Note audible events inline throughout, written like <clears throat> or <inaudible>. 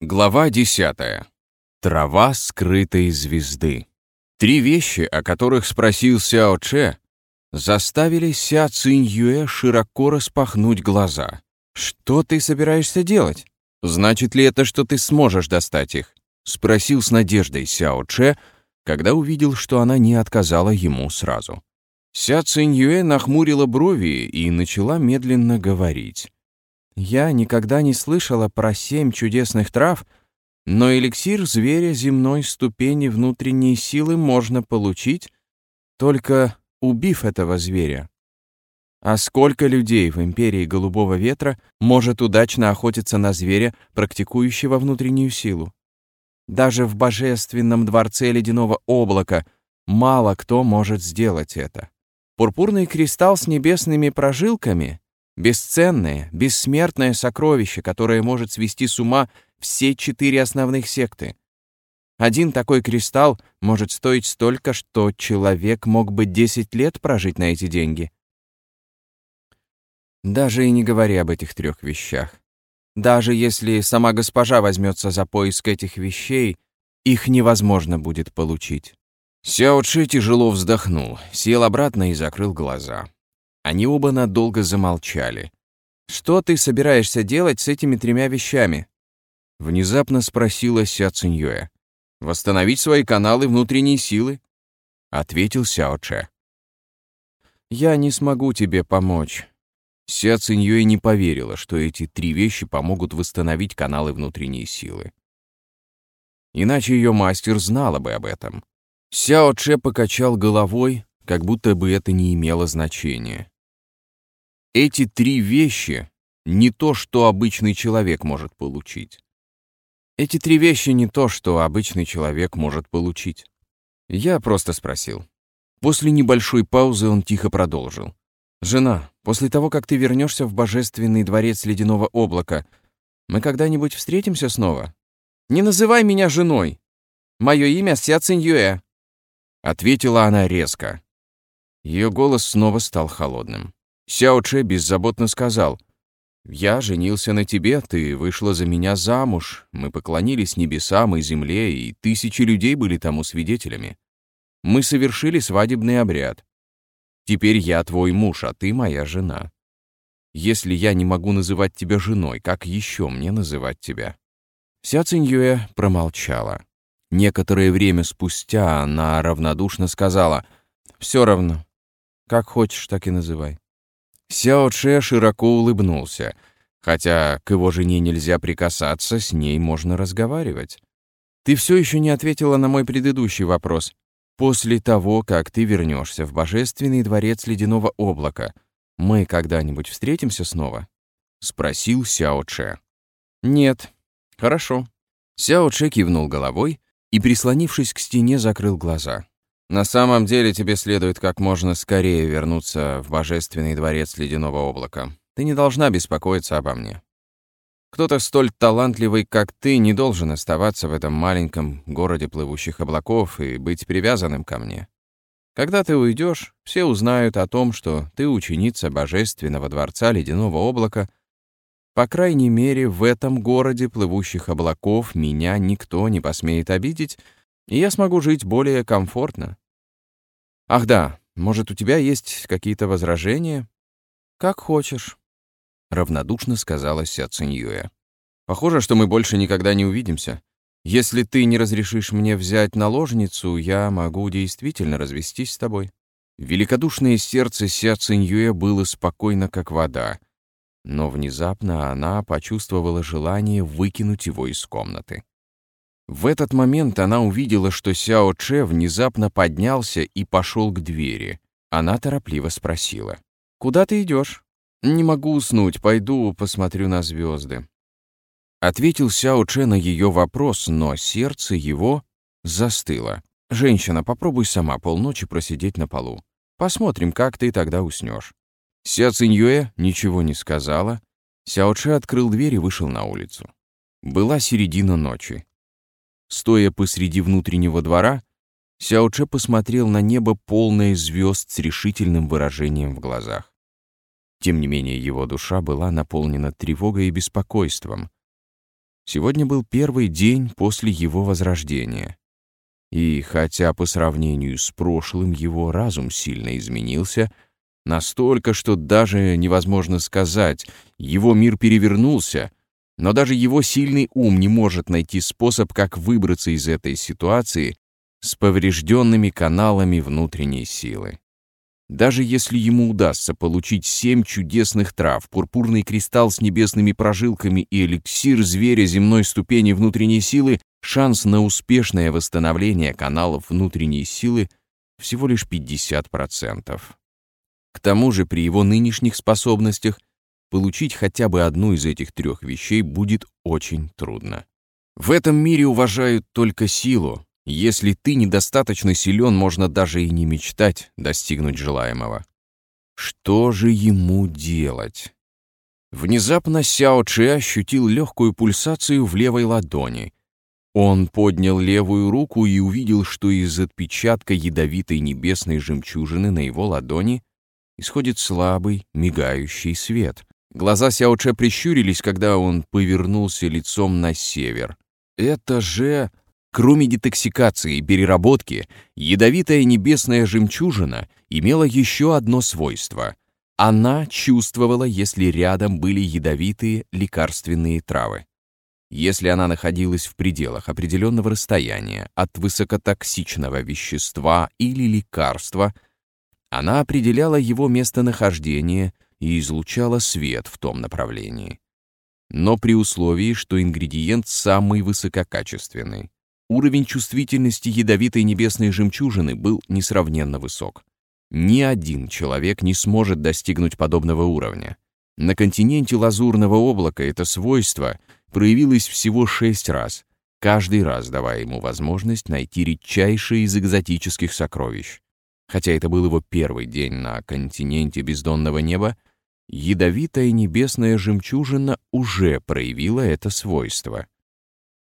Глава 10. Трава скрытой звезды. Три вещи, о которых спросил Сяо Че, заставили Ся Цинь широко распахнуть глаза. «Что ты собираешься делать? Значит ли это, что ты сможешь достать их?» — спросил с надеждой Сяо Че, когда увидел, что она не отказала ему сразу. Ся Цинь нахмурила брови и начала медленно говорить. Я никогда не слышала про семь чудесных трав, но эликсир зверя земной ступени внутренней силы можно получить, только убив этого зверя. А сколько людей в империи Голубого Ветра может удачно охотиться на зверя, практикующего внутреннюю силу? Даже в божественном дворце ледяного облака мало кто может сделать это. Пурпурный кристалл с небесными прожилками Бесценное, бессмертное сокровище, которое может свести с ума все четыре основных секты. Один такой кристалл может стоить столько, что человек мог бы 10 лет прожить на эти деньги. Даже и не говори об этих трех вещах. Даже если сама госпожа возьмется за поиск этих вещей, их невозможно будет получить. Сяо Чи тяжело вздохнул, сел обратно и закрыл глаза. Они оба надолго замолчали. «Что ты собираешься делать с этими тремя вещами?» Внезапно спросила Ся Циньюэ. «Восстановить свои каналы внутренней силы?» Ответил Сяо Че. «Я не смогу тебе помочь». Ся Циньюэ не поверила, что эти три вещи помогут восстановить каналы внутренней силы. Иначе ее мастер знала бы об этом. Сяо Че покачал головой, как будто бы это не имело значения. Эти три вещи — не то, что обычный человек может получить. Эти три вещи не то, что обычный человек может получить. Я просто спросил. После небольшой паузы он тихо продолжил. «Жена, после того, как ты вернешься в божественный дворец ледяного облака, мы когда-нибудь встретимся снова? Не называй меня женой! Мое имя Ся Циньюэ!» Ответила она резко. Ее голос снова стал холодным. Сяо Че беззаботно сказал, «Я женился на тебе, ты вышла за меня замуж, мы поклонились небесам и земле, и тысячи людей были тому свидетелями. Мы совершили свадебный обряд. Теперь я твой муж, а ты моя жена. Если я не могу называть тебя женой, как еще мне называть тебя?» Ся Циньюэ промолчала. Некоторое время спустя она равнодушно сказала, «Все равно. Как хочешь, так и называй». Сяо Че широко улыбнулся. Хотя к его жене нельзя прикасаться, с ней можно разговаривать. Ты все еще не ответила на мой предыдущий вопрос. После того, как ты вернешься в божественный дворец ледяного облака, мы когда-нибудь встретимся снова? Спросил Сяо Че. Нет. Хорошо. Сяо Че кивнул головой и, прислонившись к стене, закрыл глаза. На самом деле тебе следует как можно скорее вернуться в божественный дворец ледяного облака. Ты не должна беспокоиться обо мне. Кто-то столь талантливый, как ты, не должен оставаться в этом маленьком городе плывущих облаков и быть привязанным ко мне. Когда ты уйдешь, все узнают о том, что ты ученица божественного дворца ледяного облака. По крайней мере, в этом городе плывущих облаков меня никто не посмеет обидеть, и я смогу жить более комфортно. Ах да, может, у тебя есть какие-то возражения? Как хочешь, равнодушно сказала Ся Циньюэ. Похоже, что мы больше никогда не увидимся. Если ты не разрешишь мне взять наложницу, я могу действительно развестись с тобой. Великодушное сердце Ся Циньюэ было спокойно, как вода, но внезапно она почувствовала желание выкинуть его из комнаты. В этот момент она увидела, что Сяо Че внезапно поднялся и пошел к двери. Она торопливо спросила. «Куда ты идешь?» «Не могу уснуть, пойду посмотрю на звезды». Ответил Сяо Че на ее вопрос, но сердце его застыло. «Женщина, попробуй сама полночи просидеть на полу. Посмотрим, как ты тогда уснешь». Ся Циньюэ ничего не сказала. Сяо Че открыл дверь и вышел на улицу. Была середина ночи. Стоя посреди внутреннего двора, Сяо Че посмотрел на небо, полное звезд с решительным выражением в глазах. Тем не менее, его душа была наполнена тревогой и беспокойством. Сегодня был первый день после его возрождения. И хотя по сравнению с прошлым его разум сильно изменился, настолько, что даже невозможно сказать, его мир перевернулся, но даже его сильный ум не может найти способ, как выбраться из этой ситуации с поврежденными каналами внутренней силы. Даже если ему удастся получить семь чудесных трав, пурпурный кристалл с небесными прожилками и эликсир зверя земной ступени внутренней силы, шанс на успешное восстановление каналов внутренней силы всего лишь 50%. К тому же при его нынешних способностях получить хотя бы одну из этих трех вещей будет очень трудно. В этом мире уважают только силу. Если ты недостаточно силен, можно даже и не мечтать достигнуть желаемого. Что же ему делать? Внезапно Сяо Че ощутил легкую пульсацию в левой ладони. Он поднял левую руку и увидел, что из отпечатка ядовитой небесной жемчужины на его ладони исходит слабый, мигающий свет. Глаза Сяоче прищурились, когда он повернулся лицом на север. Это же... Кроме детоксикации и переработки, ядовитая небесная жемчужина имела еще одно свойство. Она чувствовала, если рядом были ядовитые лекарственные травы. Если она находилась в пределах определенного расстояния от высокотоксичного вещества или лекарства, она определяла его местонахождение — и излучала свет в том направлении. Но при условии, что ингредиент самый высококачественный. Уровень чувствительности ядовитой небесной жемчужины был несравненно высок. Ни один человек не сможет достигнуть подобного уровня. На континенте Лазурного облака это свойство проявилось всего шесть раз, каждый раз давая ему возможность найти редчайшие из экзотических сокровищ. Хотя это был его первый день на континенте бездонного неба, ядовитая небесная жемчужина уже проявила это свойство.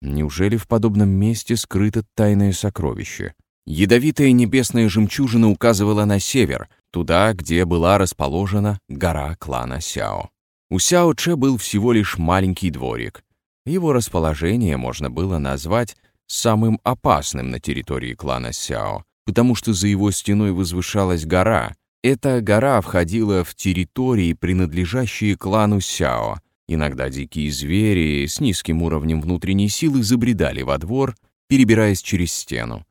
Неужели в подобном месте скрыто тайное сокровище? Ядовитая небесная жемчужина указывала на север, туда, где была расположена гора клана Сяо. У Сяо Че был всего лишь маленький дворик. Его расположение можно было назвать самым опасным на территории клана Сяо, потому что за его стеной возвышалась гора, эта гора входила в территории, принадлежащие клану Сяо. Иногда дикие звери с низким уровнем внутренней силы забредали во двор, перебираясь через стену.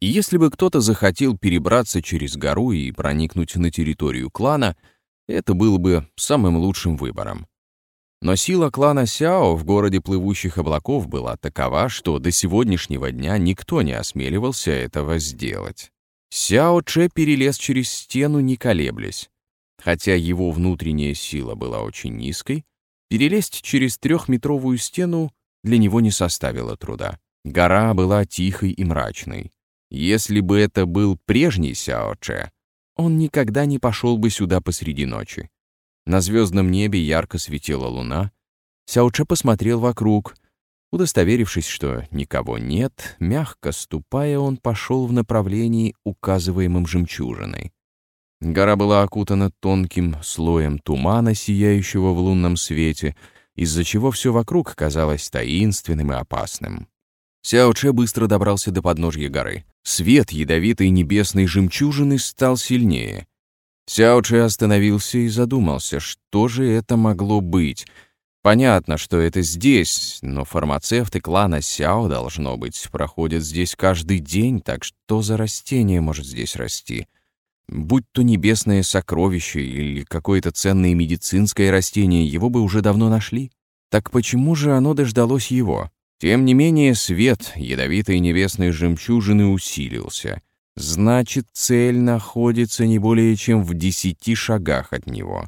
И если бы кто-то захотел перебраться через гору и проникнуть на территорию клана, это было бы самым лучшим выбором. Но сила клана Сяо в городе плывущих облаков была такова, что до сегодняшнего дня никто не осмеливался этого сделать. Сяо Че перелез через стену, не колеблясь. Хотя его внутренняя сила была очень низкой, перелезть через трехметровую стену для него не составило труда. Гора была тихой и мрачной. Если бы это был прежний Сяо Че, он никогда не пошел бы сюда посреди ночи. На звездном небе ярко светила луна. Сяо Че посмотрел вокруг — Удостоверившись, что никого нет, мягко ступая, он пошел в направлении, указываемым жемчужиной. Гора была окутана тонким слоем тумана, сияющего в лунном свете, из-за чего все вокруг казалось таинственным и опасным. Сяо Че быстро добрался до подножья горы. Свет ядовитой небесной жемчужины стал сильнее. Сяо Че остановился и задумался, что же это могло быть — Понятно, что это здесь, но фармацевты клана Сяо, должно быть, проходят здесь каждый день, так что за растение может здесь расти? Будь то небесное сокровище или какое-то ценное медицинское растение, его бы уже давно нашли. Так почему же оно дождалось его? Тем не менее, свет ядовитой небесной жемчужины усилился. Значит, цель находится не более чем в десяти шагах от него.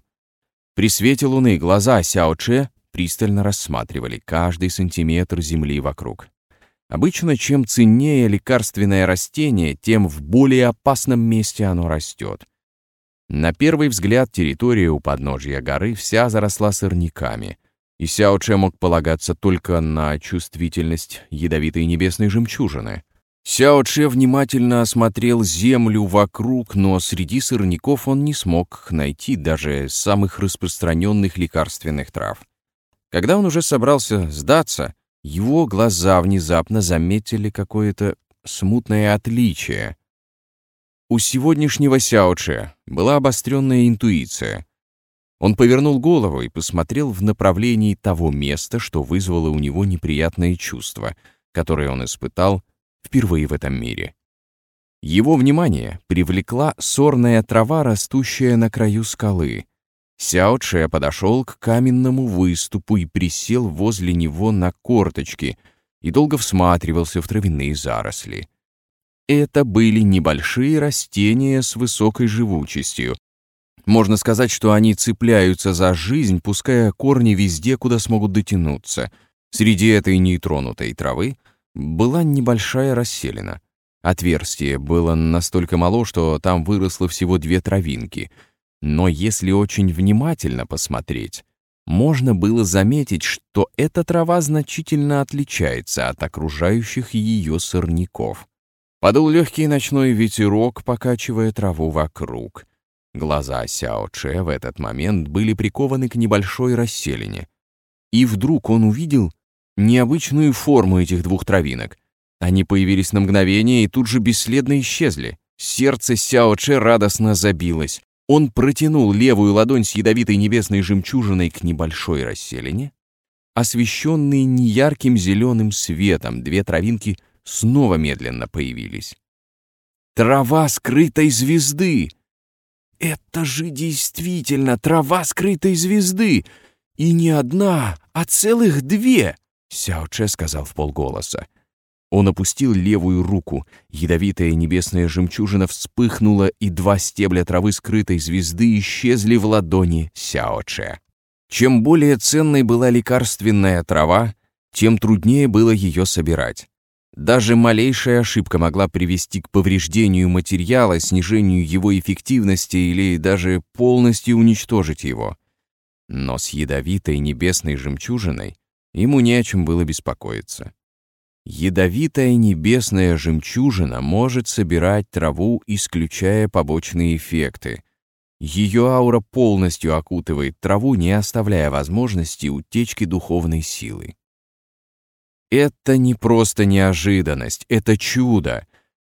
При свете луны глаза Сяо Че пристально рассматривали каждый сантиметр земли вокруг. Обычно, чем ценнее лекарственное растение, тем в более опасном месте оно растет. На первый взгляд территория у подножья горы вся заросла сорняками, и Сяо Че мог полагаться только на чувствительность ядовитой небесной жемчужины. Сяо Че внимательно осмотрел землю вокруг, но среди сорняков он не смог найти даже самых распространенных лекарственных трав. Когда он уже собрался сдаться, его глаза внезапно заметили какое-то смутное отличие. У сегодняшнего Сяоче была обостренная интуиция. Он повернул голову и посмотрел в направлении того места, что вызвало у него неприятные чувства, которые он испытал впервые в этом мире. Его внимание привлекла сорная трава, растущая на краю скалы. Сяо Че подошел к каменному выступу и присел возле него на корточки и долго всматривался в травяные заросли. Это были небольшие растения с высокой живучестью. Можно сказать, что они цепляются за жизнь, пуская корни везде, куда смогут дотянуться. Среди этой нейтронутой травы была небольшая расселена. Отверстие было настолько мало, что там выросло всего две травинки — но если очень внимательно посмотреть, можно было заметить, что эта трава значительно отличается от окружающих ее сорняков. Подул легкий ночной ветерок, покачивая траву вокруг. Глаза Сяо Че в этот момент были прикованы к небольшой расселине. И вдруг он увидел необычную форму этих двух травинок. Они появились на мгновение и тут же бесследно исчезли. Сердце Сяо Че радостно забилось. Он протянул левую ладонь с ядовитой небесной жемчужиной к небольшой расселине. Освещенные неярким зеленым светом, две травинки снова медленно появились. Трава скрытой звезды! Это же действительно трава скрытой звезды! И не одна, а целых две! Сяо Че сказал в полголоса. Он опустил левую руку. Ядовитая небесная жемчужина вспыхнула, и два стебля травы скрытой звезды исчезли в ладони Сяоче. Чем более ценной была лекарственная трава, тем труднее было ее собирать. Даже малейшая ошибка могла привести к повреждению материала, снижению его эффективности или даже полностью уничтожить его. Но с ядовитой небесной жемчужиной ему не о чем было беспокоиться. Ядовитая небесная жемчужина может собирать траву, исключая побочные эффекты. Ее аура полностью окутывает траву, не оставляя возможности утечки духовной силы. Это не просто неожиданность, это чудо.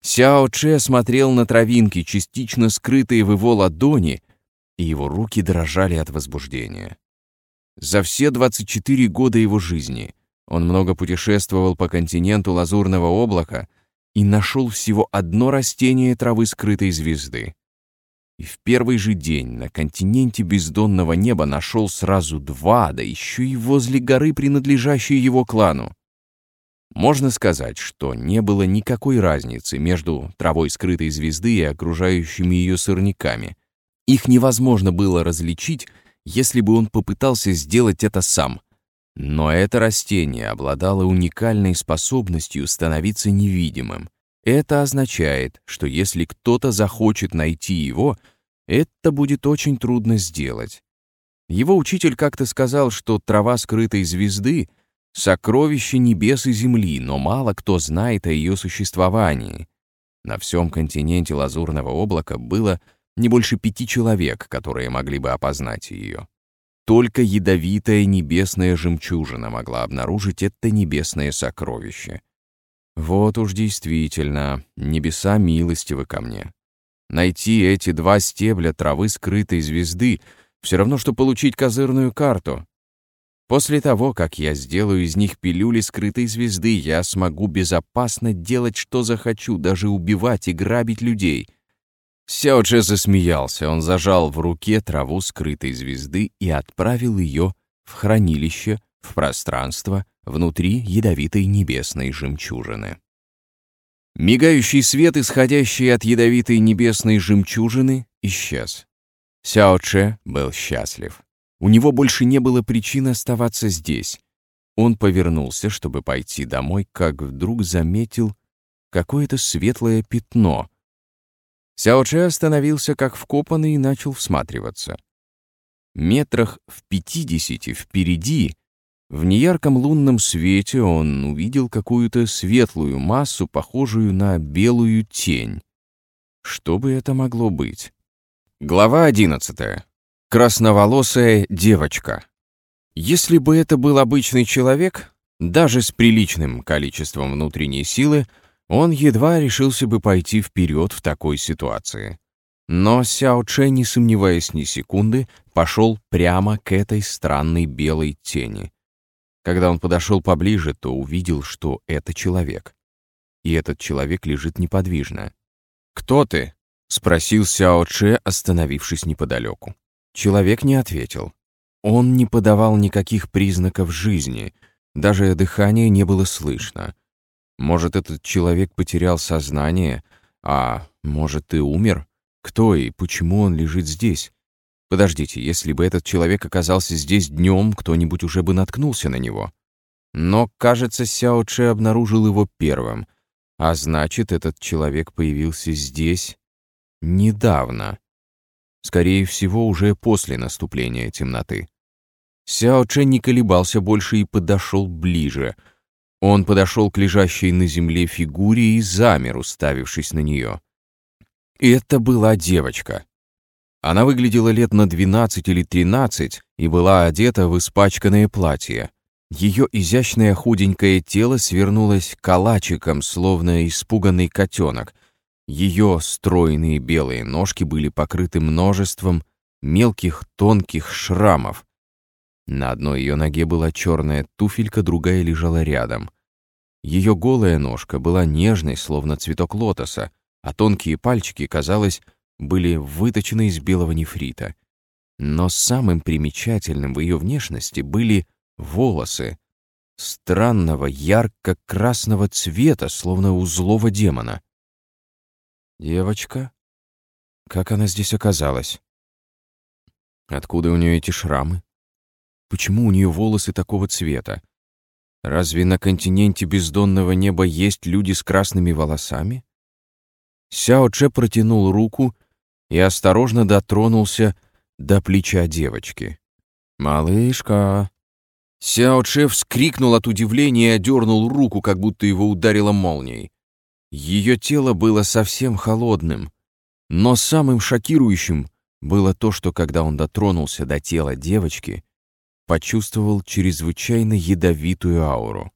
Сяо Че смотрел на травинки, частично скрытые в его ладони, и его руки дрожали от возбуждения. За все 24 года его жизни — он много путешествовал по континенту Лазурного облака и нашел всего одно растение травы скрытой звезды. И в первый же день на континенте бездонного неба нашел сразу два, да еще и возле горы, принадлежащей его клану. Можно сказать, что не было никакой разницы между травой скрытой звезды и окружающими ее сорняками. Их невозможно было различить, если бы он попытался сделать это сам — но это растение обладало уникальной способностью становиться невидимым. Это означает, что если кто-то захочет найти его, это будет очень трудно сделать. Его учитель как-то сказал, что трава скрытой звезды — сокровище небес и земли, но мало кто знает о ее существовании. На всем континенте Лазурного облака было не больше пяти человек, которые могли бы опознать ее. Только ядовитая небесная жемчужина могла обнаружить это небесное сокровище. Вот уж действительно, небеса милостивы ко мне. Найти эти два стебля травы скрытой звезды все равно, что получить козырную карту. После того, как я сделаю из них пилюли скрытой звезды, я смогу безопасно делать, что захочу, даже убивать и грабить людей — Сяоче засмеялся, он зажал в руке траву скрытой звезды и отправил ее в хранилище, в пространство, внутри ядовитой небесной жемчужины. Мигающий свет, исходящий от ядовитой небесной жемчужины, исчез. Сяоче был счастлив. У него больше не было причин оставаться здесь. Он повернулся, чтобы пойти домой, как вдруг заметил какое-то светлое пятно — Сяоче остановился как вкопанный и начал всматриваться. Метрах в пятидесяти впереди, в неярком лунном свете, он увидел какую-то светлую массу, похожую на белую тень. Что бы это могло быть? Глава одиннадцатая. Красноволосая девочка. Если бы это был обычный человек, Даже с приличным количеством внутренней силы он едва решился бы пойти вперед в такой ситуации. Но Сяо Че, не сомневаясь ни секунды, пошел прямо к этой странной белой тени. Когда он подошел поближе, то увидел, что это человек. И этот человек лежит неподвижно. «Кто ты?» — спросил Сяо Че, остановившись неподалеку. Человек не ответил. Он не подавал никаких признаков жизни, даже дыхания не было слышно. Может, этот человек потерял сознание, а может и умер? Кто и почему он лежит здесь? Подождите, если бы этот человек оказался здесь днем, кто-нибудь уже бы наткнулся на него. Но, кажется, Сяо Че обнаружил его первым, а значит, этот человек появился здесь недавно. Скорее всего, уже после наступления темноты. Сяо Че не колебался больше и подошел ближе. Он подошел к лежащей на земле фигуре и замер, уставившись на нее. Это была девочка. Она выглядела лет на 12 или 13 и была одета в испачканное платье. Ее изящное худенькое тело свернулось калачиком, словно испуганный котенок. Ее стройные белые ножки были покрыты множеством мелких тонких шрамов. На одной ее ноге была черная туфелька, другая лежала рядом. Ее голая ножка была нежной, словно цветок лотоса, а тонкие пальчики, казалось, были выточены из белого нефрита. Но самым примечательным в ее внешности были волосы, странного ярко-красного цвета, словно у злого демона. Девочка? Как она здесь оказалась? Откуда у нее эти шрамы? Почему у нее волосы такого цвета? Разве на континенте бездонного неба есть люди с красными волосами? Сяо Че протянул руку и осторожно дотронулся до плеча девочки. «Малышка!» Сяо Че вскрикнул от удивления и одернул руку, как будто его ударило молнией. Ее тело было совсем холодным, но самым шокирующим было то, что когда он дотронулся до тела девочки, почувствовал чрезвычайно ядовитую ауру.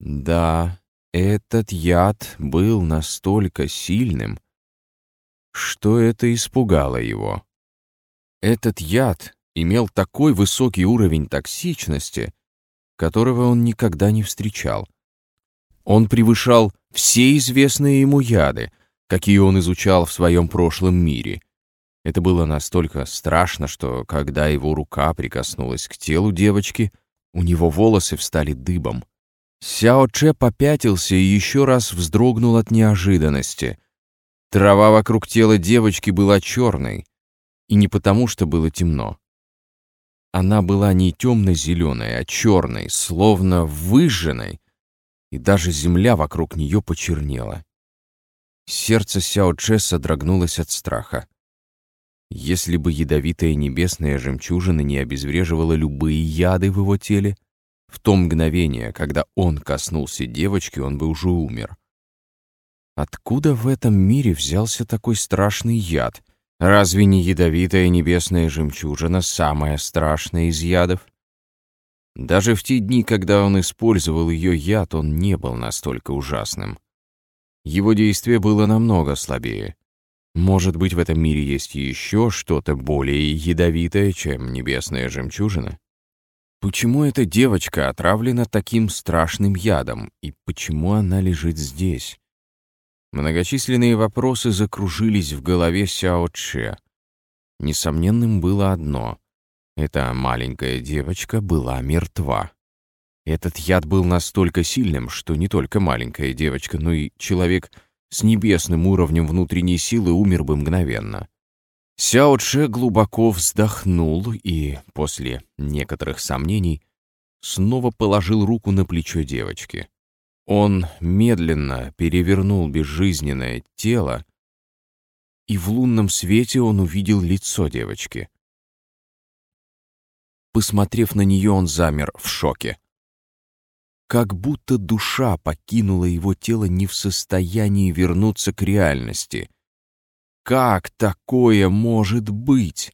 Да, этот яд был настолько сильным, что это испугало его. Этот яд имел такой высокий уровень токсичности, которого он никогда не встречал. Он превышал все известные ему яды, какие он изучал в своем прошлом мире — это было настолько страшно, что когда его рука прикоснулась к телу девочки, у него волосы встали дыбом. Сяо Че попятился и еще раз вздрогнул от неожиданности. Трава вокруг тела девочки была черной, и не потому, что было темно. Она была не темно-зеленой, а черной, словно выжженной, и даже земля вокруг нее почернела. Сердце Сяо Че содрогнулось от страха. Если бы ядовитая небесная жемчужина не обезвреживала любые яды в его теле, в то мгновение, когда он коснулся девочки, он бы уже умер. Откуда в этом мире взялся такой страшный яд? Разве не ядовитая небесная жемчужина самая страшная из ядов? Даже в те дни, когда он использовал ее яд, он не был настолько ужасным. Его действие было намного слабее. Может быть, в этом мире есть еще что-то более ядовитое, чем небесная жемчужина? Почему эта девочка отравлена таким страшным ядом, и почему она лежит здесь? Многочисленные вопросы закружились в голове Сяо Че. Несомненным было одно — эта маленькая девочка была мертва. Этот яд был настолько сильным, что не только маленькая девочка, но и человек — с небесным уровнем внутренней силы умер бы мгновенно. Сяо Че глубоко вздохнул и, после некоторых сомнений, снова положил руку на плечо девочки. Он медленно перевернул безжизненное тело, и в лунном свете он увидел лицо девочки. Посмотрев на нее, он замер в шоке как будто душа покинула его тело не в состоянии вернуться к реальности. Как такое может быть?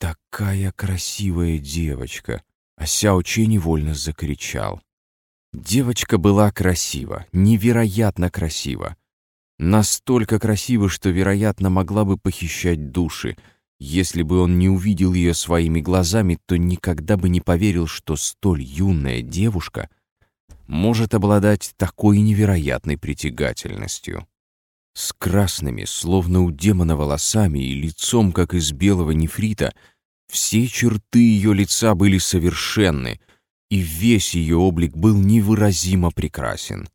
Такая красивая девочка. А Сяо Че невольно закричал. Девочка была красива, невероятно красива. Настолько красива, что, вероятно, могла бы похищать души. Если бы он не увидел ее своими глазами, то никогда бы не поверил, что столь юная девушка может обладать такой невероятной притягательностью. С красными, словно у демона волосами и лицом, как из белого нефрита, все черты ее лица были совершенны, и весь ее облик был невыразимо прекрасен.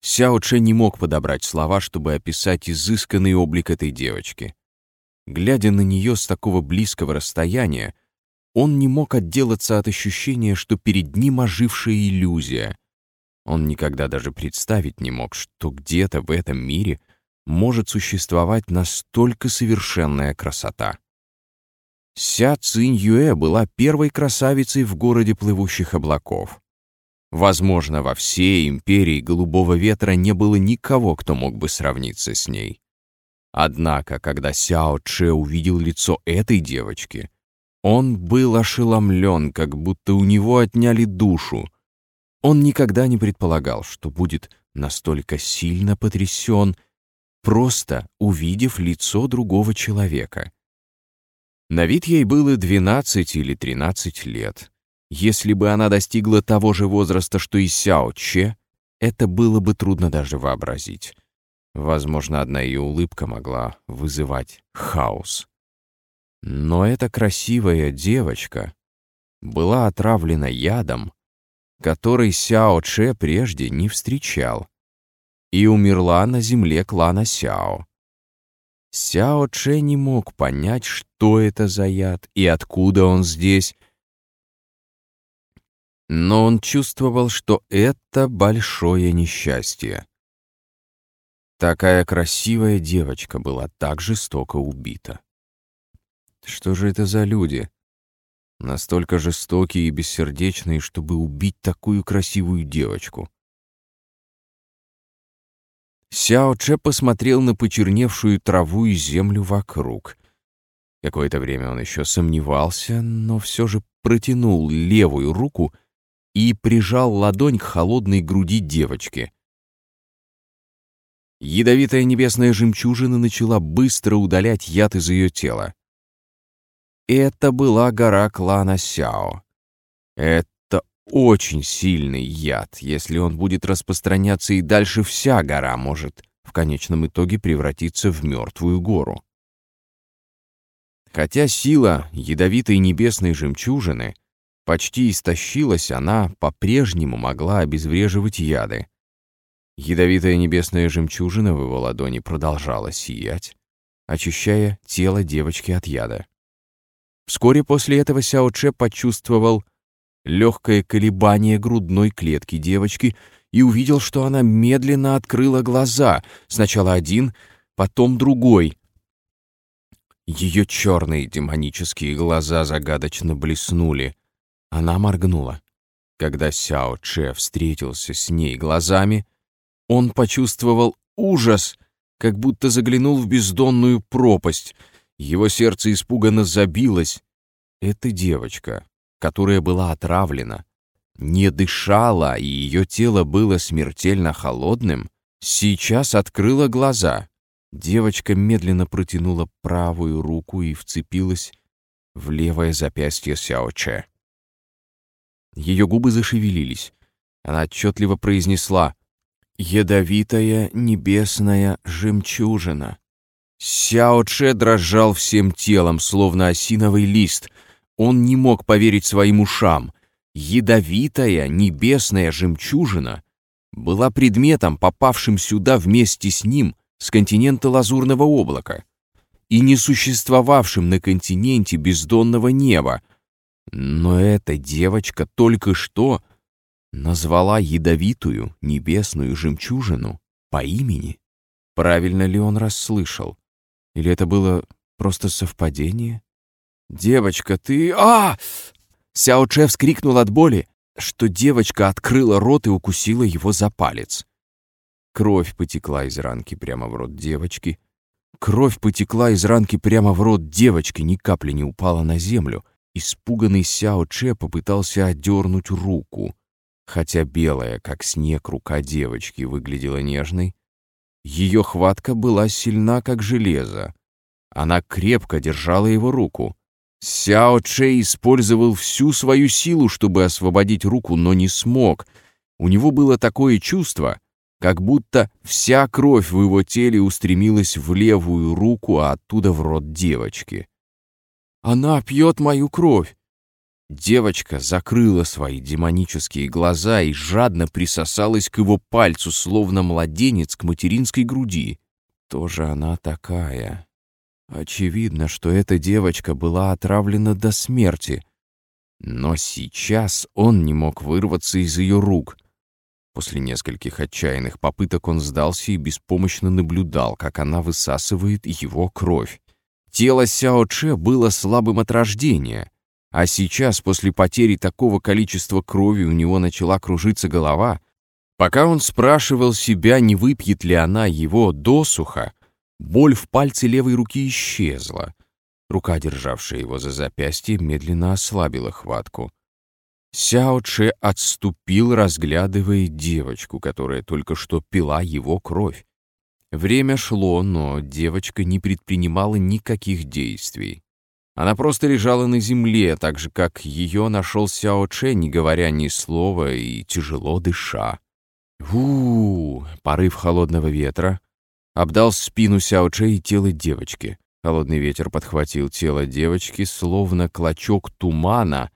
Сяо Че не мог подобрать слова, чтобы описать изысканный облик этой девочки. Глядя на нее с такого близкого расстояния, он не мог отделаться от ощущения, что перед ним ожившая иллюзия. Он никогда даже представить не мог, что где-то в этом мире может существовать настолько совершенная красота. Ся Цинь Юэ была первой красавицей в городе плывущих облаков. Возможно, во всей империи Голубого Ветра не было никого, кто мог бы сравниться с ней. Однако, когда Сяо Че увидел лицо этой девочки, он был ошеломлен, как будто у него отняли душу. Он никогда не предполагал, что будет настолько сильно потрясен, просто увидев лицо другого человека. На вид ей было 12 или 13 лет. Если бы она достигла того же возраста, что и Сяо Че, это было бы трудно даже вообразить. Возможно, одна ее улыбка могла вызывать хаос. Но эта красивая девочка была отравлена ядом, который Сяо Че прежде не встречал, и умерла на земле клана Сяо. Сяо Че не мог понять, что это за яд и откуда он здесь, но он чувствовал, что это большое несчастье. Такая красивая девочка была так жестоко убита. Что же это за люди? Настолько жестокие и бессердечные, чтобы убить такую красивую девочку. Сяо Че посмотрел на почерневшую траву и землю вокруг. Какое-то время он еще сомневался, но все же протянул левую руку и прижал ладонь к холодной груди девочки. Ядовитая небесная жемчужина начала быстро удалять яд из ее тела. Это была гора клана Сяо. Это очень сильный яд. Если он будет распространяться и дальше, вся гора может в конечном итоге превратиться в мертвую гору. Хотя сила ядовитой небесной жемчужины почти истощилась, она по-прежнему могла обезвреживать яды. Ядовитая небесная жемчужина в его ладони продолжала сиять, очищая тело девочки от яда. Вскоре после этого Сяо Че почувствовал легкое колебание грудной клетки девочки и увидел, что она медленно открыла глаза, сначала один, потом другой. Ее черные демонические глаза загадочно блеснули. Она моргнула. Когда Сяо Че встретился с ней глазами, он почувствовал ужас, как будто заглянул в бездонную пропасть. Его сердце испуганно забилось. Эта девочка которая была отравлена, не дышала, и ее тело было смертельно холодным, сейчас открыла глаза. Девочка медленно протянула правую руку и вцепилась в левое запястье Сяо Че. Ее губы зашевелились. Она отчетливо произнесла «Ядовитая небесная жемчужина». Сяо Че дрожал всем телом, словно осиновый лист — он не мог поверить своим ушам. Ядовитая небесная жемчужина была предметом, попавшим сюда вместе с ним с континента Лазурного облака и не существовавшим на континенте бездонного неба. Но эта девочка только что назвала ядовитую небесную жемчужину по имени. Правильно ли он расслышал? Или это было просто совпадение? «Девочка, ты... а Сяо Че вскрикнул от боли, что девочка открыла рот и укусила его за палец. Кровь потекла из ранки прямо в рот девочки. Кровь потекла из ранки прямо в рот девочки, ни капли не упала на землю. Испуганный Сяо Че попытался отдернуть руку. Хотя белая, как снег, рука девочки выглядела нежной, ее хватка была сильна, как железо. Она крепко держала его руку. Сяо Чэй использовал всю свою силу, чтобы освободить руку, но не смог. У него было такое чувство, как будто вся кровь в его теле устремилась в левую руку, а оттуда в рот девочки. «Она пьет мою кровь!» Девочка закрыла свои демонические глаза и жадно присосалась к его пальцу, словно младенец к материнской груди. Тоже она такая. Очевидно, что эта девочка была отравлена до смерти. Но сейчас он не мог вырваться из ее рук. После нескольких отчаянных попыток он сдался и беспомощно наблюдал, как она высасывает его кровь. Тело Сяо Че было слабым от рождения — а сейчас, после потери такого количества крови, у него начала кружиться голова. Пока он спрашивал себя, не выпьет ли она его досуха, боль в пальце левой руки исчезла. Рука, державшая его за запястье, медленно ослабила хватку. Сяо Че отступил, разглядывая девочку, которая только что пила его кровь. Время шло, но девочка не предпринимала никаких действий. Она просто лежала на земле, так же, как ее нашел Сяо Че, не говоря ни слова и тяжело дыша. у, Порыв холодного ветра обдал спину Сяо Че и тело девочки. Холодный ветер подхватил тело девочки, словно клочок тумана,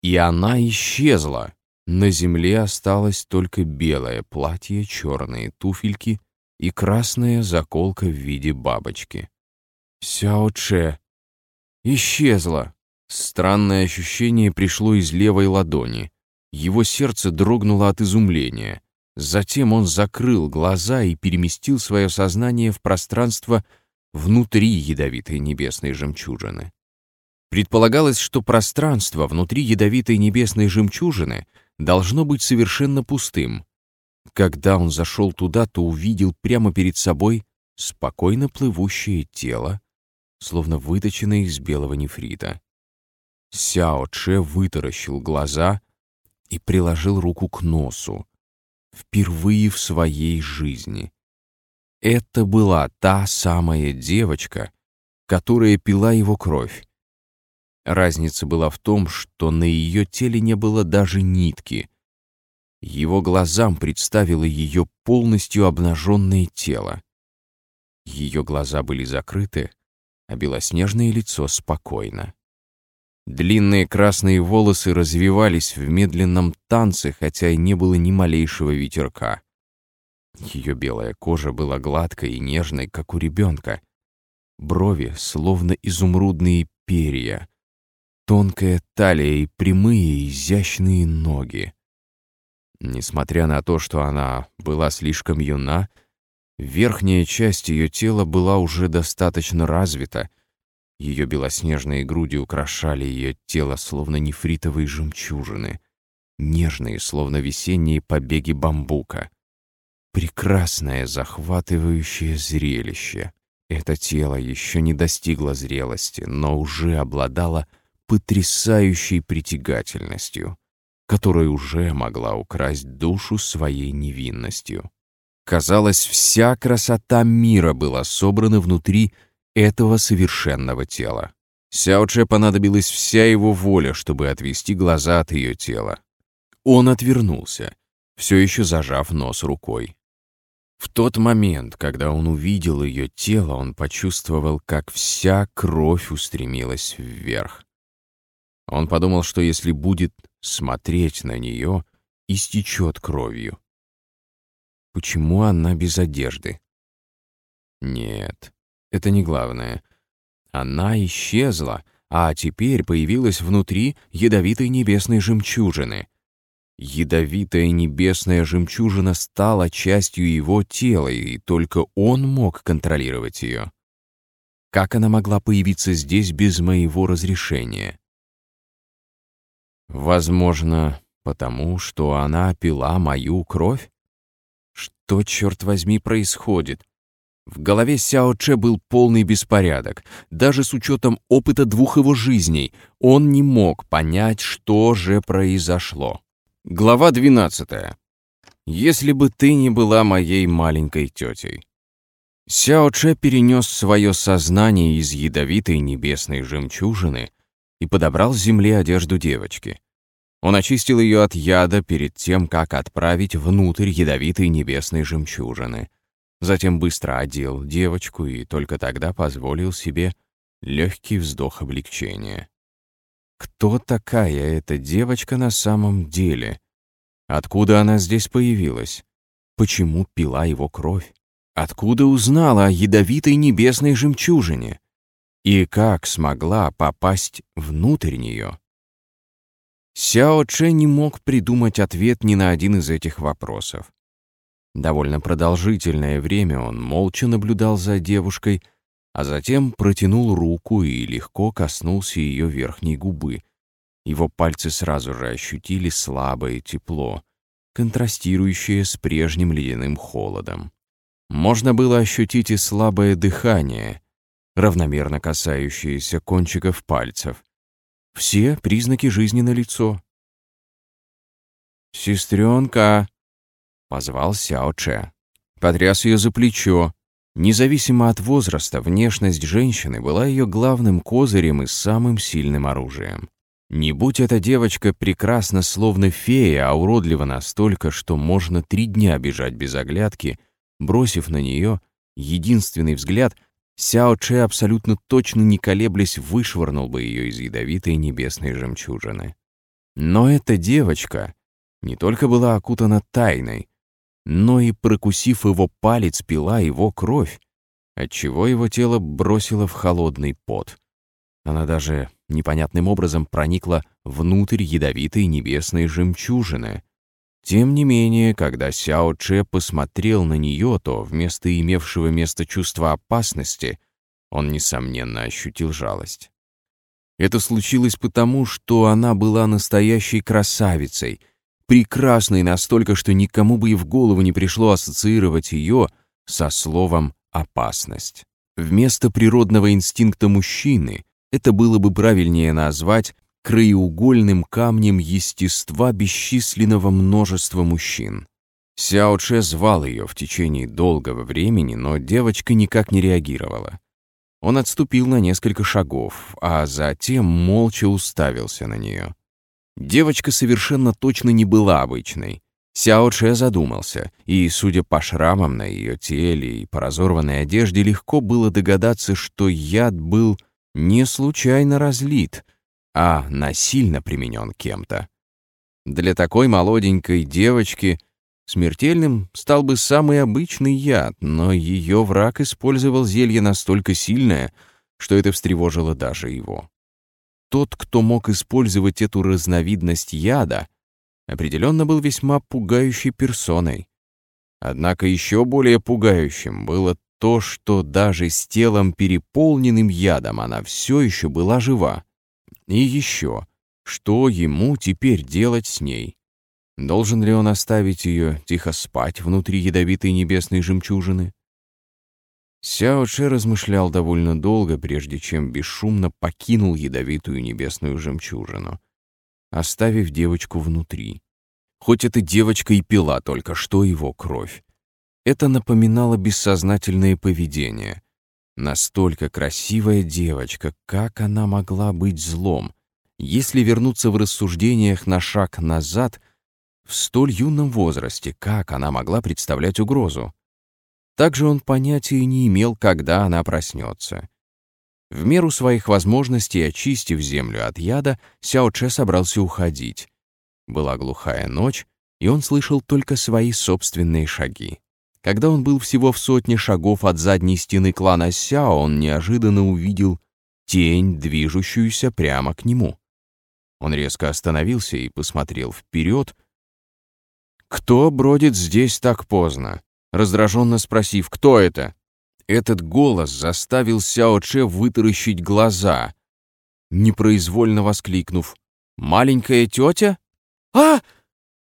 и она исчезла. На земле осталось только белое платье, черные туфельки и красная заколка в виде бабочки. Сяо Че исчезла. Странное ощущение пришло из левой ладони. Его сердце дрогнуло от изумления. Затем он закрыл глаза и переместил свое сознание в пространство внутри ядовитой небесной жемчужины. Предполагалось, что пространство внутри ядовитой небесной жемчужины должно быть совершенно пустым. Когда он зашел туда, то увидел прямо перед собой спокойно плывущее тело, словно выточенная из белого нефрита. Сяо Че вытаращил глаза и приложил руку к носу. Впервые в своей жизни. Это была та самая девочка, которая пила его кровь. Разница была в том, что на ее теле не было даже нитки. Его глазам представило ее полностью обнаженное тело. Ее глаза были закрыты, а белоснежное лицо спокойно. Длинные красные волосы развивались в медленном танце, хотя и не было ни малейшего ветерка. Ее белая кожа была гладкой и нежной, как у ребенка. Брови, словно изумрудные перья. Тонкая талия и прямые, изящные ноги. Несмотря на то, что она была слишком юна, Верхняя часть ее тела была уже достаточно развита. Ее белоснежные груди украшали ее тело, словно нефритовые жемчужины, нежные, словно весенние побеги бамбука. Прекрасное, захватывающее зрелище. Это тело еще не достигло зрелости, но уже обладало потрясающей притягательностью, которая уже могла украсть душу своей невинностью. Казалось, вся красота мира была собрана внутри этого совершенного тела. Сяоче понадобилась вся его воля, чтобы отвести глаза от ее тела. Он отвернулся, все еще зажав нос рукой. В тот момент, когда он увидел ее тело, он почувствовал, как вся кровь устремилась вверх. Он подумал, что если будет смотреть на нее, истечет кровью. Почему она без одежды? Нет, это не главное. Она исчезла, а теперь появилась внутри ядовитой небесной жемчужины. Ядовитая небесная жемчужина стала частью его тела, и только он мог контролировать ее. Как она могла появиться здесь без моего разрешения? Возможно, потому что она пила мою кровь? Что, черт возьми, происходит? В голове Сяо Че был полный беспорядок. Даже с учетом опыта двух его жизней, он не мог понять, что же произошло. Глава 12. Если бы ты не была моей маленькой тетей. Сяо Че перенес свое сознание из ядовитой небесной жемчужины и подобрал с земли одежду девочки. Он очистил ее от яда перед тем, как отправить внутрь ядовитой небесной жемчужины. Затем быстро одел девочку и только тогда позволил себе легкий вздох облегчения. Кто такая эта девочка на самом деле? Откуда она здесь появилась? Почему пила его кровь? Откуда узнала о ядовитой небесной жемчужине? И как смогла попасть внутрь нее? Сяо Че не мог придумать ответ ни на один из этих вопросов. Довольно продолжительное время он молча наблюдал за девушкой, а затем протянул руку и легко коснулся ее верхней губы. Его пальцы сразу же ощутили слабое тепло, контрастирующее с прежним ледяным холодом. Можно было ощутить и слабое дыхание, равномерно касающееся кончиков пальцев. Все признаки жизни на лицо. «Сестренка!» — позвал Сяо Че. Потряс ее за плечо, Независимо от возраста, внешность женщины была ее главным козырем и самым сильным оружием. Не будь эта девочка прекрасна, словно фея, а уродлива настолько, что можно три дня бежать без оглядки, бросив на нее единственный взгляд, Сяо Че абсолютно точно не колеблясь вышвырнул бы ее из ядовитой небесной жемчужины. Но эта девочка не только была окутана тайной, но и, прокусив его палец, пила его кровь, отчего его тело бросило в холодный пот. Она даже непонятным образом проникла внутрь ядовитой небесной жемчужины. Тем не менее, когда Сяо Че посмотрел на нее, то вместо имевшего место чувства опасности он, несомненно, ощутил жалость. Это случилось потому, что она была настоящей красавицей — прекрасной настолько, что никому бы и в голову не пришло ассоциировать ее со словом «опасность». Вместо природного инстинкта мужчины это было бы правильнее назвать краеугольным камнем естества бесчисленного множества мужчин. Сяо Че звал ее в течение долгого времени, но девочка никак не реагировала. Он отступил на несколько шагов, а затем молча уставился на нее. Девочка совершенно точно не была обычной. Сяо Че задумался, и, судя по шрамам на ее теле и по разорванной одежде, легко было догадаться, что яд был не случайно разлит, а насильно применен кем-то. Для такой молоденькой девочки смертельным стал бы самый обычный яд, но ее враг использовал зелье настолько сильное, что это встревожило даже его. Тот, кто мог использовать эту разновидность яда, определенно был весьма пугающей персоной. Однако еще более пугающим было то, что даже с телом, переполненным ядом, она все еще была жива. И еще, что ему теперь делать с ней? Должен ли он оставить ее тихо спать внутри ядовитой небесной жемчужины? Сяо Че размышлял довольно долго, прежде чем бесшумно покинул ядовитую небесную жемчужину, оставив девочку внутри. Хоть эта девочка и пила только что его кровь. Это напоминало бессознательное поведение. Настолько красивая девочка, как она могла быть злом? Если вернуться в рассуждениях на шаг назад, в столь юном возрасте, как она могла представлять угрозу? Также он понятия не имел, когда она проснется. В меру своих возможностей, очистив землю от яда, Сяо Че собрался уходить. Была глухая ночь, и он слышал только свои собственные шаги. Когда он был всего в сотне шагов от задней стены клана Сяо, он неожиданно увидел тень, движущуюся прямо к нему. Он резко остановился и посмотрел вперед. «Кто бродит здесь так поздно?» раздраженно спросив, кто это. Этот голос заставил Сяо Че вытаращить глаза, непроизвольно воскликнув «Маленькая тетя?» «А!»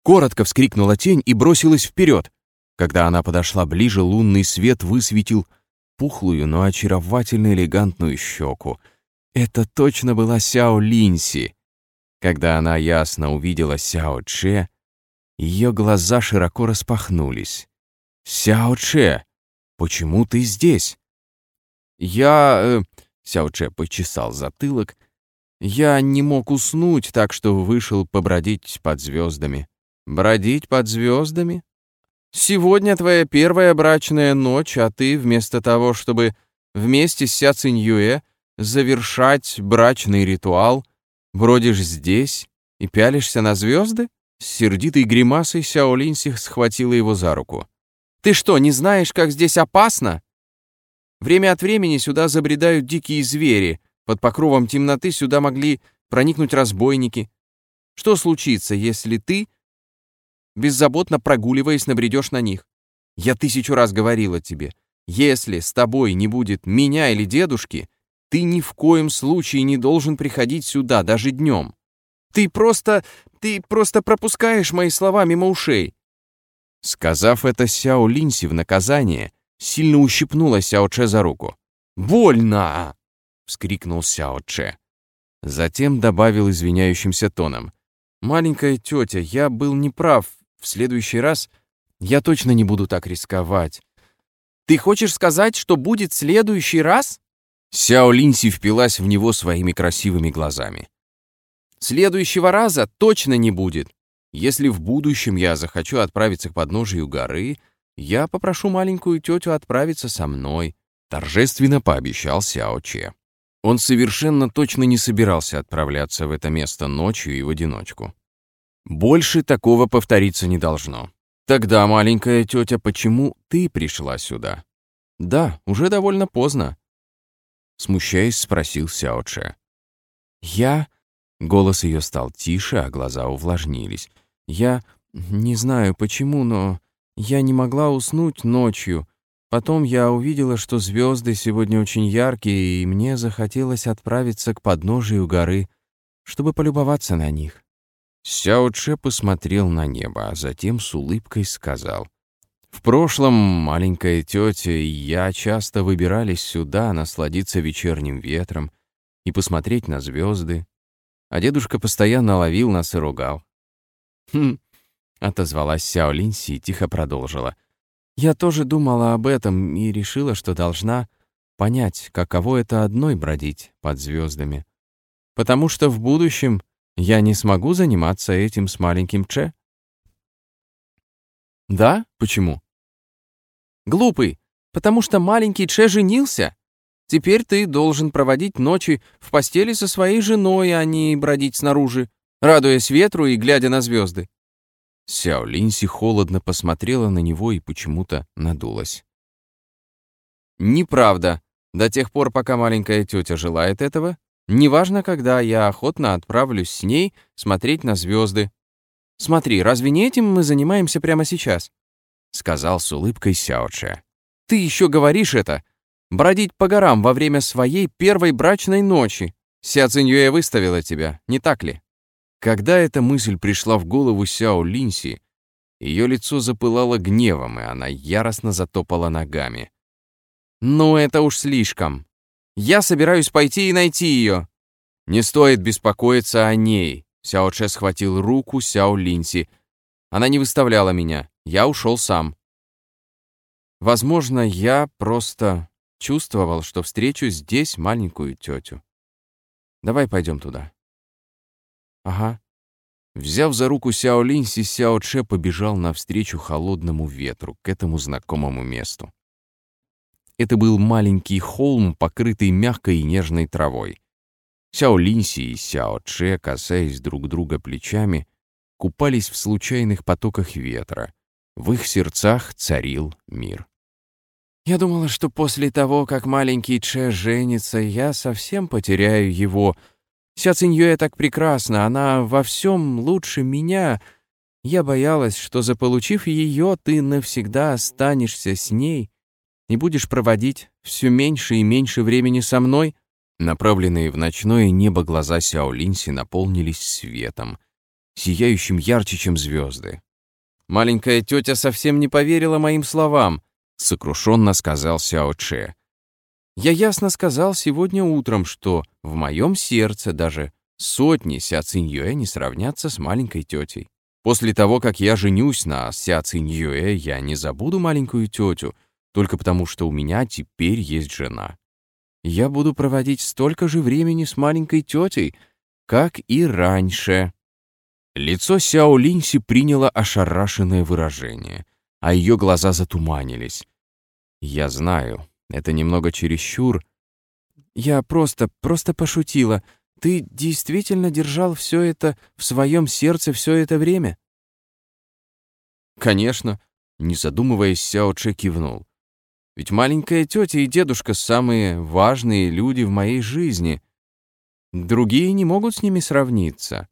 Коротко вскрикнула тень и бросилась вперед. Когда она подошла ближе, лунный свет высветил пухлую, но очаровательно элегантную щеку. Это точно была Сяо Линси. Когда она ясно увидела Сяо Че, Ее глаза широко распахнулись. «Сяо Че, почему ты здесь?» «Я...» э, Сяо Че почесал затылок. «Я не мог уснуть, так что вышел побродить под звездами». «Бродить под звездами? Сегодня твоя первая брачная ночь, а ты вместо того, чтобы вместе с Ся Циньюэ завершать брачный ритуал, бродишь здесь и пялишься на звезды?» С сердитой гримасой Сяо Линсих схватила его за руку. «Ты что, не знаешь, как здесь опасно? Время от времени сюда забредают дикие звери, под покровом темноты сюда могли проникнуть разбойники. Что случится, если ты, беззаботно прогуливаясь, набредешь на них? Я тысячу раз говорила тебе, если с тобой не будет меня или дедушки, ты ни в коем случае не должен приходить сюда, даже днем. Ты просто... ты просто пропускаешь мои слова мимо ушей». Сказав это Сяо Линси в наказание, сильно ущипнула Сяо Че за руку. «Больно!» — вскрикнул Сяо Че. Затем добавил извиняющимся тоном. «Маленькая тетя, я был неправ. В следующий раз я точно не буду так рисковать». «Ты хочешь сказать, что будет следующий раз?» Сяо Линси впилась в него своими красивыми глазами. Следующего раза точно не будет. Если в будущем я захочу отправиться к подножию горы, я попрошу маленькую тетю отправиться со мной», — торжественно пообещал Сяо Че. Он совершенно точно не собирался отправляться в это место ночью и в одиночку. Больше такого повториться не должно. Тогда, маленькая тетя, почему ты пришла сюда? Да, уже довольно поздно. Смущаясь, спросил Сяо Че. Я Голос ее стал тише, а глаза увлажнились. «Я не знаю почему, но я не могла уснуть ночью. Потом я увидела, что звезды сегодня очень яркие, и мне захотелось отправиться к подножию горы, чтобы полюбоваться на них». Сяо Че посмотрел на небо, а затем с улыбкой сказал. «В прошлом маленькая тетя и я часто выбирались сюда насладиться вечерним ветром и посмотреть на звезды, а дедушка постоянно ловил нас и ругал. «Хм», — отозвалась Сяо Линси и тихо продолжила. «Я тоже думала об этом и решила, что должна понять, каково это одной бродить под звездами. Потому что в будущем я не смогу заниматься этим с маленьким Че». «Да? Почему?» «Глупый, потому что маленький Че женился. Теперь ты должен проводить ночи в постели со своей женой, а не бродить снаружи, радуясь ветру и глядя на звезды. Сяо Линси холодно посмотрела на него и почему-то надулась. «Неправда. До тех пор, пока маленькая тетя желает этого, неважно, когда я охотно отправлюсь с ней смотреть на звезды. Смотри, разве не этим мы занимаемся прямо сейчас?» — сказал с улыбкой Сяоче. «Ты еще говоришь это, бродить по горам во время своей первой брачной ночи. Ся Циньюэ выставила тебя, не так ли?» Когда эта мысль пришла в голову Сяо Линси, ее лицо запылало гневом, и она яростно затопала ногами. «Ну, это уж слишком. Я собираюсь пойти и найти ее». «Не стоит беспокоиться о ней», — Сяо Че схватил руку Сяо Линси. «Она не выставляла меня. Я ушел сам». «Возможно, я просто Чувствовал, что встречу здесь маленькую тетю. Давай пойдем туда. Ага. Взяв за руку Сяо Линси, Сяо Че побежал навстречу холодному ветру, к этому знакомому месту. Это был маленький холм, покрытый мягкой и нежной травой. Сяо Линси и Сяо Че, касаясь друг друга плечами, купались в случайных потоках ветра. В их сердцах царил мир. Я думала, что после того, как маленький Че женится, я совсем потеряю его. Ся Циньюэ так прекрасна, она во всем лучше меня. Я боялась, что, заполучив ее, ты навсегда останешься с ней и будешь проводить все меньше и меньше времени со мной. Направленные в ночное небо глаза Сяо Линси наполнились светом, сияющим ярче, чем звезды. Маленькая тетя совсем не поверила моим словам — сокрушенно сказал Сяо Че. Я ясно сказал сегодня утром, что в моем сердце даже сотни Ся Циньюэ не сравнятся с маленькой тетей. После того, как я женюсь на Ся Циньюэ, я не забуду маленькую тетю, только потому что у меня теперь есть жена. Я буду проводить столько же времени с маленькой тетей, как и раньше. Лицо Сяо Линси приняло ошарашенное выражение, а ее глаза затуманились. Я знаю, это немного чересчур. Я просто, просто пошутила. Ты действительно держал все это в своем сердце все это время? Конечно, не задумываясь, Сяо Че кивнул. Ведь маленькая тетя и дедушка — самые важные люди в моей жизни. Другие не могут с ними сравниться.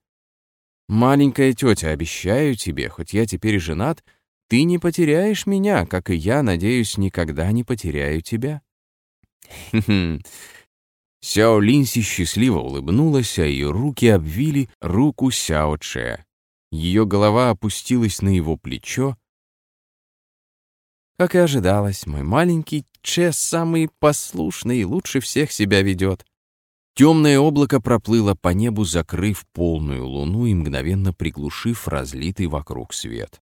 Маленькая тетя, обещаю тебе, хоть я теперь женат, ты не потеряешь меня, как и я, надеюсь, никогда не потеряю тебя. <laughs> Сяо Линси счастливо улыбнулась, а ее руки обвили руку Сяо Че. Ее голова опустилась на его плечо. Как и ожидалось, мой маленький Че самый послушный и лучше всех себя ведет. Темное облако проплыло по небу, закрыв полную луну и мгновенно приглушив разлитый вокруг свет.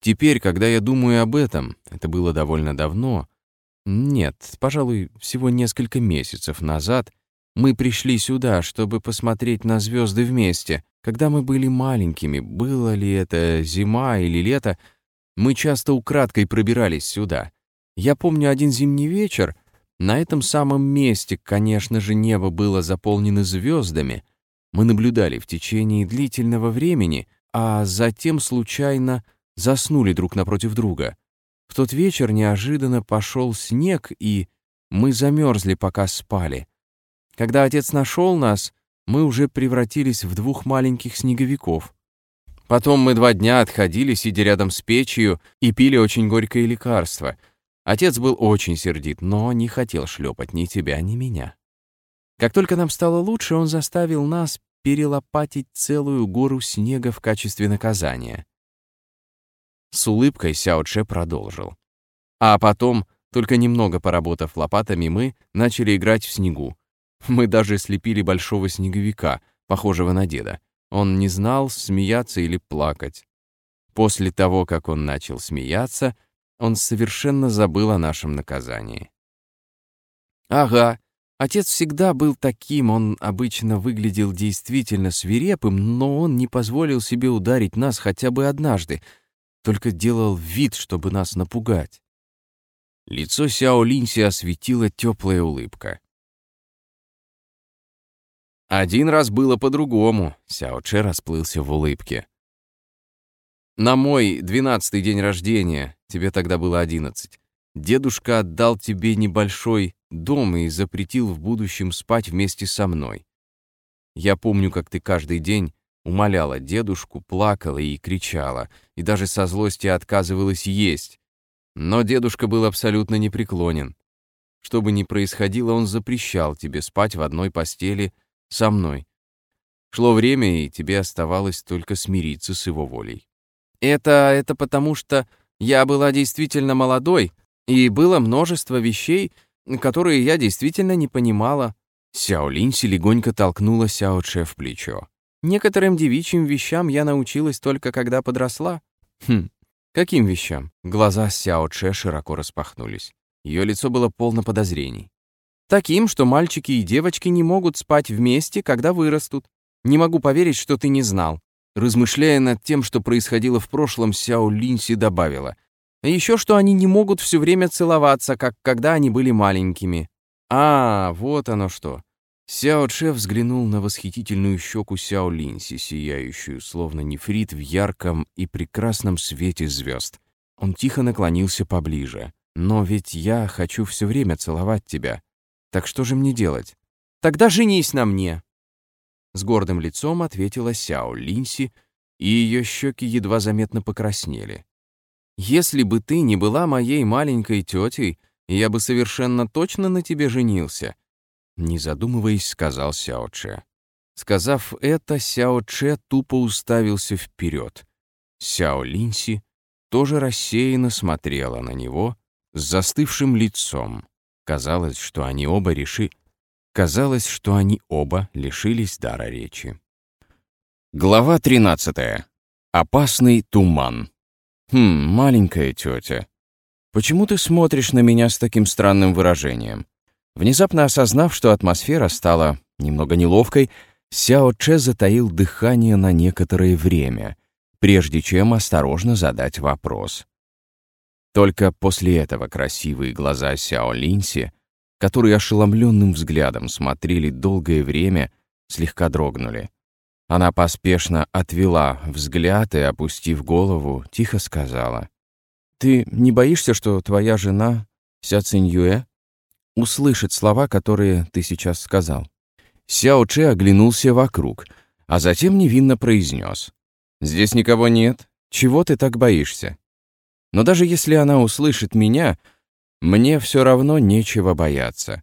Теперь, когда я думаю об этом, это было довольно давно, нет, пожалуй, всего несколько месяцев назад, мы пришли сюда, чтобы посмотреть на звезды вместе. Когда мы были маленькими, было ли это зима или лето, мы часто украдкой пробирались сюда. Я помню один зимний вечер, на этом самом месте, конечно же, небо было заполнено звездами. Мы наблюдали в течение длительного времени, а затем случайно заснули друг напротив друга. В тот вечер неожиданно пошел снег, и мы замерзли, пока спали. Когда отец нашел нас, мы уже превратились в двух маленьких снеговиков. Потом мы два дня отходили, сидя рядом с печью, и пили очень горькое лекарство. Отец был очень сердит, но не хотел шлепать ни тебя, ни меня. Как только нам стало лучше, он заставил нас перелопатить целую гору снега в качестве наказания. С улыбкой Сяо Че продолжил. А потом, только немного поработав лопатами, мы начали играть в снегу. Мы даже слепили большого снеговика, похожего на деда. Он не знал, смеяться или плакать. После того, как он начал смеяться, он совершенно забыл о нашем наказании. «Ага, отец всегда был таким, он обычно выглядел действительно свирепым, но он не позволил себе ударить нас хотя бы однажды, только делал вид, чтобы нас напугать». Лицо Сяо Линси осветила теплая улыбка. Один раз было по-другому. Сяо Че расплылся в улыбке. На мой двенадцатый день рождения, тебе тогда было одиннадцать, дедушка отдал тебе небольшой дом и запретил в будущем спать вместе со мной. Я помню, как ты каждый день умоляла дедушку, плакала и кричала, и даже со злости отказывалась есть. Но дедушка был абсолютно непреклонен. Что бы ни происходило, он запрещал тебе спать в одной постели со мной. Шло время, и тебе оставалось только смириться с его волей. Это... это потому что я была действительно молодой, и было множество вещей, которые я действительно не понимала. Сяо Линси легонько толкнула Сяо Че в плечо. Некоторым девичьим вещам я научилась только когда подросла. Хм, каким вещам? Глаза Сяо Че широко распахнулись. Ее лицо было полно подозрений. Таким, что мальчики и девочки не могут спать вместе, когда вырастут. Не могу поверить, что ты не знал. Размышляя над тем, что происходило в прошлом, Сяо Линси добавила. Еще что они не могут все время целоваться, как когда они были маленькими. А, вот оно что. Сяо Че взглянул на восхитительную щеку Сяо Линси, сияющую, словно нефрит в ярком и прекрасном свете звезд. Он тихо наклонился поближе. «Но ведь я хочу все время целовать тебя. Так что же мне делать? Тогда женись на мне!» С гордым лицом ответила Сяо Линси, и ее щеки едва заметно покраснели. «Если бы ты не была моей маленькой тетей, я бы совершенно точно на тебе женился», не задумываясь, сказал Сяо Че. Сказав это, Сяо Че тупо уставился вперед. Сяо Линси тоже рассеянно смотрела на него с застывшим лицом. Казалось, что они оба реши... Казалось, что они оба лишились дара речи. Глава 13. Опасный туман. Хм, маленькая тетя. Почему ты смотришь на меня с таким странным выражением? Внезапно осознав, что атмосфера стала немного неловкой, Сяо Че затаил дыхание на некоторое время, прежде чем осторожно задать вопрос. Только после этого красивые глаза Сяо Линси, которые ошеломленным взглядом смотрели долгое время, слегка дрогнули. Она поспешно отвела взгляд и, опустив голову, тихо сказала. «Ты не боишься, что твоя жена, Ся Циньюэ, услышит слова, которые ты сейчас сказал?» Сяо Че оглянулся вокруг, а затем невинно произнес. «Здесь никого нет. Чего ты так боишься? Но даже если она услышит меня, мне все равно нечего бояться.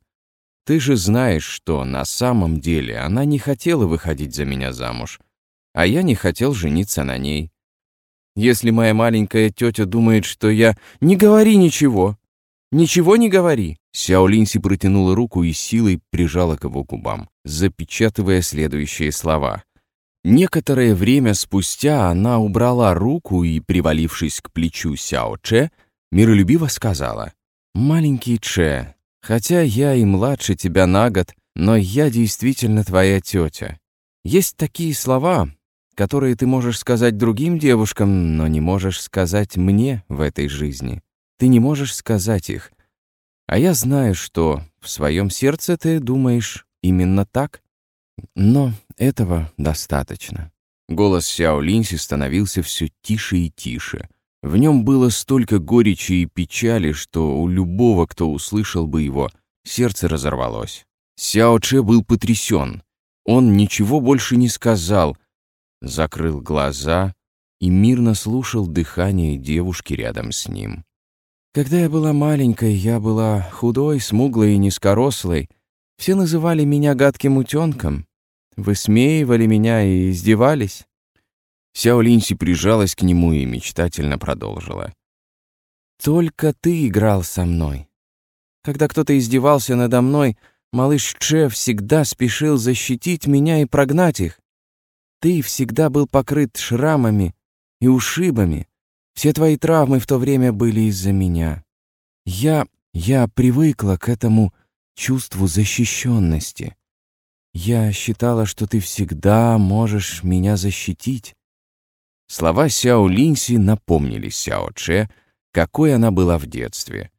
Ты же знаешь, что на самом деле она не хотела выходить за меня замуж, а я не хотел жениться на ней. Если моя маленькая тетя думает, что я... Не говори ничего! Ничего не говори!» Сяо Линси протянула руку и силой прижала к его губам, запечатывая следующие слова. Некоторое время спустя она убрала руку и, привалившись к плечу Сяо Че, миролюбиво сказала. «Маленький Че, Хотя я и младше тебя на год, но я действительно твоя тетя. Есть такие слова, которые ты можешь сказать другим девушкам, но не можешь сказать мне в этой жизни. Ты не можешь сказать их. А я знаю, что в своем сердце ты думаешь именно так. Но этого достаточно. Голос Сяо Линси становился все тише и тише — в нем было столько горечи и печали, что у любого, кто услышал бы его, сердце разорвалось. Сяо Че был потрясен. Он ничего больше не сказал, закрыл глаза и мирно слушал дыхание девушки рядом с ним. Когда я была маленькой, я была худой, смуглой и низкорослой. Все называли меня гадким утенком, высмеивали меня и издевались. Сяо Линси прижалась к нему и мечтательно продолжила. «Только ты играл со мной. Когда кто-то издевался надо мной, малыш Че всегда спешил защитить меня и прогнать их. Ты всегда был покрыт шрамами и ушибами. Все твои травмы в то время были из-за меня. Я... я привыкла к этому чувству защищенности. Я считала, что ты всегда можешь меня защитить. Слова Сяо Линси напомнили Сяо Че, какой она была в детстве.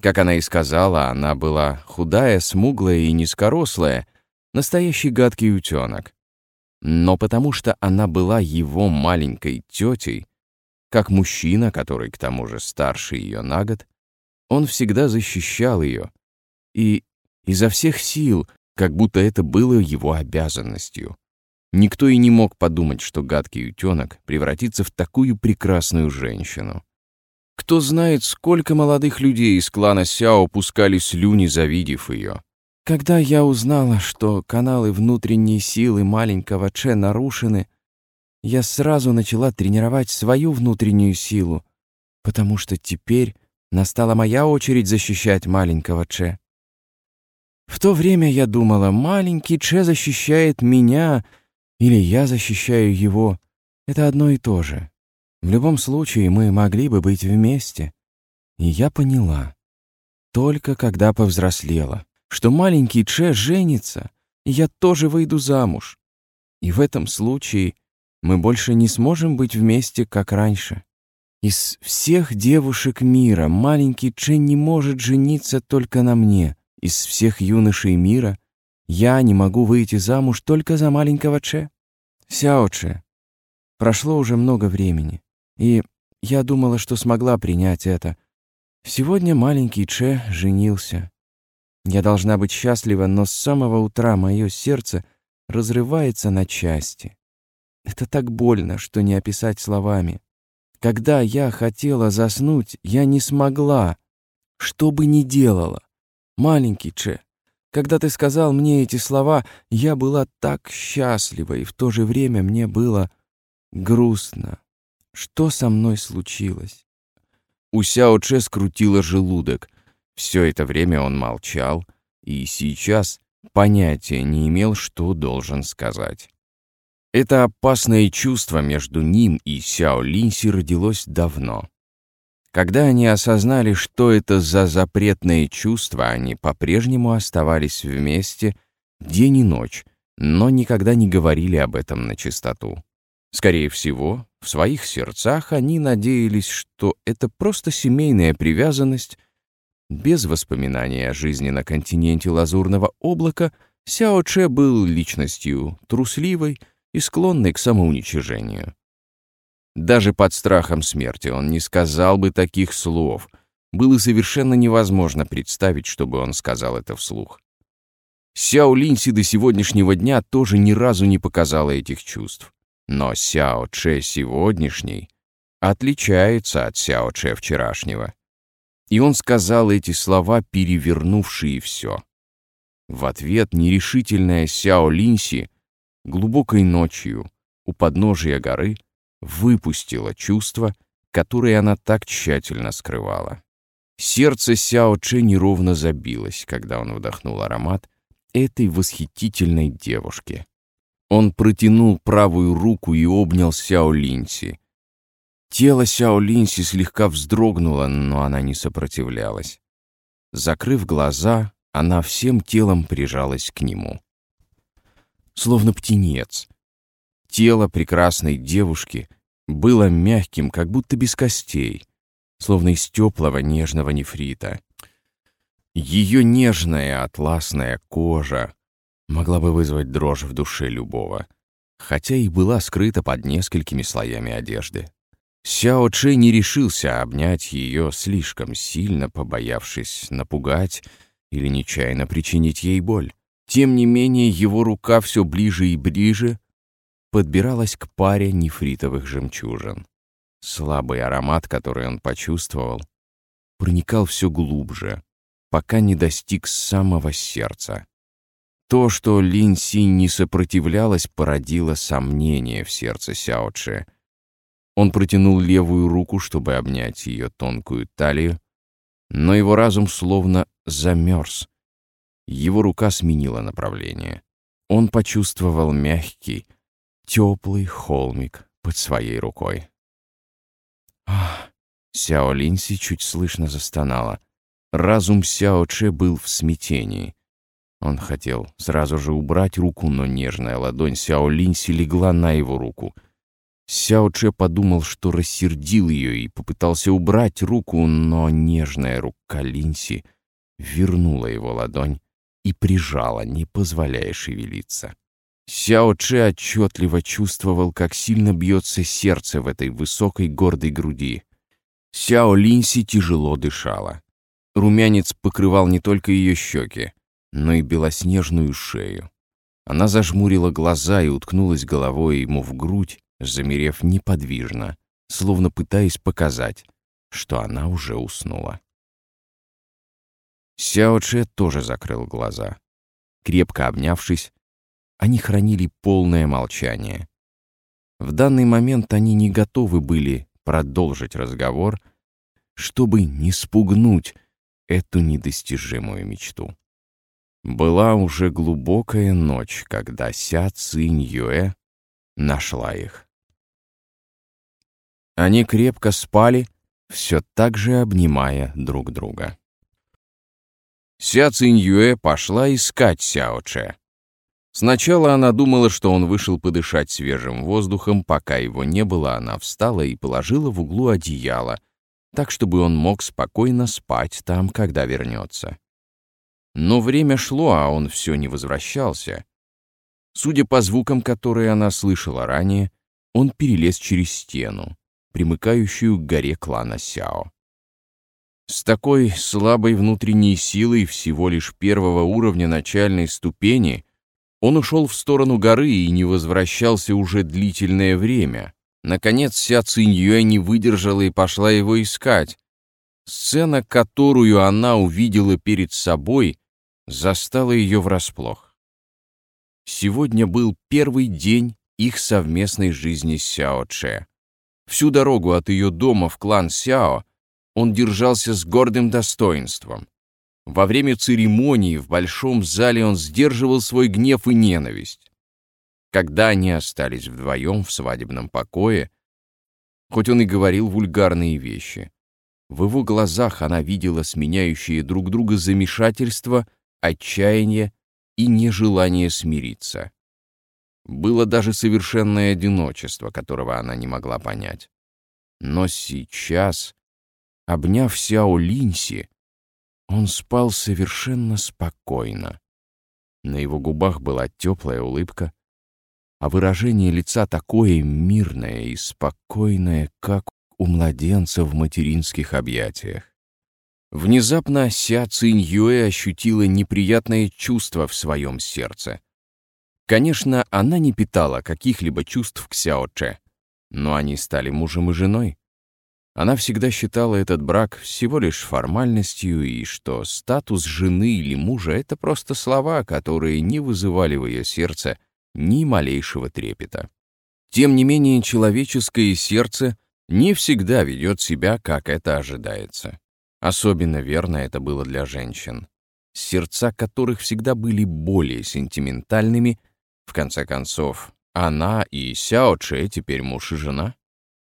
Как она и сказала, она была худая, смуглая и низкорослая, настоящий гадкий утенок. Но потому что она была его маленькой тетей, как мужчина, который к тому же старше ее на год, он всегда защищал ее. И изо всех сил, как будто это было его обязанностью. Никто и не мог подумать, что гадкий утенок превратится в такую прекрасную женщину. Кто знает, сколько молодых людей из клана Сяо пускали слюни, завидев ее. Когда я узнала, что каналы внутренней силы маленького Че нарушены, я сразу начала тренировать свою внутреннюю силу, потому что теперь настала моя очередь защищать маленького Че. В то время я думала, маленький Че защищает меня — или я защищаю его, это одно и то же. В любом случае мы могли бы быть вместе. И я поняла, только когда повзрослела, что маленький Че женится, и я тоже выйду замуж. И в этом случае мы больше не сможем быть вместе, как раньше. Из всех девушек мира маленький Че не может жениться только на мне. Из всех юношей мира я не могу выйти замуж только за маленького Че. Сяо Че. Прошло уже много времени, и я думала, что смогла принять это. Сегодня маленький Че женился. Я должна быть счастлива, но с самого утра мое сердце разрывается на части. Это так больно, что не описать словами. Когда я хотела заснуть, я не смогла. Что бы ни делала. Маленький Че, когда ты сказал мне эти слова, я была так счастлива, и в то же время мне было грустно. Что со мной случилось? У Сяо Че скрутило желудок. Все это время он молчал, и сейчас понятия не имел, что должен сказать. Это опасное чувство между ним и Сяо Линси родилось давно. Когда они осознали, что это за запретное чувство, они по-прежнему оставались вместе день и ночь, но никогда не говорили об этом на чистоту. Скорее всего, в своих сердцах они надеялись, что это просто семейная привязанность. Без воспоминаний о жизни на континенте Лазурного облака Сяо Че был личностью трусливой и склонной к самоуничижению. Даже под страхом смерти он не сказал бы таких слов. Было совершенно невозможно представить, чтобы он сказал это вслух. Сяо Линси до сегодняшнего дня тоже ни разу не показала этих чувств. Но Сяо Че сегодняшний отличается от Сяо Че вчерашнего. И он сказал эти слова, перевернувшие все. В ответ нерешительная Сяо Линси глубокой ночью у подножия горы выпустила чувство, которое она так тщательно скрывала. Сердце Сяо Че неровно забилось, когда он вдохнул аромат этой восхитительной девушки. Он протянул правую руку и обнял Сяо Линси. Тело Сяо Линси слегка вздрогнуло, но она не сопротивлялась. Закрыв глаза, она всем телом прижалась к нему. Словно птенец. Тело прекрасной девушки было мягким, как будто без костей, словно из теплого нежного нефрита. Ее нежная атласная кожа могла бы вызвать дрожь в душе любого, хотя и была скрыта под несколькими слоями одежды. Сяо Че не решился обнять ее слишком сильно, побоявшись напугать или нечаянно причинить ей боль. Тем не менее, его рука все ближе и ближе подбиралась к паре нефритовых жемчужин. Слабый аромат, который он почувствовал, проникал все глубже, пока не достиг самого сердца. То, что Лин Синь не сопротивлялась, породило сомнение в сердце Сяочи. Он протянул левую руку, чтобы обнять ее тонкую талию, но его разум словно замерз. Его рука сменила направление. Он почувствовал мягкий, теплый холмик под своей рукой. Ах! Сяо Линси чуть слышно застонала. Разум Сяо Че был в смятении. Он хотел сразу же убрать руку, но нежная ладонь Сяо Линси легла на его руку. Сяо Че подумал, что рассердил ее и попытался убрать руку, но нежная рука Линси вернула его ладонь и прижала, не позволяя шевелиться. Сяо Че отчетливо чувствовал, как сильно бьется сердце в этой высокой гордой груди. Сяо Линси тяжело дышала. Румянец покрывал не только ее щеки но и белоснежную шею. Она зажмурила глаза и уткнулась головой ему в грудь, замерев неподвижно, словно пытаясь показать, что она уже уснула. Сяо Че тоже закрыл глаза. Крепко обнявшись, они хранили полное молчание. В данный момент они не готовы были продолжить разговор, чтобы не спугнуть эту недостижимую мечту. Была уже глубокая ночь, когда Ся Цинь Юэ нашла их. Они крепко спали, все так же обнимая друг друга. Ся Цинь Юэ пошла искать Сяо Че. Сначала она думала, что он вышел подышать свежим воздухом, пока его не было, она встала и положила в углу одеяло, так, чтобы он мог спокойно спать там, когда вернется. Но время шло, а он все не возвращался. Судя по звукам, которые она слышала ранее, он перелез через стену, примыкающую к горе клана Сяо. С такой слабой внутренней силой всего лишь первого уровня начальной ступени он ушел в сторону горы и не возвращался уже длительное время. Наконец Ся Циньюэ не выдержала и пошла его искать. Сцена, которую она увидела перед собой, застала ее врасплох. Сегодня был первый день их совместной жизни с Сяо Че. Всю дорогу от ее дома в клан Сяо он держался с гордым достоинством. Во время церемонии в большом зале он сдерживал свой гнев и ненависть. Когда они остались вдвоем в свадебном покое, хоть он и говорил вульгарные вещи, в его глазах она видела сменяющие друг друга замешательство, отчаяние и нежелание смириться. Было даже совершенное одиночество, которого она не могла понять. Но сейчас, обняв Сяо Линси, он спал совершенно спокойно. На его губах была теплая улыбка, а выражение лица такое мирное и спокойное, как у младенца в материнских объятиях. Внезапно Ся Цинь Юэ ощутила неприятное чувство в своем сердце. Конечно, она не питала каких-либо чувств к Сяо Че, но они стали мужем и женой. Она всегда считала этот брак всего лишь формальностью и что статус жены или мужа — это просто слова, которые не вызывали в ее сердце ни малейшего трепета. Тем не менее, человеческое сердце не всегда ведет себя, как это ожидается. Особенно верно это было для женщин, сердца которых всегда были более сентиментальными. В конце концов, она и Сяо Че теперь муж и жена.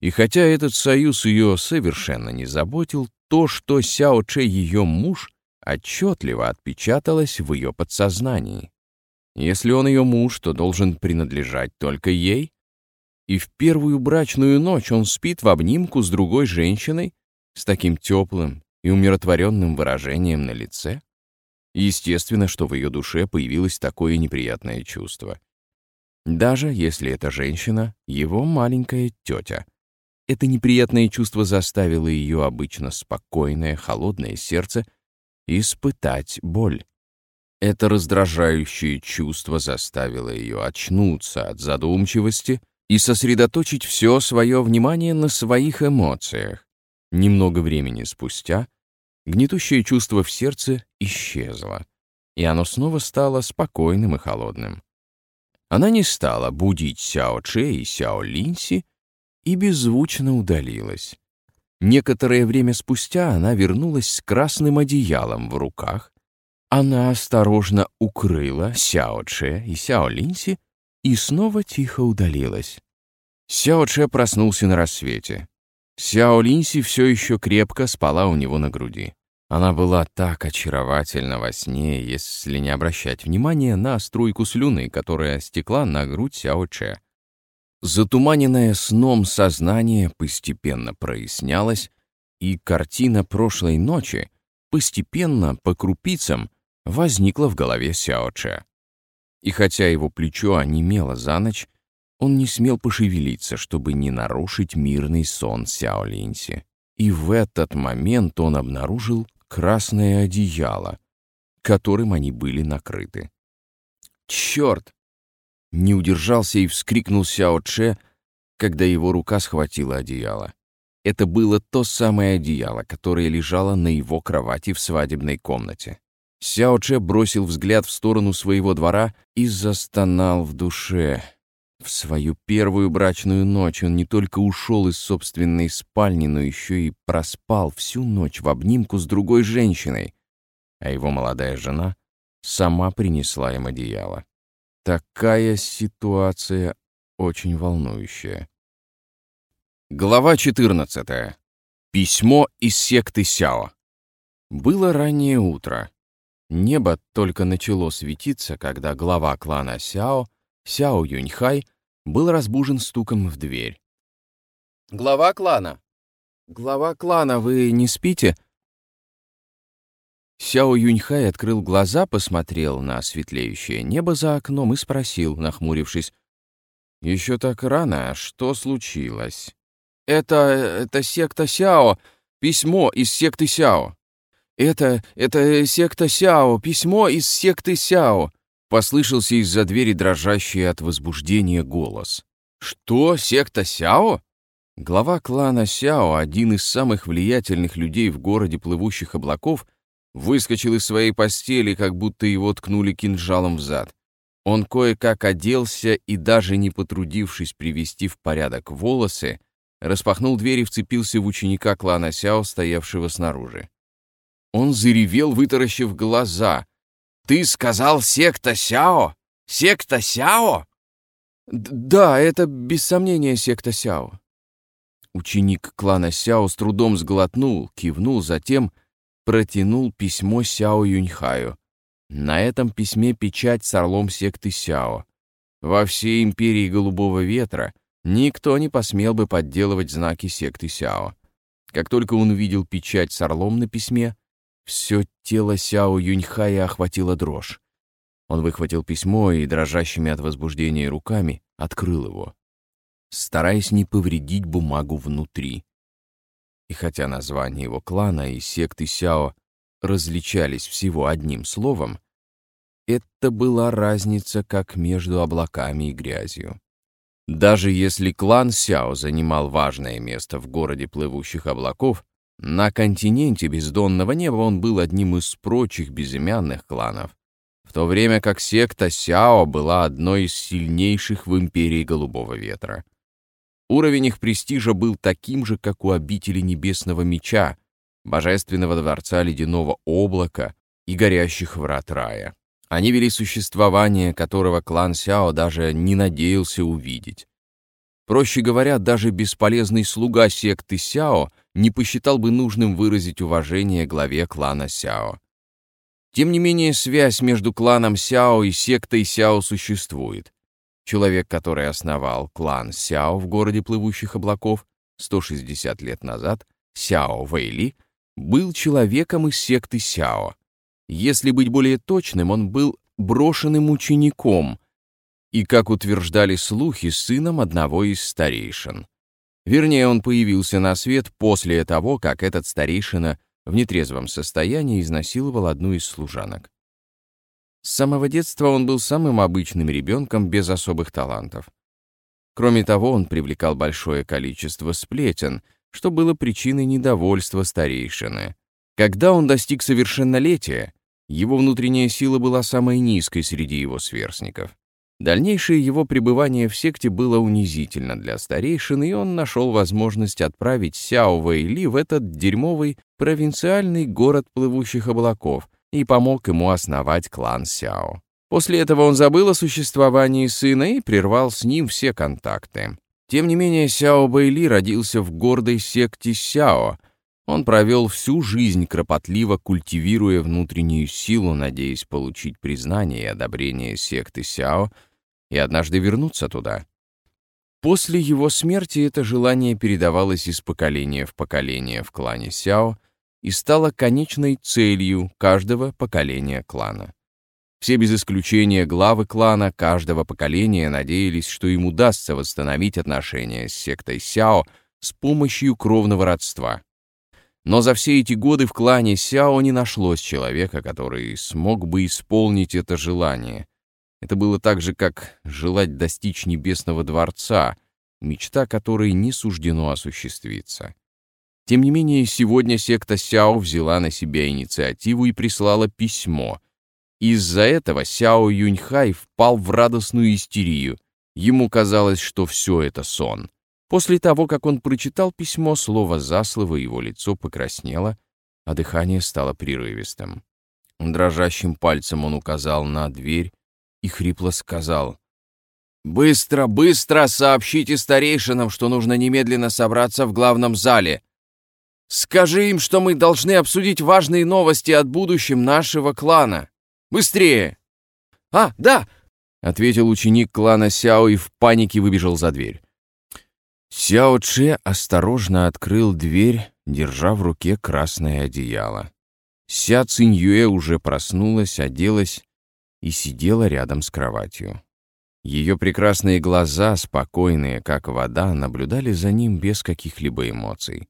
И хотя этот союз ее совершенно не заботил, то, что Сяо Че ее муж, отчетливо отпечаталось в ее подсознании. Если он ее муж, то должен принадлежать только ей. И в первую брачную ночь он спит в обнимку с другой женщиной с таким теплым и умиротворенным выражением на лице. Естественно, что в ее душе появилось такое неприятное чувство. Даже если эта женщина — его маленькая тетя. Это неприятное чувство заставило ее обычно спокойное, холодное сердце испытать боль. Это раздражающее чувство заставило ее очнуться от задумчивости и сосредоточить все свое внимание на своих эмоциях. Немного времени спустя гнетущее чувство в сердце исчезло, и оно снова стало спокойным и холодным. Она не стала будить Сяо Че и Сяо Линси и беззвучно удалилась. Некоторое время спустя она вернулась с красным одеялом в руках она осторожно укрыла Сяо Че и Сяо Линси и снова тихо удалилась. Сяо Че проснулся на рассвете. Сяо Линси все еще крепко спала у него на груди. Она была так очаровательна во сне, если не обращать внимания на струйку слюны, которая стекла на грудь Сяо Че. Затуманенное сном сознание постепенно прояснялось, и картина прошлой ночи постепенно, по крупицам, возникло в голове Сяоче. И хотя его плечо онемело за ночь, он не смел пошевелиться, чтобы не нарушить мирный сон Сяо Линси. И в этот момент он обнаружил красное одеяло, которым они были накрыты. «Черт!» Не удержался и вскрикнул Сяо Че, когда его рука схватила одеяло. Это было то самое одеяло, которое лежало на его кровати в свадебной комнате. Сяо Че бросил взгляд в сторону своего двора и застонал в душе. В свою первую брачную ночь он не только ушел из собственной спальни, но еще и проспал всю ночь в обнимку с другой женщиной, а его молодая жена сама принесла им одеяло. Такая ситуация очень волнующая. Глава 14. Письмо из секты Сяо. Было раннее утро. Небо только начало светиться, когда глава клана Сяо, Сяо Юньхай, был разбужен стуком в дверь. «Глава клана!» «Глава клана, вы не спите?» Сяо Юньхай открыл глаза, посмотрел на светлеющее небо за окном и спросил, нахмурившись, «Еще так рано, что случилось?» «Это... это секта Сяо, письмо из секты Сяо». «Это... это секта Сяо, письмо из секты Сяо!» Послышался из-за двери дрожащий от возбуждения голос. «Что, секта Сяо?» Глава клана Сяо, один из самых влиятельных людей в городе плывущих облаков, выскочил из своей постели, как будто его ткнули кинжалом в зад. Он кое-как оделся и, даже не потрудившись привести в порядок волосы, распахнул дверь и вцепился в ученика клана Сяо, стоявшего снаружи. Он заревел, вытаращив глаза. «Ты сказал секта Сяо? Секта Сяо?» Да, это без сомнения секта Сяо. Ученик клана Сяо с трудом сглотнул, кивнул, затем протянул письмо Сяо Юньхаю. На этом письме печать с орлом секты Сяо. Во всей империи Голубого Ветра никто не посмел бы подделывать знаки секты Сяо. Как только он увидел печать с орлом на письме, все тело Сяо Юньхая охватило дрожь. Он выхватил письмо и дрожащими от возбуждения руками открыл его стараясь не повредить бумагу внутри. И хотя название его клана и секты Сяо различались всего одним словом, это была разница как между облаками и грязью. Даже если клан Сяо занимал важное место в городе плывущих облаков, на континенте бездонного неба он был одним из прочих безымянных кланов, в то время как секта Сяо была одной из сильнейших в империи Голубого Ветра. Уровень их престижа был таким же, как у обители Небесного Меча, Божественного Дворца Ледяного Облака и Горящих Врат Рая. Они вели существование, которого клан Сяо даже не надеялся увидеть. Проще говоря, даже бесполезный слуга секты Сяо не посчитал бы нужным выразить уважение главе клана Сяо. Тем не менее, связь между кланом Сяо и сектой Сяо существует. Человек, который основал клан Сяо в городе плывущих облаков 160 лет назад, Сяо Вэйли, был человеком из секты Сяо. Если быть более точным, он был брошенным учеником и, как утверждали слухи, сыном одного из старейшин. Вернее, он появился на свет после того, как этот старейшина в нетрезвом состоянии изнасиловал одну из служанок. С самого детства он был самым обычным ребенком без особых талантов. Кроме того, он привлекал большое количество сплетен, что было причиной недовольства старейшины. Когда он достиг совершеннолетия, его внутренняя сила была самой низкой среди его сверстников. Дальнейшее его пребывание в секте было унизительно для старейшины, и он нашел возможность отправить Сяо Вэйли в этот дерьмовый провинциальный город плывущих облаков, и помог ему основать клан Сяо. После этого он забыл о существовании сына и прервал с ним все контакты. Тем не менее, Сяо Бэйли родился в гордой секте Сяо. Он провел всю жизнь, кропотливо культивируя внутреннюю силу, надеясь получить признание и одобрение секты Сяо и однажды вернуться туда. После его смерти это желание передавалось из поколения в поколение в клане Сяо, и стала конечной целью каждого поколения клана. Все без исключения главы клана каждого поколения надеялись, что им удастся восстановить отношения с сектой Сяо с помощью кровного родства. Но за все эти годы в клане Сяо не нашлось человека, который смог бы исполнить это желание. Это было так же, как желать достичь небесного дворца, мечта которой не суждено осуществиться. Тем не менее, сегодня секта Сяо взяла на себя инициативу и прислала письмо. Из-за этого Сяо Юньхай впал в радостную истерию. Ему казалось, что все это сон. После того, как он прочитал письмо, слово за слово его лицо покраснело, а дыхание стало прерывистым. Дрожащим пальцем он указал на дверь и хрипло сказал «Быстро, быстро сообщите старейшинам, что нужно немедленно собраться в главном зале. Скажи им, что мы должны обсудить важные новости от будущем нашего клана. Быстрее!» «А, да!» — ответил ученик клана Сяо и в панике выбежал за дверь. Сяо Че осторожно открыл дверь, держа в руке красное одеяло. Ся Циньюэ уже проснулась, оделась и сидела рядом с кроватью. Ее прекрасные глаза, спокойные, как вода, наблюдали за ним без каких-либо эмоций.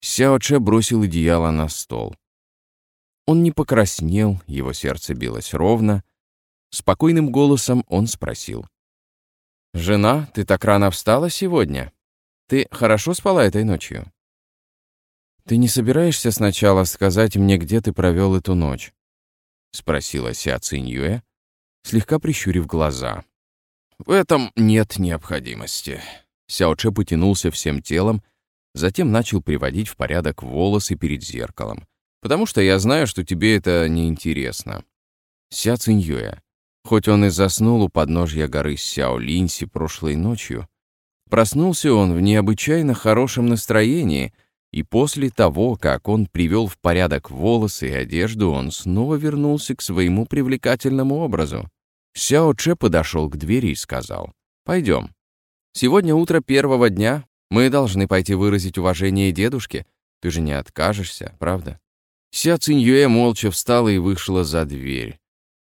Сяо Че бросил одеяло на стол. Он не покраснел, его сердце билось ровно. Спокойным голосом он спросил. «Жена, ты так рано встала сегодня? Ты хорошо спала этой ночью?» «Ты не собираешься сначала сказать мне, где ты провел эту ночь?» — спросила Ся Циньюэ, слегка прищурив глаза. «В этом нет необходимости». Сяо Че потянулся всем телом, Затем начал приводить в порядок волосы перед зеркалом. «Потому что я знаю, что тебе это неинтересно». Ся Циньюэ, Хоть он и заснул у подножья горы Сяо-Линси прошлой ночью, проснулся он в необычайно хорошем настроении, и после того, как он привел в порядок волосы и одежду, он снова вернулся к своему привлекательному образу. Сяо Че подошел к двери и сказал, «Пойдем. Сегодня утро первого дня, мы должны пойти выразить уважение дедушке. Ты же не откажешься, правда?» Ся Циньюэ молча встала и вышла за дверь.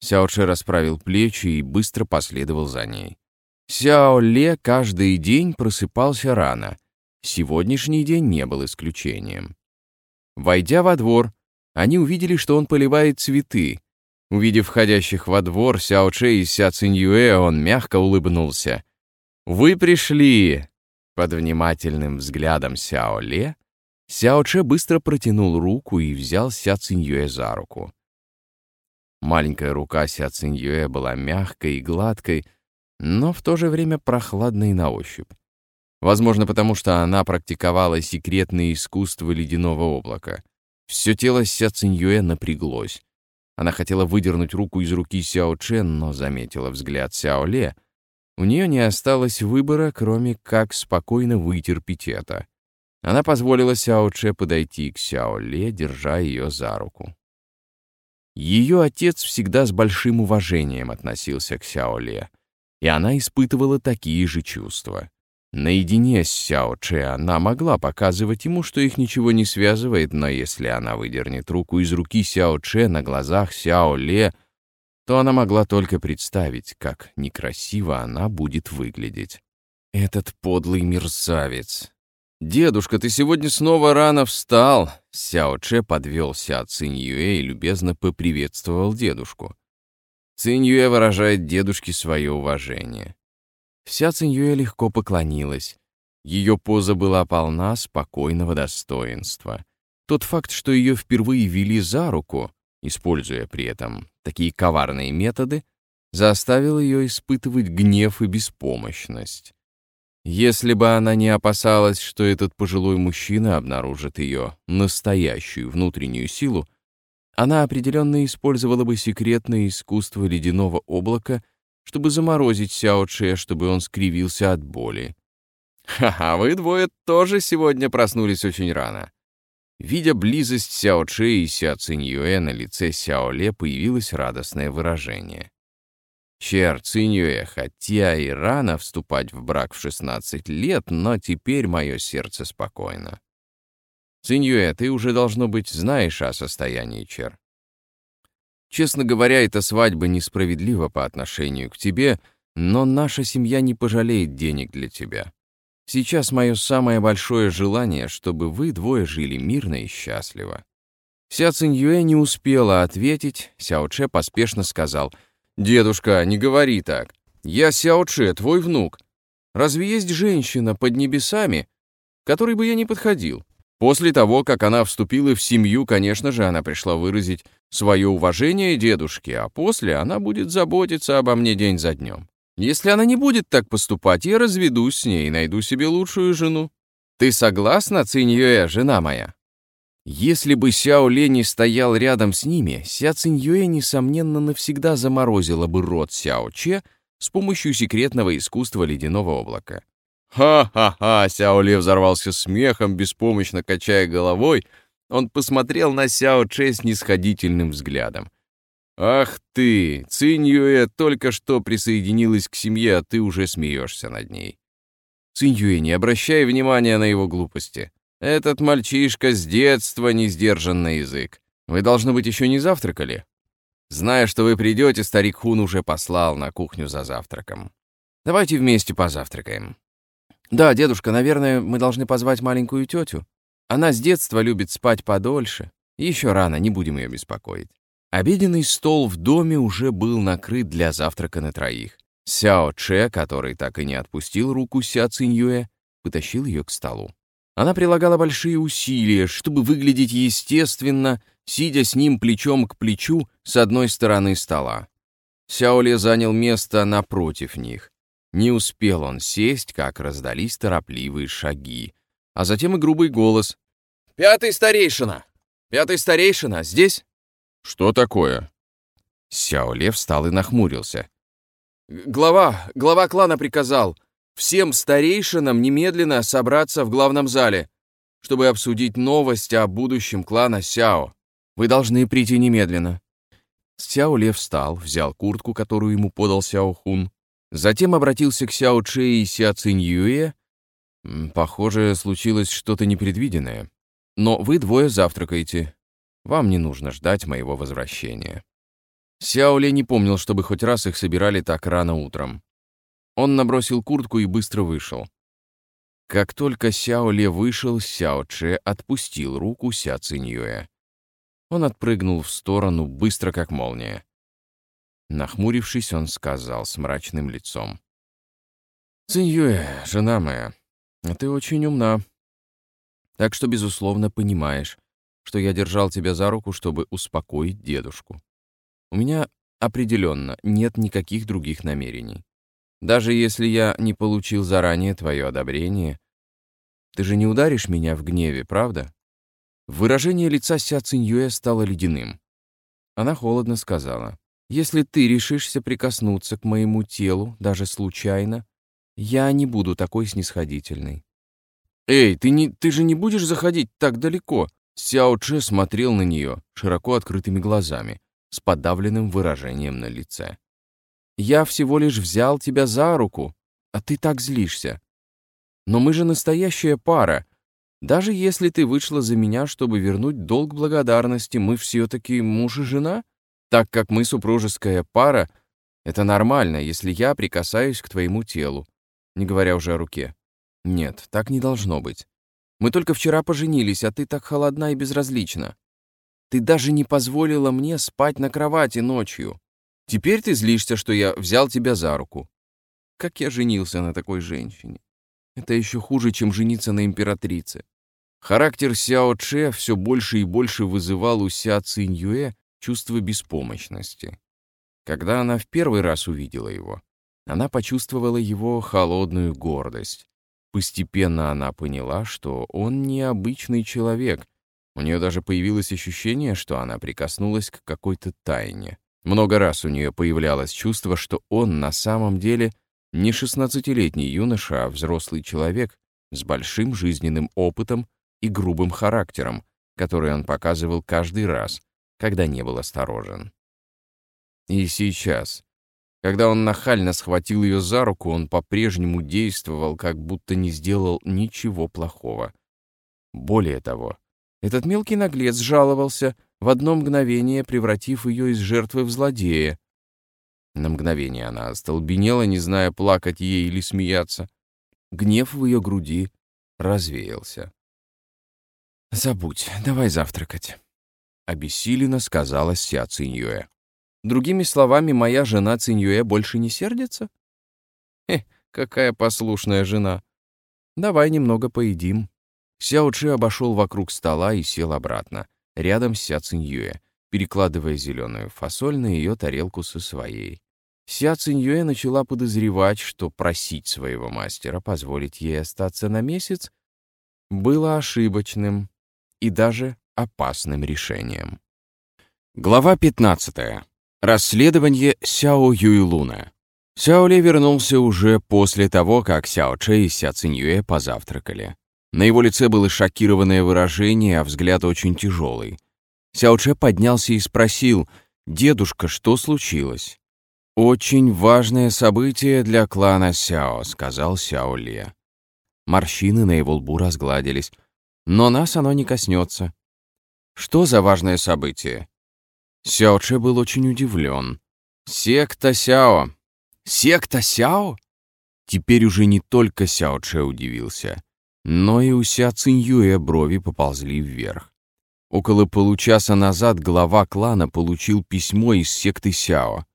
Сяо Че расправил плечи и быстро последовал за ней. Сяо Ле каждый день просыпался рано. Сегодняшний день не был исключением. Войдя во двор, они увидели, что он поливает цветы. Увидев входящих во двор Сяо Че и Ся Циньюэ, он мягко улыбнулся. «Вы пришли!» Под внимательным взглядом Сяо Ле, Сяо Че быстро протянул руку и взял Ся Циньюэ за руку. Маленькая рука Ся Циньюэ была мягкой и гладкой, но в то же время прохладной на ощупь. Возможно, потому что она практиковала секретное искусство ледяного облака. Все тело Ся Циньюэ напряглось. Она хотела выдернуть руку из руки Сяо Чен, но заметила взгляд Сяо Ле. У нее не осталось выбора, кроме как спокойно вытерпеть это. Она позволила Сяо Че подойти к Сяо Ле, держа ее за руку. Ее отец всегда с большим уважением относился к Сяоле, и она испытывала такие же чувства. Наедине с Сяо Че она могла показывать ему, что их ничего не связывает, но если она выдернет руку из руки Сяо Че на глазах Сяо Ле, то она могла только представить, как некрасиво она будет выглядеть. Этот подлый мерзавец, «Дедушка, ты сегодня снова рано встал!» Сяо Че подвел Ся Циньюэ и любезно поприветствовал дедушку. Циньюэ выражает дедушке свое уважение. Ся Циньюэ легко поклонилась. Ее поза была полна спокойного достоинства. Тот факт, что ее впервые вели за руку, используя при этом такие коварные методы, заставил ее испытывать гнев и беспомощность. Если бы она не опасалась, что этот пожилой мужчина обнаружит ее настоящую внутреннюю силу, она определенно использовала бы секретное искусство ледяного облака, чтобы заморозить Сяо Че, чтобы он скривился от боли. «Ха-ха, вы двое тоже сегодня проснулись очень рано». Видя близость Сяо Че и Ся Циньюэ, на лице Сяо Ле появилось радостное выражение. Чер Цинюэ, хотя и рано вступать в брак в 16 лет, но теперь мое сердце спокойно. Цинюэ, ты уже, должно быть, знаешь о состоянии Чер. Честно говоря, эта свадьба несправедлива по отношению к тебе, но наша семья не пожалеет денег для тебя. Сейчас мое самое большое желание, чтобы вы двое жили мирно и счастливо». Ся Циньюэ не успела ответить, Сяо Че поспешно сказал — «Дедушка, не говори так. Я Сяо Че, твой внук. Разве есть женщина под небесами, которой бы я не подходил?» После того, как она вступила в семью, конечно же, она пришла выразить свое уважение дедушке, а после она будет заботиться обо мне день за днем. Если она не будет так поступать, я разведусь с ней и найду себе лучшую жену. Ты согласна, Циньюэ, жена моя?» Если бы Сяо Лени стоял рядом с ними, Ся Циньюэ, несомненно, навсегда заморозила бы рот Сяо Че с помощью секретного искусства ледяного облака. «Ха-ха-ха!» — Сяо Ле взорвался смехом, беспомощно качая головой. Он посмотрел на Сяо Че с нисходительным взглядом. «Ах ты! Циньюэ только что присоединилась к семье, а ты уже смеешься над ней». Циньюэ, не обращай внимания на его глупости. Этот мальчишка с детства не сдержан на язык. Вы, должно быть, еще не завтракали? Зная, что вы придете, старик Хун уже послал на кухню за завтраком. Давайте вместе позавтракаем. Да, дедушка, наверное, мы должны позвать маленькую тетю. Она с детства любит спать подольше. Еще рано, не будем ее беспокоить. Обеденный стол в доме уже был накрыт для завтрака на троих. Сяо Че, который так и не отпустил руку Ся Циньюэ, потащил ее к столу. Она прилагала большие усилия, чтобы выглядеть естественно, сидя с ним плечом к плечу с одной стороны стола. Сяоле занял место напротив них. Не успел он сесть, как раздались торопливые шаги, а затем и грубый голос. «Пятый старейшина! Пятый старейшина, здесь?» «Что такое?» Сяо Ле встал и нахмурился. «Глава, глава клана приказал всем старейшинам немедленно собраться в главном зале, чтобы обсудить новости о будущем клана Сяо. Вы должны прийти немедленно». Сяо Ле встал, взял куртку, которую ему подал Сяо Хун, затем обратился к Сяо Че и Ся Цинь «Похоже, случилось что-то непредвиденное. Но вы двое завтракаете. Вам не нужно ждать моего возвращения». Сяо Ле не помнил, чтобы хоть раз их собирали так рано утром. Он набросил куртку и быстро вышел. Как только Сяо Ле вышел, Сяо Че отпустил руку Ся Циньюэ. Он отпрыгнул в сторону, быстро как молния. Нахмурившись, он сказал с мрачным лицом. «Циньюэ, жена моя, ты очень умна. Так что, безусловно, понимаешь, что я держал тебя за руку, чтобы успокоить дедушку. У меня определенно нет никаких других намерений. Даже если я не получил заранее твое одобрение, ты же не ударишь меня в гневе, правда?» Выражение лица Ся Циньюэ стало ледяным. Она холодно сказала, «Если ты решишься прикоснуться к моему телу, даже случайно, я не буду такой снисходительной». «Эй, ты, не, ты же не будешь заходить так далеко?» Сяо Че смотрел на нее широко открытыми глазами, с подавленным выражением на лице. «Я всего лишь взял тебя за руку, а ты так злишься. Но мы же настоящая пара, даже если ты вышла за меня, чтобы вернуть долг благодарности, мы все-таки муж и жена? Так как мы супружеская пара, это нормально, если я прикасаюсь к твоему телу, не говоря уже о руке. Нет, так не должно быть. Мы только вчера поженились, а ты так холодна и безразлична. Ты даже не позволила мне спать на кровати ночью. Теперь ты злишься, что я взял тебя за руку. Как я женился на такой женщине. Это еще хуже, чем жениться на императрице. Характер Сяо Че все больше и больше вызывал у Ся Циньюэ чувство беспомощности. Когда она в первый раз увидела его, она почувствовала его холодную гордость. Постепенно она поняла, что он необычный человек. У нее даже появилось ощущение, что она прикоснулась к какой-то тайне. Много раз у нее появлялось чувство, что он на самом деле не шестнадцатилетний юноша, а взрослый человек с большим жизненным опытом и грубым характером, который он показывал каждый раз, когда не был осторожен. И сейчас, когда он нахально схватил ее за руку, он по-прежнему действовал, как будто не сделал ничего плохого. Более того, этот мелкий наглец жаловался, в одно мгновение превратив ее из жертвы в злодея, на мгновение она остолбенела, не зная, плакать ей или смеяться. Гнев в ее груди развеялся. «Забудь, давай завтракать», — обессиленно сказала Ся Циньюэ. «Другими словами, моя жена Циньюэ больше не сердится?» «Хе, какая послушная жена! Давай немного поедим». Сяо Чи обошел вокруг стола и сел обратно, рядом с Ся Циньюэ, перекладывая зеленую фасоль на ее тарелку со своей. Ся Циньюэ начала подозревать, что просить своего мастера позволить ей остаться на месяц было ошибочным и даже опасным решением. Глава 15. Расследование Сяо Юйлуна. Сяо Ли вернулся уже после того, как Сяо Че и Ся Циньюэ позавтракали. На его лице было шокированное выражение, а взгляд очень тяжелый. Сяо Че поднялся и спросил, «Дедушка, что случилось?» «Очень важное событие для клана Сяо», — сказал Сяо Ле. Морщины на его лбу разгладились. «Но нас оно не коснется». «Что за важное событие?» Сяо Че был очень удивлен. «Секта Сяо!» «Секта Сяо?» Теперь уже не только Сяо Че удивился, но и у Ся Циньюэ брови поползли вверх. Около получаса назад глава клана получил письмо из секты Сяо.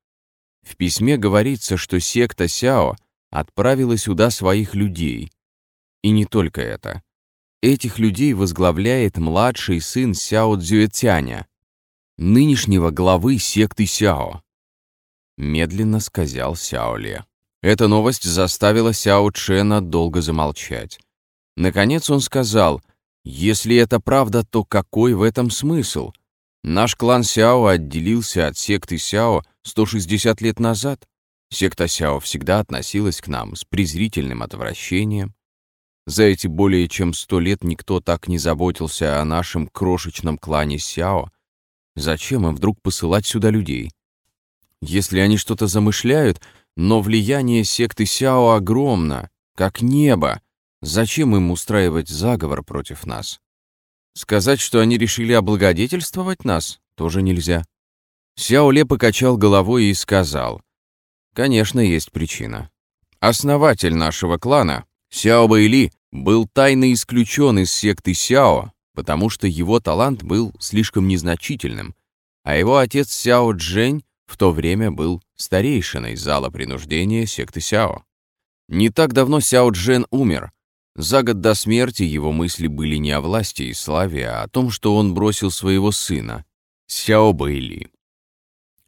В письме говорится, что секта Сяо отправила сюда своих людей. И не только это. Этих людей возглавляет младший сын Сяо Цзюэтяня, нынешнего главы секты Сяо. Медленно сказал Сяо Ле. Эта новость заставила Сяо Чена долго замолчать. Наконец он сказал — если это правда, то какой в этом смысл? Наш клан Сяо отделился от секты Сяо 160 лет назад. Секта Сяо всегда относилась к нам с презрительным отвращением. За эти более чем сто лет никто так не заботился о нашем крошечном клане Сяо. Зачем им вдруг посылать сюда людей? Если они что-то замышляют, но влияние секты Сяо огромно, как небо, зачем им устраивать заговор против нас? Сказать, что они решили облагодетельствовать нас, тоже нельзя. Сяо Ле покачал головой и сказал, «Конечно, есть причина. Основатель нашего клана, Сяо Бэйли, был тайно исключен из секты Сяо, потому что его талант был слишком незначительным, а его отец Сяо Джень в то время был старейшиной зала принуждения секты Сяо. Не так давно Сяо Джен умер, за год до смерти его мысли были не о власти и славе, а о том, что он бросил своего сына, Сяо Бэйли.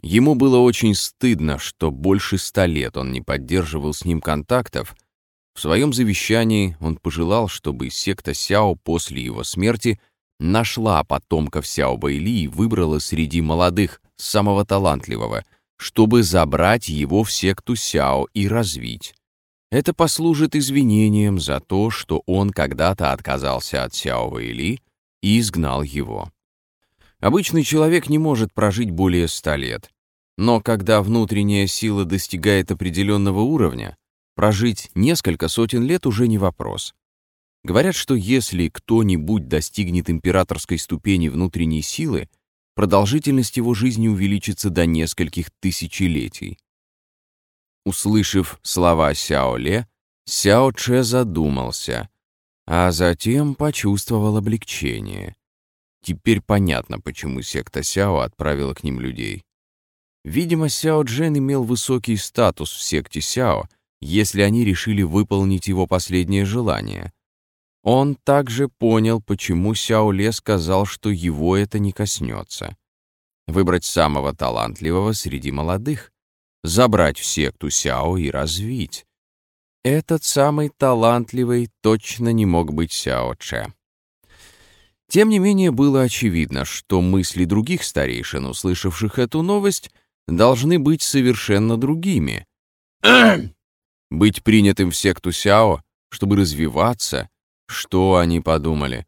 Ему было очень стыдно, что больше ста лет он не поддерживал с ним контактов. В своем завещании он пожелал, чтобы секта Сяо после его смерти нашла потомков Сяо Бэйли и выбрала среди молодых самого талантливого, чтобы забрать его в секту Сяо и развить. Это послужит извинением за то, что он когда-то отказался от Сяо Вэйли и изгнал его. Обычный человек не может прожить более ста лет, но когда внутренняя сила достигает определенного уровня, прожить несколько сотен лет уже не вопрос. Говорят, что если кто-нибудь достигнет императорской ступени внутренней силы, продолжительность его жизни увеличится до нескольких тысячелетий. Услышав слова Сяо Ле, Сяо Че задумался, а затем почувствовал облегчение. Теперь понятно, почему секта Сяо отправила к ним людей. Видимо, Сяо Джен имел высокий статус в секте Сяо, если они решили выполнить его последнее желание. Он также понял, почему Сяо Ле сказал, что его это не коснется. Выбрать самого талантливого среди молодых забрать в секту Сяо и развить. Этот самый талантливый точно не мог быть Сяо Че. Тем не менее, было очевидно, что мысли других старейшин, услышавших эту новость, должны быть совершенно другими. <clears throat> быть принятым в секту Сяо, чтобы развиваться, что они подумали?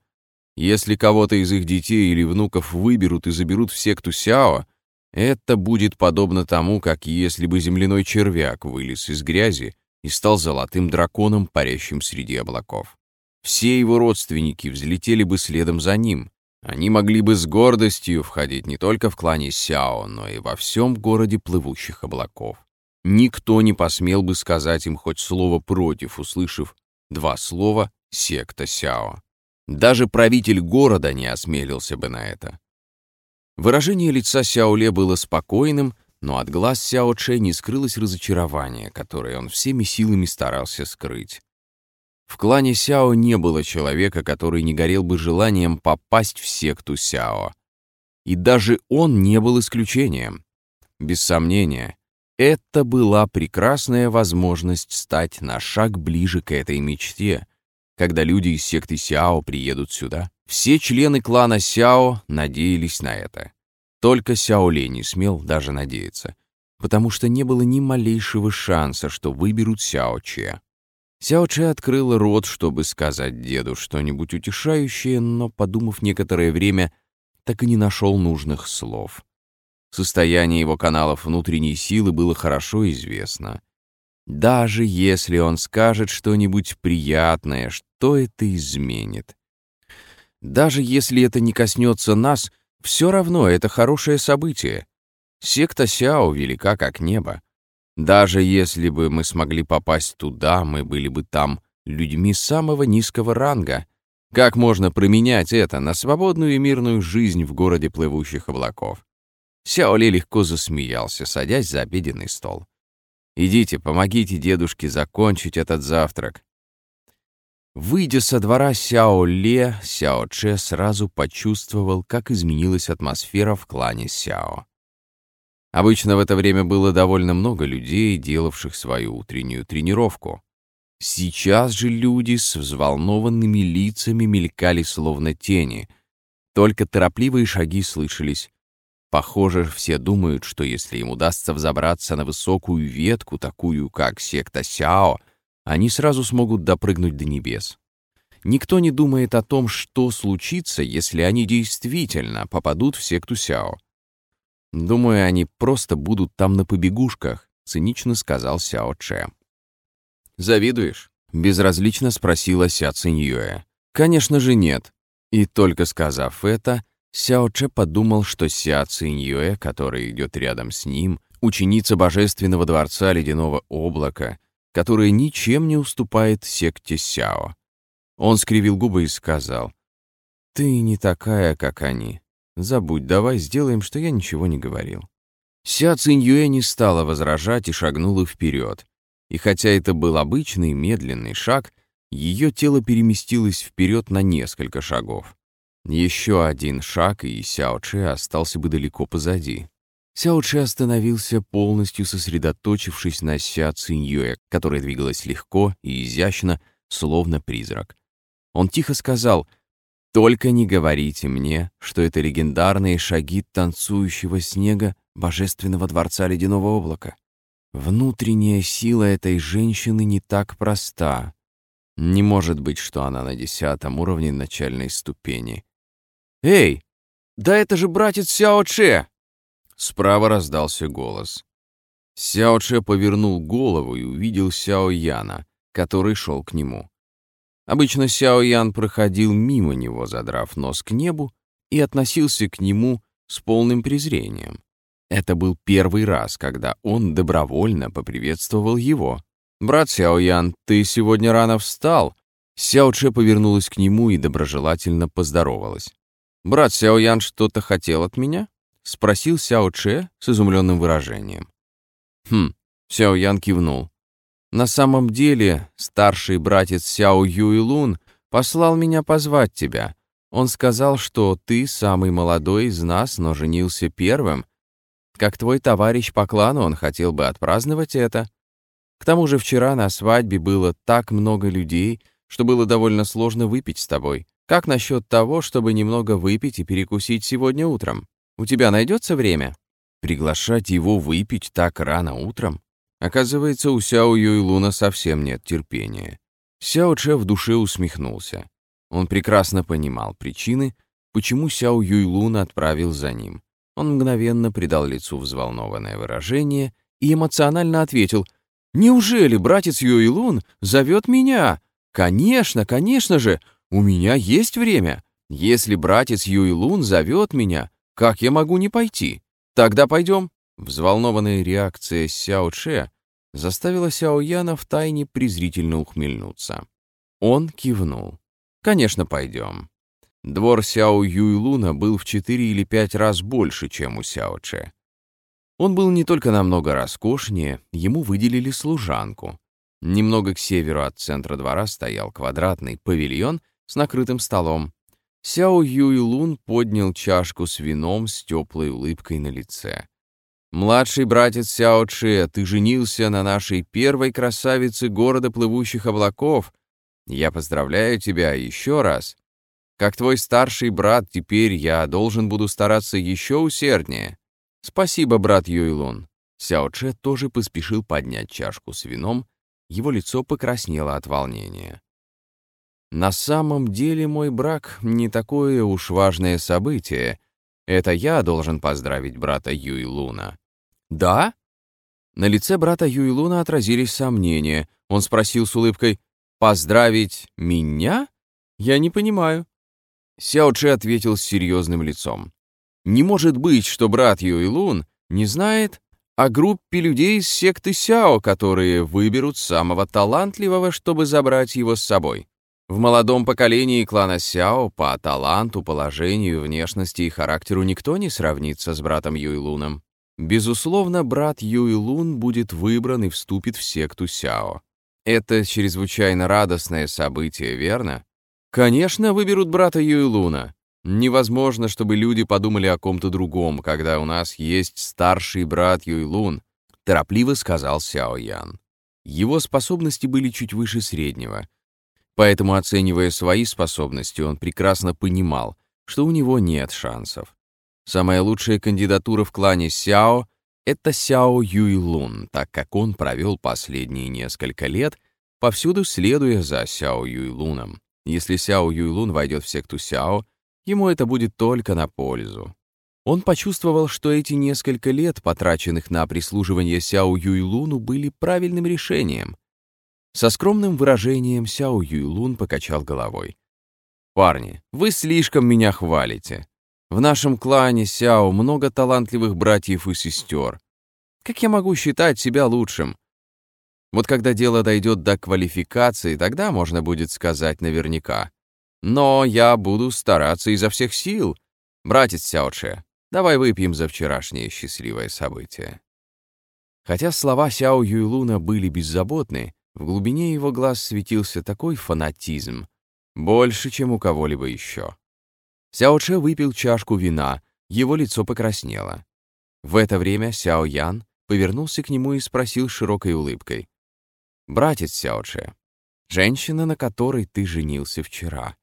Если кого-то из их детей или внуков выберут и заберут в секту Сяо, это будет подобно тому, как если бы земляной червяк вылез из грязи и стал золотым драконом, парящим среди облаков. Все его родственники взлетели бы следом за ним. Они могли бы с гордостью входить не только в клане Сяо, но и во всем городе плывущих облаков. Никто не посмел бы сказать им хоть слово против, услышав два слова «секта Сяо». Даже правитель города не осмелился бы на это. Выражение лица Сяоле было спокойным, но от глаз Сяо Че не скрылось разочарование, которое он всеми силами старался скрыть. В клане Сяо не было человека, который не горел бы желанием попасть в секту Сяо. И даже он не был исключением. Без сомнения, это была прекрасная возможность стать на шаг ближе к этой мечте, когда люди из секты Сяо приедут сюда. Все члены клана Сяо надеялись на это. Только Сяо Ле не смел даже надеяться, потому что не было ни малейшего шанса, что выберут Сяо Че. Сяо Че открыл рот, чтобы сказать деду что-нибудь утешающее, но, подумав некоторое время, так и не нашел нужных слов. Состояние его каналов внутренней силы было хорошо известно. Даже если он скажет что-нибудь приятное, что это изменит? Даже если это не коснется нас, все равно это хорошее событие. Секта Сяо велика как небо. Даже если бы мы смогли попасть туда, мы были бы там людьми самого низкого ранга. Как можно променять это на свободную и мирную жизнь в городе плывущих облаков? Сяо Ли легко засмеялся, садясь за обеденный стол. «Идите, помогите дедушке закончить этот завтрак. Выйдя со двора Сяо Ле, Сяо Че сразу почувствовал, как изменилась атмосфера в клане Сяо. Обычно в это время было довольно много людей, делавших свою утреннюю тренировку. Сейчас же люди с взволнованными лицами мелькали словно тени. Только торопливые шаги слышались Похоже, все думают, что если им удастся взобраться на высокую ветку, такую как секта Сяо, они сразу смогут допрыгнуть до небес. Никто не думает о том, что случится, если они действительно попадут в секту Сяо. «Думаю, они просто будут там на побегушках», — цинично сказал Сяо Че. «Завидуешь?» — безразлично спросила Ся Циньюэ. «Конечно же нет». И только сказав это, Сяо Че подумал, что Ся Циньюэ, которая идет рядом с ним, ученица Божественного Дворца Ледяного Облака, которая ничем не уступает секте Сяо. Он скривил губы и сказал, «Ты не такая, как они. Забудь, давай сделаем, что я ничего не говорил». Ся Циньюэ не стала возражать и шагнула вперед. И хотя это был обычный медленный шаг, ее тело переместилось вперед на несколько шагов. Еще один шаг, и Сяо Че остался бы далеко позади. Сяо Че остановился, полностью сосредоточившись на Ся Циньюэ, которая двигалась легко и изящно, словно призрак. Он тихо сказал, «Только не говорите мне, что это легендарные шаги танцующего снега Божественного Дворца Ледяного Облака. Внутренняя сила этой женщины не так проста. Не может быть, что она на десятом уровне начальной ступени. «Эй, да это же братец Сяо Че!» Справа раздался голос. Сяо Че повернул голову и увидел Сяо Яна, который шел к нему. Обычно Сяо Ян проходил мимо него, задрав нос к небу, и относился к нему с полным презрением. Это был первый раз, когда он добровольно поприветствовал его. «Брат Сяо Ян, ты сегодня рано встал?» Сяо Че повернулась к нему и доброжелательно поздоровалась. «Брат Сяо Ян что-то хотел от меня?» — спросил Сяо Че с изумленным выражением. «Хм», — Сяо Ян кивнул. «На самом деле, старший братец Сяо Юйлун послал меня позвать тебя. Он сказал, что ты самый молодой из нас, но женился первым. Как твой товарищ по клану, он хотел бы отпраздновать это. К тому же вчера на свадьбе было так много людей, что было довольно сложно выпить с тобой. Как насчет того, чтобы немного выпить и перекусить сегодня утром? У тебя найдется время? Приглашать его выпить так рано утром? Оказывается, у Сяо Юйлуна совсем нет терпения. Сяо Че в душе усмехнулся. Он прекрасно понимал причины, почему Сяо Юйлун отправил за ним. Он мгновенно придал лицу взволнованное выражение и эмоционально ответил — Неужели братец Юйлун зовет меня? Конечно, конечно же, у меня есть время. Если братец Юйлун зовет меня, как я могу не пойти? Тогда пойдем. Взволнованная реакция Сяо Че заставила Сяо Яна втайне презрительно ухмыльнуться. Он кивнул. «Конечно, пойдем». Двор Сяо Юйлуна был в четыре или пять раз больше, чем у Сяо Че. Он был не только намного роскошнее, ему выделили служанку. Немного к северу от центра двора стоял квадратный павильон с накрытым столом. Сяо Юй Лун поднял чашку с вином с теплой улыбкой на лице. «Младший братец Сяо Че, ты женился на нашей первой красавице города плывущих облаков. Я поздравляю тебя еще раз. Как твой старший брат, теперь я должен буду стараться еще усерднее. «Спасибо, брат Юйлун». Сяо Че тоже поспешил поднять чашку с вином, его лицо покраснело от волнения. «На самом деле мой брак не такое уж важное событие. Это я должен поздравить брата Юйлуна». «Да?» На лице брата Юйлуна отразились сомнения. Он спросил с улыбкой, «Поздравить меня? Я не понимаю». Сяо Че ответил с серьезным лицом. Не может быть, что брат Юйлун не знает о группе людей из секты Сяо, которые выберут самого талантливого, чтобы забрать его с собой. В молодом поколении клана Сяо по таланту, положению, внешности и характеру никто не сравнится с братом Юйлуном. Безусловно, брат Юйлун будет выбран и вступит в секту Сяо. Это чрезвычайно радостное событие, верно? Конечно, выберут брата Юйлуна. Невозможно, чтобы люди подумали о ком-то другом, когда у нас есть старший брат Юйлун, торопливо сказал Сяо Ян. Его способности были чуть выше среднего. Поэтому, оценивая свои способности, он прекрасно понимал, что у него нет шансов. Самая лучшая кандидатура в клане Сяо — это Сяо Юйлун, так как он провел последние несколько лет, повсюду следуя за Сяо Юйлуном. Если Сяо Юйлун войдет в секту Сяо, ему это будет только на пользу. Он почувствовал, что эти несколько лет, потраченных на прислуживание Сяо Юйлуну, были правильным решением. Со скромным выражением Сяо Юйлун покачал головой. «Парни, вы слишком меня хвалите. В нашем клане Сяо много талантливых братьев и сестер. Как я могу считать себя лучшим? Вот когда дело дойдет до квалификации, тогда можно будет сказать наверняка. Но я буду стараться изо всех сил. Братец Сяоче, давай выпьем за вчерашнее счастливое событие. Хотя слова Сяо Юйлуна были беззаботны, в глубине его глаз светился такой фанатизм, больше, чем у кого-либо еще. Сяо Че выпил чашку вина, его лицо покраснело. В это время Сяо Ян повернулся к нему и спросил широкой улыбкой. «Братец Сяо Че, женщина, на которой ты женился вчера,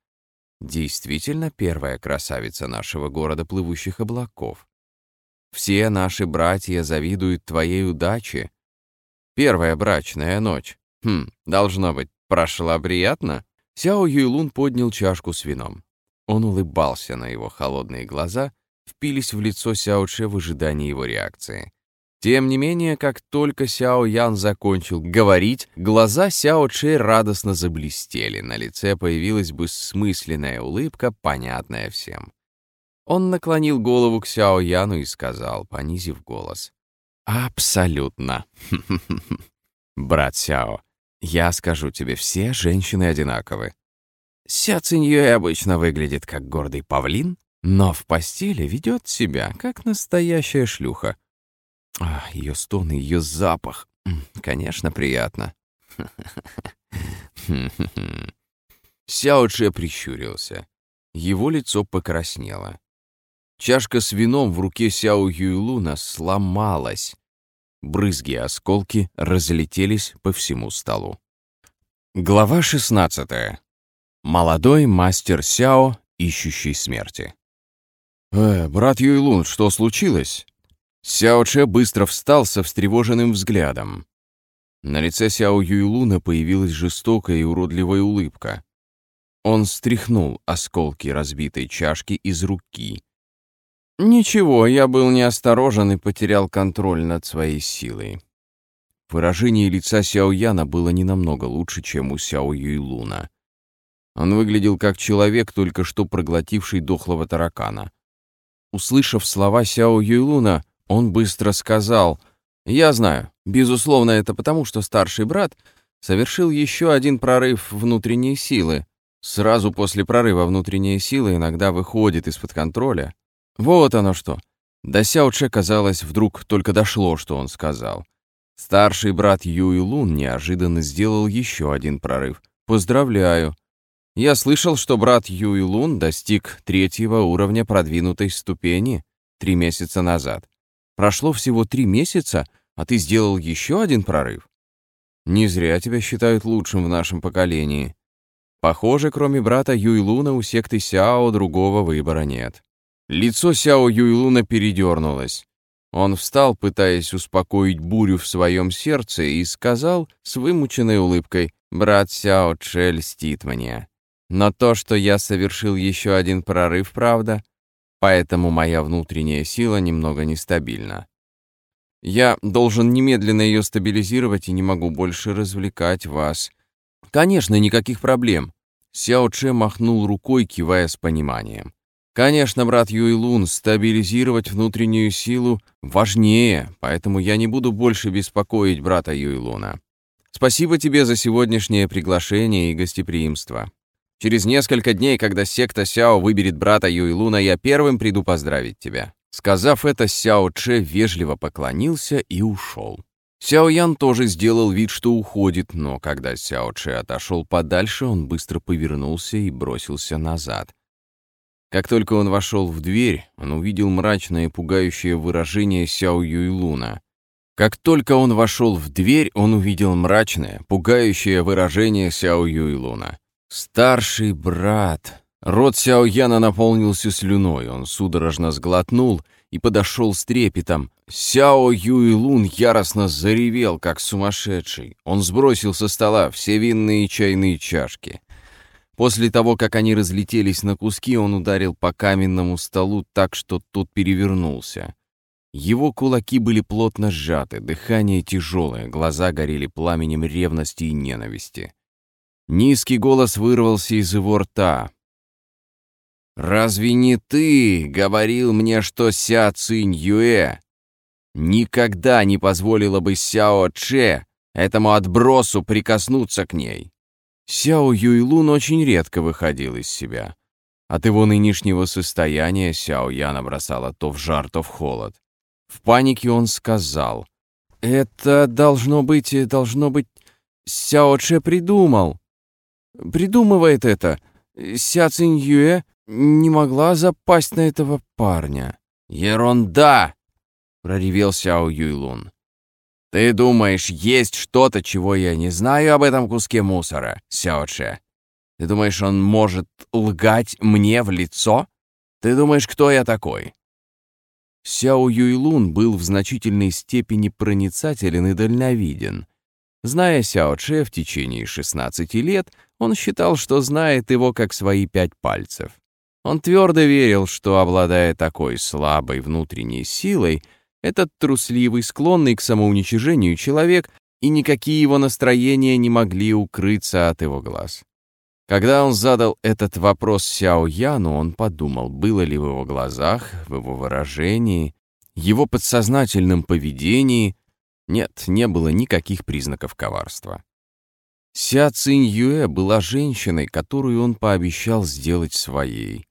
действительно первая красавица нашего города плывущих облаков. Все наши братья завидуют твоей удаче. Первая брачная ночь. Хм, должно быть, прошла приятно?» Сяо Юйлун поднял чашку с вином. Он улыбался, на его холодные глаза впились в лицо Сяо Че в ожидании его реакции. Тем не менее, как только Сяо Ян закончил говорить, глаза Сяо Че радостно заблестели, на лице появилась бессмысленная улыбка, понятная всем. Он наклонил голову к Сяо Яну и сказал, понизив голос. «Абсолютно. <laughs> Брат Сяо, я скажу тебе, все женщины одинаковы. Ся Циньюэ обычно выглядит как гордый павлин, но в постели ведет себя как настоящая шлюха. А, ее стоны, ее запах. Конечно, приятно. Сяо Че прищурился. Его лицо покраснело. Чашка с вином в руке Сяо Юйлуна сломалась. Брызги и осколки разлетелись по всему столу. Глава 16. Молодой мастер Сяо, ищущий смерти. «Э, брат Юйлун, что случилось?» Сяо Че быстро встал со встревоженным взглядом. На лице Сяо Юйлуна появилась жестокая и уродливая улыбка. Он стряхнул осколки разбитой чашки из руки. «Ничего, я был неосторожен и потерял контроль над своей силой». Выражение лица Сяо Яна было не намного лучше, чем у Сяо Юйлуна. Он выглядел как человек, только что проглотивший дохлого таракана. Услышав слова Сяо Юйлуна, он быстро сказал, «Я знаю, безусловно, это потому, что старший брат совершил еще один прорыв внутренней силы. Сразу после прорыва внутренняя сила иногда выходит из-под контроля. Вот оно что». До Сяо Че, казалось, вдруг только дошло, что он сказал. Старший брат Юй Лун неожиданно сделал еще один прорыв. «Поздравляю!» Я слышал, что брат Юй Лун достиг третьего уровня продвинутой ступени три месяца назад. Прошло всего три месяца, а ты сделал еще один прорыв? Не зря тебя считают лучшим в нашем поколении. Похоже, кроме брата Юйлуна у секты Сяо другого выбора нет. Лицо Сяо Юйлуна передернулось. Он встал, пытаясь успокоить бурю в своем сердце, и сказал с вымученной улыбкой, «Брат Сяо Че льстит мне. Но то, что я совершил еще один прорыв, правда, поэтому моя внутренняя сила немного нестабильна. Я должен немедленно ее стабилизировать и не могу больше развлекать вас. Конечно, никаких проблем. Сяо Че махнул рукой, кивая с пониманием. Конечно, брат Юйлун, стабилизировать внутреннюю силу важнее, поэтому я не буду больше беспокоить брата Юйлуна. Спасибо тебе за сегодняшнее приглашение и гостеприимство. Через несколько дней, когда секта Сяо выберет брата Юйлуна, я первым приду поздравить тебя». Сказав это, Сяо Че вежливо поклонился и ушел. Сяо Ян тоже сделал вид, что уходит, но когда Сяо Че отошел подальше, он быстро повернулся и бросился назад. Как только он вошел в дверь, он увидел мрачное и пугающее выражение Сяо Юйлуна. Как только он вошел в дверь, он увидел мрачное, пугающее выражение Сяо Юйлуна. «Старший брат», — Рот Сяо Яна наполнился слюной, он судорожно сглотнул и подошел с трепетом. Сяо Юйлун яростно заревел, как сумасшедший. Он сбросил со стола все винные и чайные чашки. После того, как они разлетелись на куски, он ударил по каменному столу так, что тот перевернулся. Его кулаки были плотно сжаты, дыхание тяжелое, глаза горели пламенем ревности и ненависти. Низкий голос вырвался из его рта. «Разве не ты говорил мне, что Ся Цинь Юэ никогда не позволила бы Сяо Че, этому отбросу, прикоснуться к ней?» Сяо Юйлун очень редко выходил из себя. От его нынешнего состояния Сяо Яна бросала то в жар, то в холод. В панике он сказал, «Это должно быть, должно быть, Сяо Че придумал. Придумывает это. Ся Цинь Юэ не могла запасть на этого парня». «Ерунда!» — проревел Сяо Юйлун. «Ты думаешь, есть что-то, чего я не знаю об этом куске мусора, Сяоче? Ты думаешь, он может лгать мне в лицо? Ты думаешь, кто я такой?» Сяо Юйлун был в значительной степени проницателен и дальновиден. Зная Сяо Че в течение 16 лет, он считал, что знает его как свои пять пальцев. Он твердо верил, что, обладая такой слабой внутренней силой, этот трусливый, склонный к самоуничижению человек, и никакие его настроения не могли укрыться от его глаз. Когда он задал этот вопрос Сяо Яну, он подумал, было ли в его глазах, в его выражении, его подсознательном поведении. Нет, не было никаких признаков коварства. Ся Цинь Юэ была женщиной, которую он пообещал сделать своей.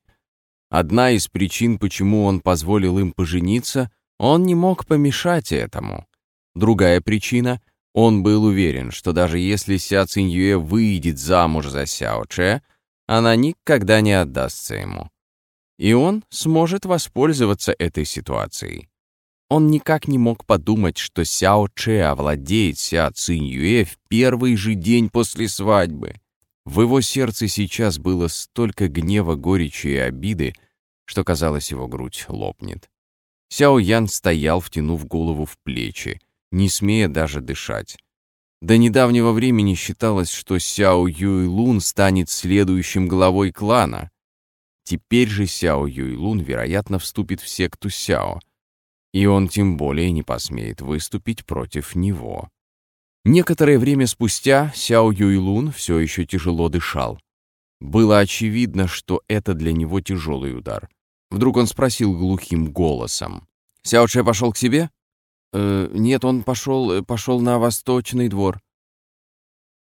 Одна из причин, почему он позволил им пожениться — он не мог помешать этому. Другая причина — он был уверен, что даже если Ся Циньюэ выйдет замуж за Сяо Че, она никогда не отдастся ему. И он сможет воспользоваться этой ситуацией. Он никак не мог подумать, что Сяо Че овладеет Ся Циньюэ в первый же день после свадьбы. В его сердце сейчас было столько гнева, горечи и обиды, что, казалось, его грудь лопнет. Сяо Ян стоял, втянув голову в плечи, не смея даже дышать. До недавнего времени считалось, что Сяо Юйлун станет следующим главой клана. Теперь же Сяо Юйлун, вероятно, вступит в секту Сяо, и он тем более не посмеет выступить против него. Некоторое время спустя Сяо Юйлун все еще тяжело дышал. Было очевидно, что это для него тяжелый удар. Вдруг он спросил глухим голосом. «Сяо Че пошел к себе?» э, «Нет, он пошел, э, пошел на восточный двор.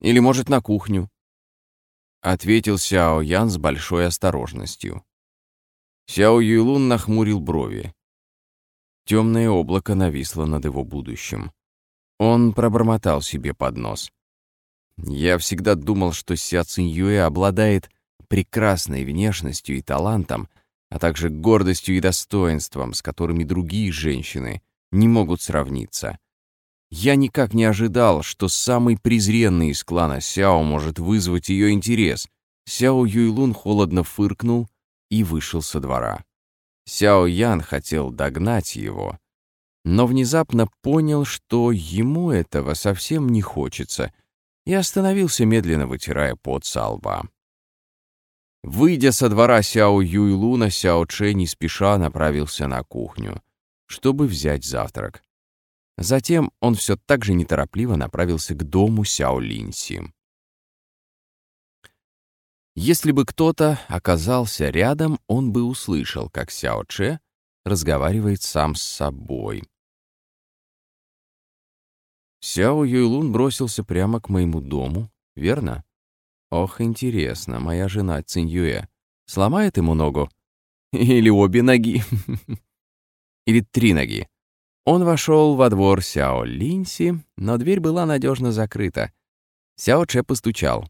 Или, может, на кухню?» Ответил Сяо Ян с большой осторожностью. Сяо Юйлун нахмурил брови. Темное облако нависло над его будущим. Он пробормотал себе под нос. «Я всегда думал, что Ся Цинь обладает прекрасной внешностью и талантом, а также гордостью и достоинством, с которыми другие женщины не могут сравниться. Я никак не ожидал, что самый презренный из клана Сяо может вызвать ее интерес. Сяо Юйлун холодно фыркнул и вышел со двора. Сяо Ян хотел догнать его, но внезапно понял, что ему этого совсем не хочется, и остановился, медленно вытирая пот со лба. Выйдя со двора Сяо Юйлуна, Сяо Че не спеша направился на кухню, чтобы взять завтрак. Затем он все так же неторопливо направился к дому Сяо Линси. Если бы кто-то оказался рядом, он бы услышал, как Сяо Че разговаривает сам с собой. Сяо Юйлун бросился прямо к моему дому, верно? Ох, интересно, моя жена Циньюэ сломает ему ногу? Или обе ноги? <laughs> Или три ноги? Он вошел во двор Сяо Линси, но дверь была надежно закрыта. Сяо Че постучал.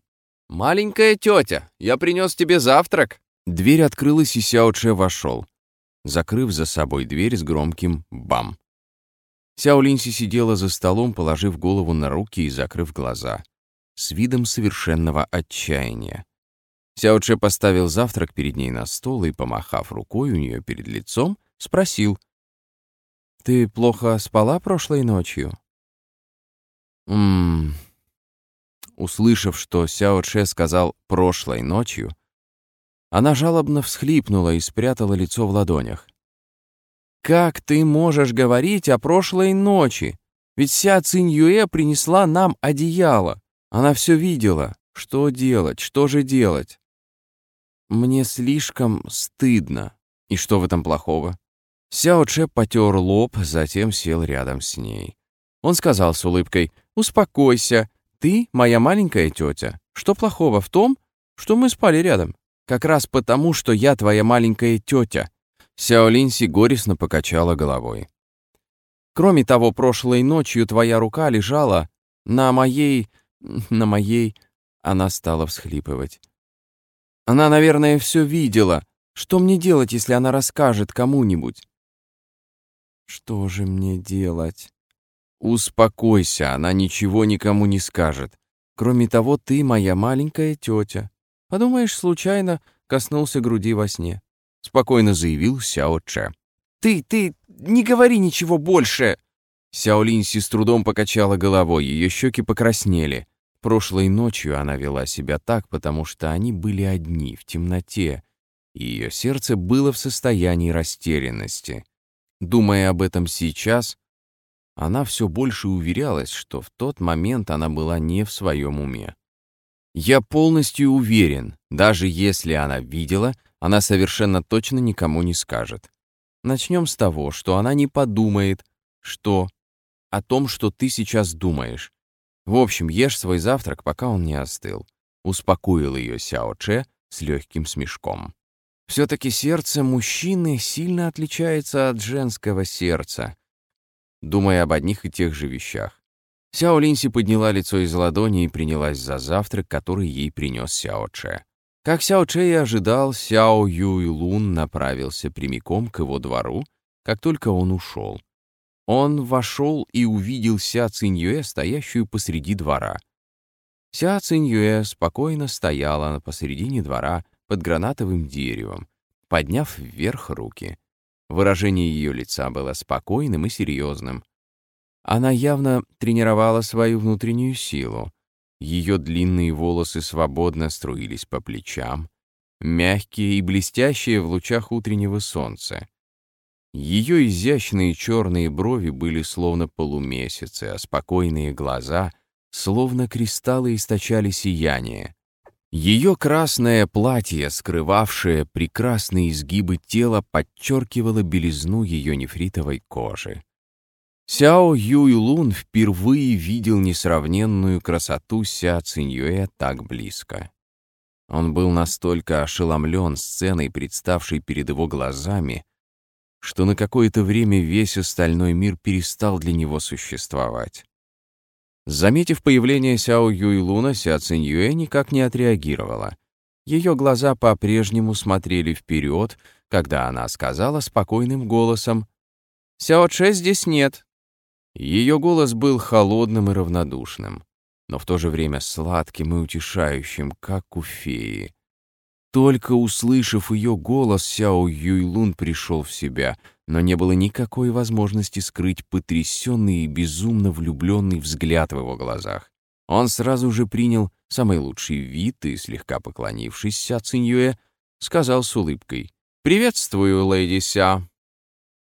«Маленькая тетя, я принес тебе завтрак!» Дверь открылась, и Сяо Че вошел, закрыв за собой дверь с громким «бам». Сяо Линси сидела за столом, положив голову на руки и закрыв глаза с видом совершенного отчаяния. Сяо поставил завтрак перед ней на стол и, помахав рукой у нее перед лицом, спросил. «Ты плохо спала прошлой ночью?» «Ммм...» Услышав, что Сяо Че сказал «прошлой ночью», она жалобно всхлипнула и спрятала лицо в ладонях. «Как ты можешь говорить о прошлой ночи? Ведь Ся Цинь принесла нам одеяло. Она все видела. Что делать? Что же делать?» «Мне слишком стыдно. И что в этом плохого?» Сяо Че потер лоб, затем сел рядом с ней. Он сказал с улыбкой, «Успокойся, ты моя маленькая тетя. Что плохого в том, что мы спали рядом? Как раз потому, что я твоя маленькая тетя». Сяо Линси горестно покачала головой. «Кроме того, прошлой ночью твоя рука лежала на моей... на моей...» Она стала всхлипывать. Она, наверное, все видела. Что мне делать, если она расскажет кому-нибудь? Что же мне делать? Успокойся, она ничего никому не скажет. Кроме того, ты моя маленькая тетя. Подумаешь, случайно коснулся груди во сне. Спокойно заявил Сяо Че. Ты, ты, не говори ничего больше! Сяо Линси с трудом покачала головой, ее щеки покраснели. Прошлой ночью она вела себя так, потому что они были одни, в темноте, и ее сердце было в состоянии растерянности. Думая об этом сейчас, она все больше уверялась, что в тот момент она была не в своем уме. Я полностью уверен, даже если она видела, она совершенно точно никому не скажет. Начнем с того, что она не подумает, что о том, что ты сейчас думаешь, в общем, ешь свой завтрак, пока он не остыл. Успокоил ее Сяо Че с легким смешком. Все-таки сердце мужчины сильно отличается от женского сердца. Думая об одних и тех же вещах. Сяо Линси подняла лицо из ладони и принялась за завтрак, который ей принес Сяо Че. Как Сяо Че и ожидал, Сяо Юй Лун направился прямиком к его двору, как только он ушел. Он вошел и увидел Ся Циньюэ, стоящую посреди двора. Ся Циньюэ спокойно стояла посередине двора под гранатовым деревом, подняв вверх руки. Выражение ее лица было спокойным и серьезным. Она явно тренировала свою внутреннюю силу. Ее длинные волосы свободно струились по плечам, мягкие и блестящие в лучах утреннего солнца. Ее изящные черные брови были словно полумесяцы, а спокойные глаза, словно кристаллы, источали сияние. Ее красное платье, скрывавшее прекрасные изгибы тела, подчеркивало белизну ее нефритовой кожи. Сяо Юй Лун впервые видел несравненную красоту Ся Циньюэ так близко. Он был настолько ошеломлен сценой, представшей перед его глазами, что на какое-то время весь остальной мир перестал для него существовать. Заметив появление Сяо Юйлуна, Ся Циньюэ никак не отреагировала. Ее глаза по-прежнему смотрели вперед, когда она сказала спокойным голосом «Сяо Че здесь нет». Ее голос был холодным и равнодушным, но в то же время сладким и утешающим, как у феи. Только услышав ее голос, Сяо Юйлун пришел в себя, но не было никакой возможности скрыть потрясенный и безумно влюбленный взгляд в его глазах. Он сразу же принял самый лучший вид и, слегка поклонившись Ся Циньюэ, сказал с улыбкой «Приветствую, леди Ся.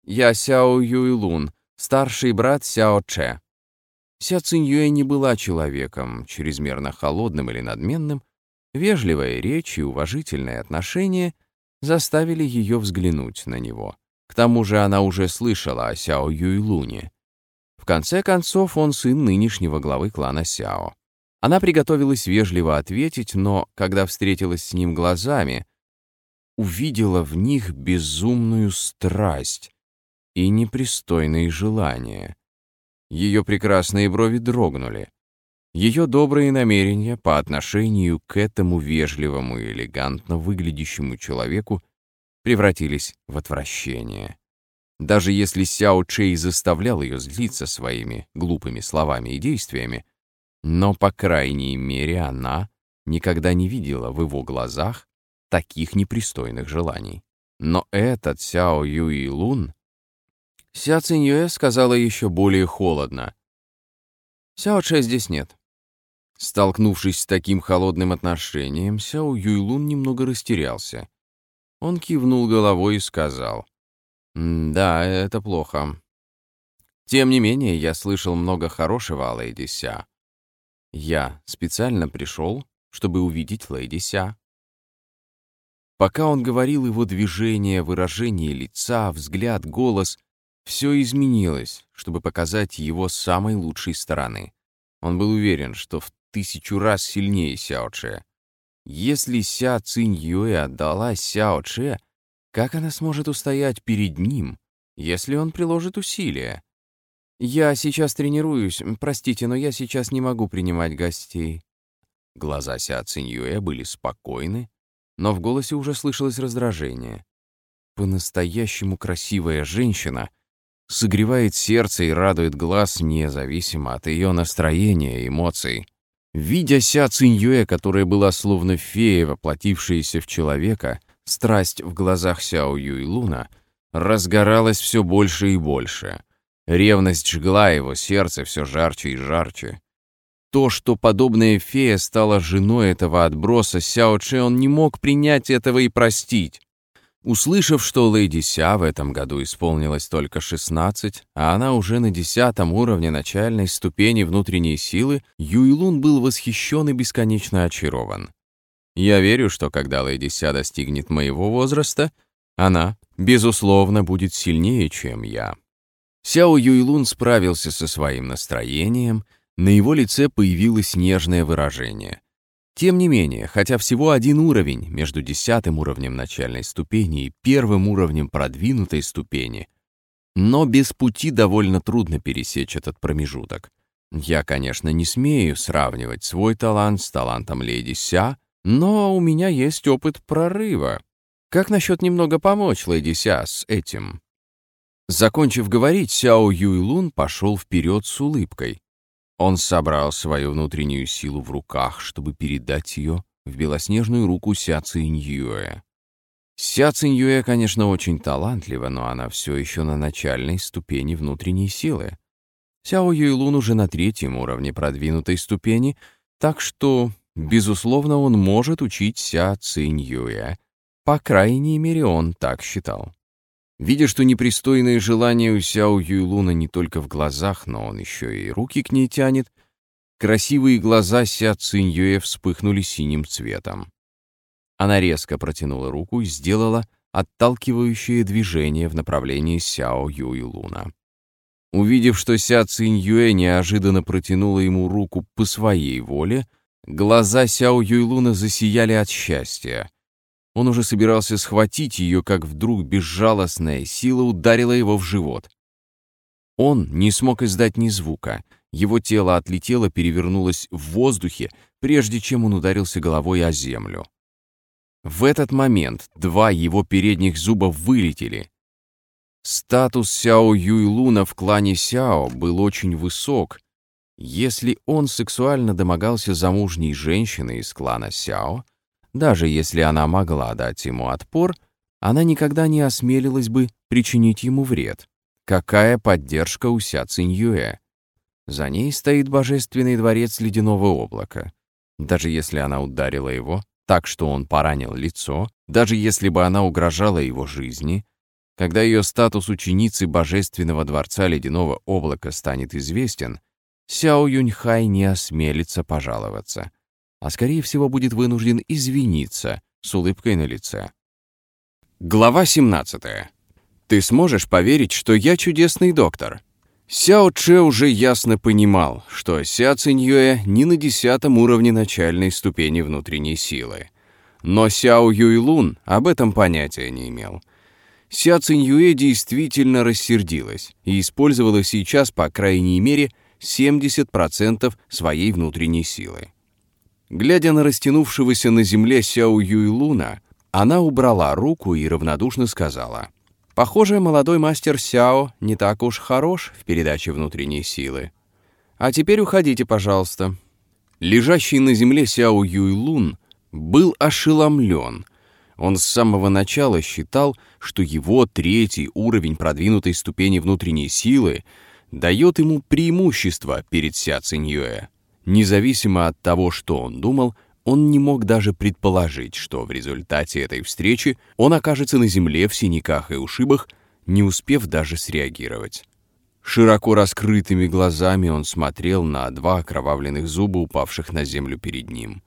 Я Сяо Юйлун, старший брат Сяо Че». Ся Циньюэ не была человеком, чрезмерно холодным или надменным, Вежливая речь и уважительное отношение заставили ее взглянуть на него. К тому же она уже слышала о Сяо Юйлуне. В конце концов, он сын нынешнего главы клана Сяо. Она приготовилась вежливо ответить, но, когда встретилась с ним глазами, увидела в них безумную страсть и непристойные желания. Ее прекрасные брови дрогнули. Ее добрые намерения по отношению к этому вежливому и элегантно выглядящему человеку превратились в отвращение. Даже если Сяо Чэй заставлял ее злиться своими глупыми словами и действиями, но, по крайней мере, она никогда не видела в его глазах таких непристойных желаний. Но этот Сяо Юй Лун... Ся Циньюэ сказала еще более холодно. Сяо Че здесь нет. Столкнувшись с таким холодным отношением, Сяо Юйлун немного растерялся. Он кивнул головой и сказал. «Да, это плохо. Тем не менее, я слышал много хорошего о Лэйди Ся. Я специально пришел, чтобы увидеть Лэйди Ся». Пока он говорил, его движение, выражение лица, взгляд, голос — все изменилось, чтобы показать его самой лучшей стороны. Он был уверен, что в тысячу раз сильнее Сяо Че. Если Ся Цинь Юэ отдала Сяо Че, как она сможет устоять перед ним, если он приложит усилия? «Я сейчас тренируюсь. Простите, но я сейчас не могу принимать гостей». Глаза Ся Цинь Юэ были спокойны, но в голосе уже слышалось раздражение. По-настоящему красивая женщина согревает сердце и радует глаз независимо от ее настроения и эмоций. Видя Ся Циньюэ, которая была словно фея, воплотившаяся в человека, страсть в глазах Сяо Юй Луна разгоралась все больше и больше. Ревность жгла его сердце все жарче и жарче. То, что подобная фея стала женой этого отброса, Сяо Че он не мог принять этого и простить. Услышав, что Лэйди Ся в этом году исполнилось только 16, а она уже на десятом уровне начальной ступени внутренней силы, Юйлун был восхищен и бесконечно очарован. Я верю, что когда Лэйди Ся достигнет моего возраста, она, безусловно, будет сильнее, чем я. Сяо Юйлун справился со своим настроением, на его лице появилось нежное выражение. Тем не менее, хотя всего один уровень между десятым уровнем начальной ступени и первым уровнем продвинутой ступени, но без пути довольно трудно пересечь этот промежуток. Я, конечно, не смею сравнивать свой талант с талантом леди Ся, но у меня есть опыт прорыва. Как насчет немного помочь леди Ся с этим? Закончив говорить, Сяо Юйлун пошел вперед с улыбкой. Он собрал свою внутреннюю силу в руках, чтобы передать ее в белоснежную руку Ся Циньюэ. Ся Циньюэ, конечно, очень талантлива, но она все еще на начальной ступени внутренней силы. Сяо Юйлун уже на третьем уровне продвинутой ступени, так что, безусловно, он может учить Ся Циньюэ. По крайней мере, он так считал. Видя, что непристойные желания у Сяо Юйлуна не только в глазах, но он еще и руки к ней тянет, красивые глаза Ся Циньюэ вспыхнули синим цветом. Она резко протянула руку и сделала отталкивающее движение в направлении Сяо Юйлуна. Увидев, что Ся Циньюэ неожиданно протянула ему руку по своей воле, глаза Сяо Юйлуна засияли от счастья — он уже собирался схватить ее, как вдруг безжалостная сила ударила его в живот. Он не смог издать ни звука. Его тело отлетело, перевернулось в воздухе, прежде чем он ударился головой о землю. В этот момент два его передних зуба вылетели. Статус Сяо Юйлуна в клане Сяо был очень высок. Если он сексуально домогался замужней женщины из клана Сяо, даже если она могла дать ему отпор, она никогда не осмелилась бы причинить ему вред. Какая поддержка у Ся Циньюэ? За ней стоит божественный дворец ледяного облака. Даже если она ударила его так, что он поранил лицо, даже если бы она угрожала его жизни, когда ее статус ученицы божественного дворца ледяного облака станет известен, Сяо Юньхай не осмелится пожаловаться а скорее всего будет вынужден извиниться с улыбкой на лице. Глава 17. Ты сможешь поверить, что я чудесный доктор? Сяо Че уже ясно понимал, что Ся Циньюэ не на десятом уровне начальной ступени внутренней силы. Но Сяо Юйлун об этом понятия не имел. Ся Циньюэ действительно рассердилась и использовала сейчас, по крайней мере, 70% своей внутренней силы. Глядя на растянувшегося на земле Сяо Юйлуна, она убрала руку и равнодушно сказала, «Похоже, молодой мастер Сяо не так уж хорош в передаче внутренней силы. А теперь уходите, пожалуйста». Лежащий на земле Сяо Юйлун был ошеломлен. Он с самого начала считал, что его третий уровень продвинутой ступени внутренней силы дает ему преимущество перед Ся Циньюэ. Независимо от того, что он думал, он не мог даже предположить, что в результате этой встречи он окажется на земле в синяках и ушибах, не успев даже среагировать. Широко раскрытыми глазами он смотрел на два окровавленных зуба, упавших на землю перед ним.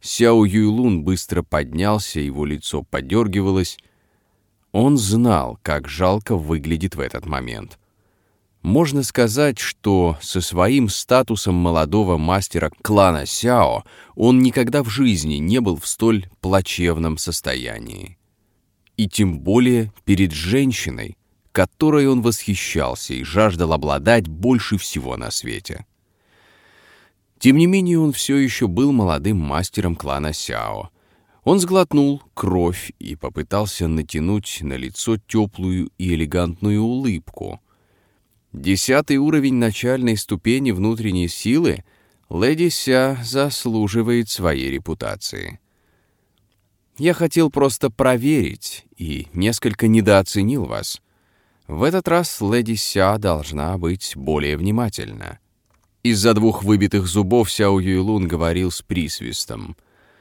Сяо Юйлун быстро поднялся, его лицо подергивалось. Он знал, как жалко выглядит в этот момент. Можно сказать, что со своим статусом молодого мастера клана Сяо он никогда в жизни не был в столь плачевном состоянии. И тем более перед женщиной, которой он восхищался и жаждал обладать больше всего на свете. Тем не менее, он все еще был молодым мастером клана Сяо. Он сглотнул кровь и попытался натянуть на лицо теплую и элегантную улыбку — Десятый уровень начальной ступени внутренней силы леди Ся заслуживает своей репутации. Я хотел просто проверить и несколько недооценил вас. В этот раз леди Ся должна быть более внимательна. Из-за двух выбитых зубов Сяо Юйлун говорил с присвистом.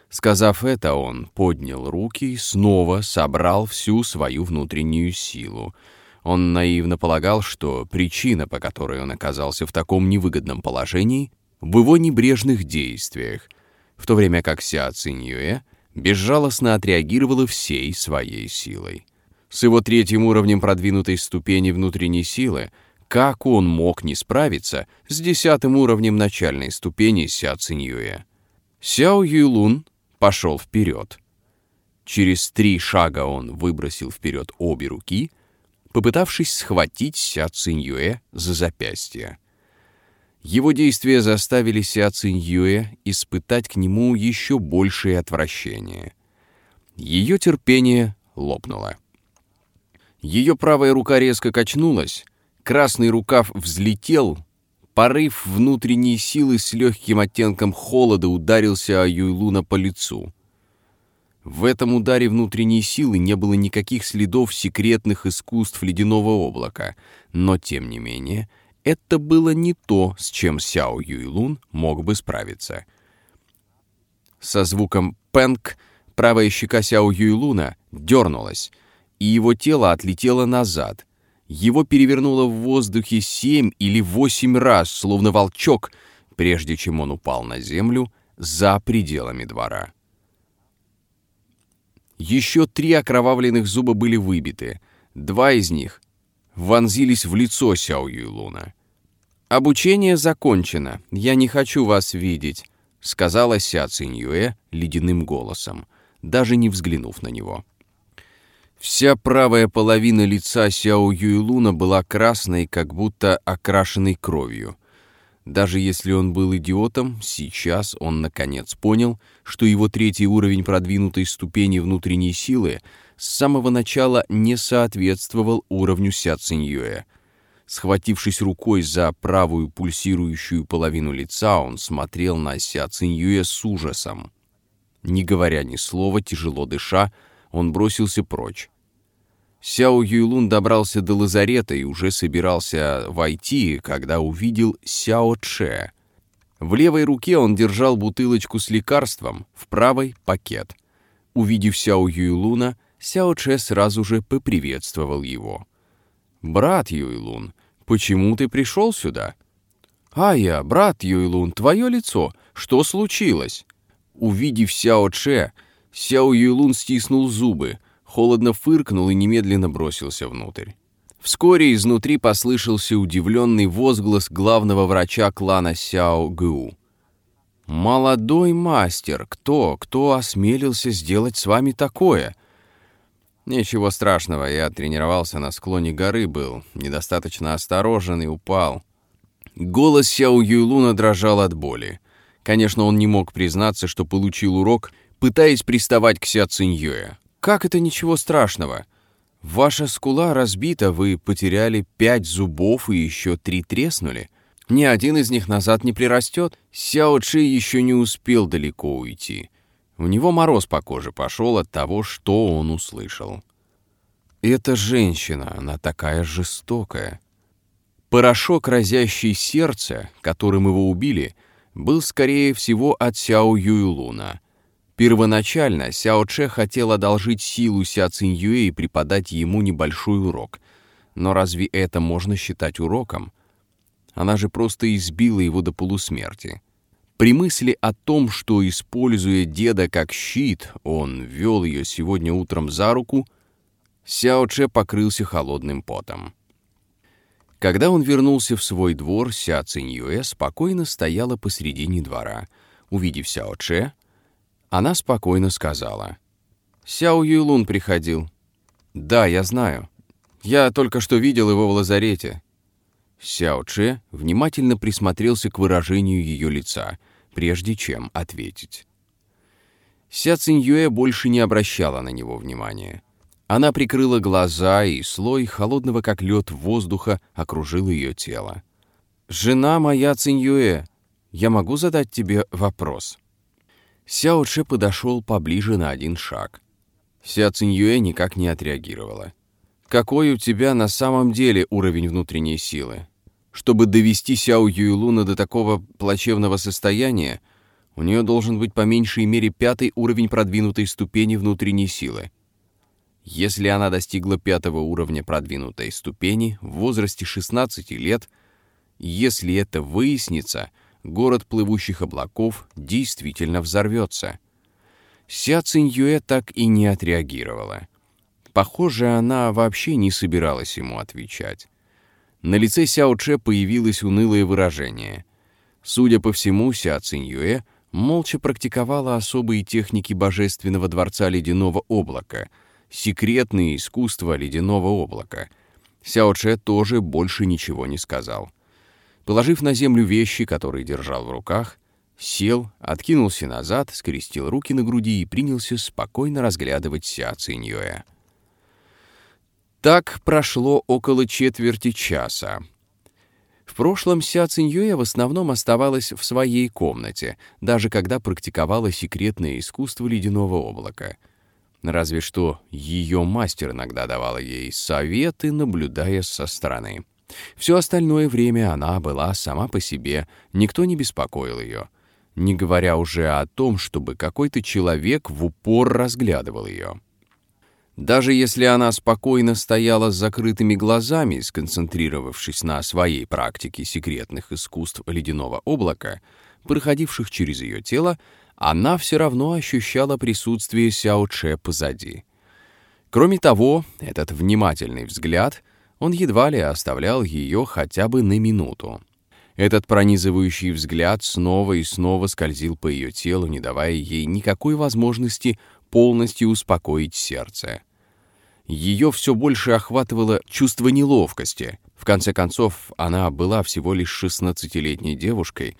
Сказав это, он поднял руки и снова собрал всю свою внутреннюю силу — он наивно полагал, что причина, по которой он оказался в таком невыгодном положении, в его небрежных действиях, в то время как Ся Циньюэ безжалостно отреагировала всей своей силой. С его третьим уровнем продвинутой ступени внутренней силы, как он мог не справиться с десятым уровнем начальной ступени Ся Циньюэ? Сяо Юйлун пошел вперед. Через три шага он выбросил вперед обе руки — попытавшись схватить Ся Циньюэ за запястье. Его действия заставили Ся Циньюэ испытать к нему еще большее отвращение. Ее терпение лопнуло. Ее правая рука резко качнулась, красный рукав взлетел, порыв внутренней силы с легким оттенком холода ударился о Юйлуна по лицу — в этом ударе внутренней силы не было никаких следов секретных искусств ледяного облака, но, тем не менее, это было не то, с чем Сяо Юйлун мог бы справиться. Со звуком «пэнк» правая щека Сяо Юйлуна дернулась, и его тело отлетело назад. Его перевернуло в воздухе семь или восемь раз, словно волчок, прежде чем он упал на землю за пределами двора. Еще три окровавленных зуба были выбиты. Два из них вонзились в лицо Сяо Юйлуна. «Обучение закончено. Я не хочу вас видеть», — сказала Ся Циньюэ ледяным голосом, даже не взглянув на него. Вся правая половина лица Сяо Юйлуна была красной, как будто окрашенной кровью. Даже если он был идиотом, сейчас он наконец понял, что его третий уровень продвинутой ступени внутренней силы с самого начала не соответствовал уровню Ся Циньюэ. Схватившись рукой за правую пульсирующую половину лица, он смотрел на Ся Циньюэ с ужасом. Не говоря ни слова, тяжело дыша, он бросился прочь. Сяо Юйлун добрался до лазарета и уже собирался войти, когда увидел Сяо Че. В левой руке он держал бутылочку с лекарством, в правой — пакет. Увидев Сяо Юйлуна, Сяо Че сразу же поприветствовал его. «Брат Юйлун, почему ты пришел сюда?» «А я, брат Юйлун, твое лицо, что случилось?» Увидев Сяо Че, Сяо Юйлун стиснул зубы — холодно фыркнул и немедленно бросился внутрь. Вскоре изнутри послышался удивленный возглас главного врача клана Сяо Гу. «Молодой мастер, кто, кто осмелился сделать с вами такое?» «Ничего страшного, я тренировался на склоне горы, был недостаточно осторожен и упал». Голос Сяо Юйлуна дрожал от боли. Конечно, он не мог признаться, что получил урок, пытаясь приставать к Ся Циньюэ. Как это ничего страшного? Ваша скула разбита, вы потеряли пять зубов и еще три треснули. Ни один из них назад не прирастет. Сяо Чи еще не успел далеко уйти. У него мороз по коже пошел от того, что он услышал. Эта женщина, она такая жестокая. Порошок, разящий сердце, которым его убили, был, скорее всего, от Сяо Юйлуна. Первоначально Сяо Че хотел одолжить силу Ся Циньюэ и преподать ему небольшой урок. Но разве это можно считать уроком? Она же просто избила его до полусмерти. При мысли о том, что, используя деда как щит, он вел ее сегодня утром за руку, Сяо Че покрылся холодным потом. Когда он вернулся в свой двор, Ся Циньюэ спокойно стояла посредине двора. Увидев Сяо Че, она спокойно сказала. «Сяо Юйлун приходил». «Да, я знаю. Я только что видел его в лазарете». Сяо Че внимательно присмотрелся к выражению ее лица, прежде чем ответить. Ся Циньюэ больше не обращала на него внимания. Она прикрыла глаза, и слой холодного как лед воздуха окружил ее тело. «Жена моя Циньюэ, я могу задать тебе вопрос?» Сяо Че подошел поближе на один шаг. Ся Циньюэ никак не отреагировала. «Какой у тебя на самом деле уровень внутренней силы? Чтобы довести Сяо Юйлуна до такого плачевного состояния, у нее должен быть по меньшей мере пятый уровень продвинутой ступени внутренней силы. Если она достигла пятого уровня продвинутой ступени в возрасте 16 лет, если это выяснится, город плывущих облаков действительно взорвется. Ся Циньюэ так и не отреагировала. Похоже, она вообще не собиралась ему отвечать. На лице Сяо Че появилось унылое выражение. Судя по всему, Ся Циньюэ молча практиковала особые техники Божественного Дворца Ледяного Облака — секретные искусства ледяного облака. Сяо Че тоже больше ничего не сказал. Положив на землю вещи, которые держал в руках, сел, откинулся назад, скрестил руки на груди и принялся спокойно разглядывать Ся Циньюэ. Так прошло около четверти часа. В прошлом Ся Циньюэ в основном оставалась в своей комнате, даже когда практиковала секретное искусство ледяного облака — Разве что ее мастер иногда давал ей советы, наблюдая со стороны. Все остальное время она была сама по себе, никто не беспокоил ее. Не говоря уже о том, чтобы какой-то человек в упор разглядывал ее. Даже если она спокойно стояла с закрытыми глазами, сконцентрировавшись на своей практике секретных искусств ледяного облака, проходивших через ее тело, она все равно ощущала присутствие Сяо Че позади. Кроме того, этот внимательный взгляд, он едва ли оставлял ее хотя бы на минуту. Этот пронизывающий взгляд снова и снова скользил по ее телу, не давая ей никакой возможности полностью успокоить сердце. Ее все больше охватывало чувство неловкости. В конце концов, она была всего лишь 16-летней девушкой.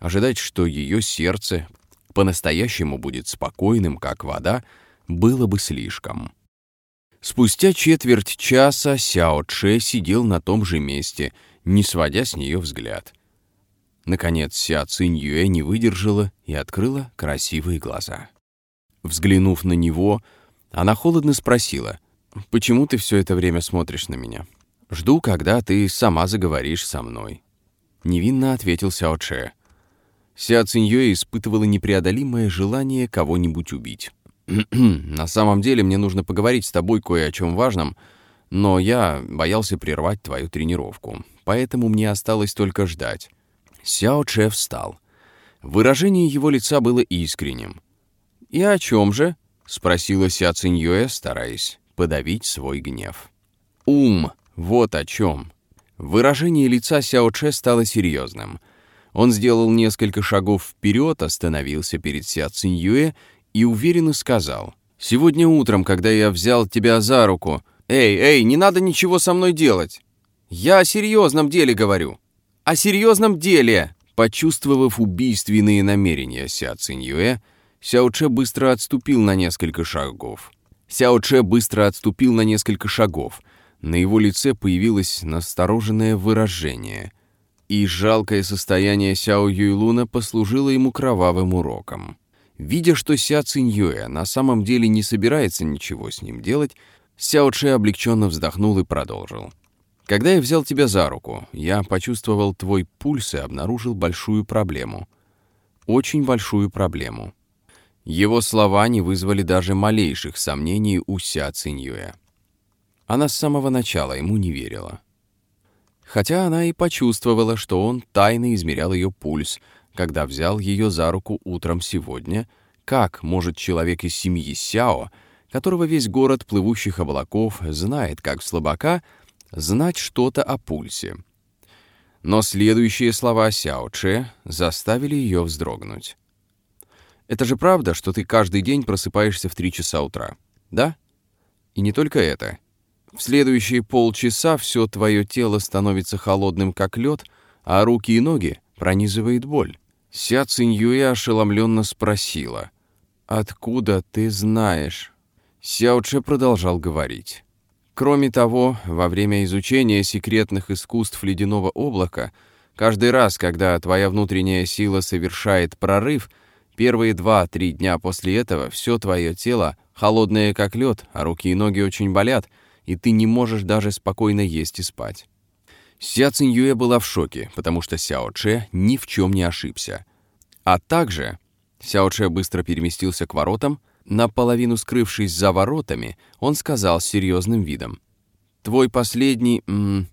Ожидать, что ее сердце по-настоящему будет спокойным, как вода, было бы слишком. Спустя четверть часа Сяо Че сидел на том же месте, не сводя с нее взгляд. Наконец Ся Цинь Юэ не выдержала и открыла красивые глаза. Взглянув на него, она холодно спросила, «Почему ты все это время смотришь на меня? Жду, когда ты сама заговоришь со мной». Невинно ответил Сяо Че. Ся Циньюэ испытывала непреодолимое желание кого-нибудь убить. <clears throat> «На самом деле мне нужно поговорить с тобой кое о чем важном, но я боялся прервать твою тренировку, поэтому мне осталось только ждать». Сяо Че встал. Выражение его лица было искренним. «И о чем же?» — спросила Ся Циньюэ, стараясь подавить свой гнев. «Ум, вот о чем». Выражение лица Сяо Че стало серьезным — он сделал несколько шагов вперед, остановился перед Ся Циньюэ и уверенно сказал. «Сегодня утром, когда я взял тебя за руку...» «Эй, эй, не надо ничего со мной делать!» «Я о серьезном деле говорю!» «О серьезном деле!» Почувствовав убийственные намерения Ся Циньюэ, Сяо Че быстро отступил на несколько шагов. Сяо Че быстро отступил на несколько шагов. На его лице появилось настороженное выражение — И жалкое состояние Сяо Юйлуна послужило ему кровавым уроком. Видя, что Ся Циньюэ на самом деле не собирается ничего с ним делать, Сяо Че облегченно вздохнул и продолжил. «Когда я взял тебя за руку, я почувствовал твой пульс и обнаружил большую проблему. Очень большую проблему». Его слова не вызвали даже малейших сомнений у Ся Циньюэ. Она с самого начала ему не верила. Хотя она и почувствовала, что он тайно измерял ее пульс, когда взял ее за руку утром сегодня, как может человек из семьи Сяо, которого весь город плывущих облаков знает как слабака, знать что-то о пульсе. Но следующие слова Сяо Че заставили ее вздрогнуть. «Это же правда, что ты каждый день просыпаешься в три часа утра, да? И не только это. В следующие полчаса все твое тело становится холодным, как лед, а руки и ноги пронизывает боль». Ся Циньюэ ошеломленно спросила, «Откуда ты знаешь?» Сяо Че продолжал говорить. Кроме того, во время изучения секретных искусств ледяного облака, каждый раз, когда твоя внутренняя сила совершает прорыв, первые два-три дня после этого все твое тело холодное как лед, а руки и ноги очень болят, и ты не можешь даже спокойно есть и спать. Ся Циньюэ была в шоке, потому что Сяо Че ни в чем не ошибся. А также Сяо Че быстро переместился к воротам, Наполовину скрывшись за воротами, он сказал с серьезным видом. «Твой последний м,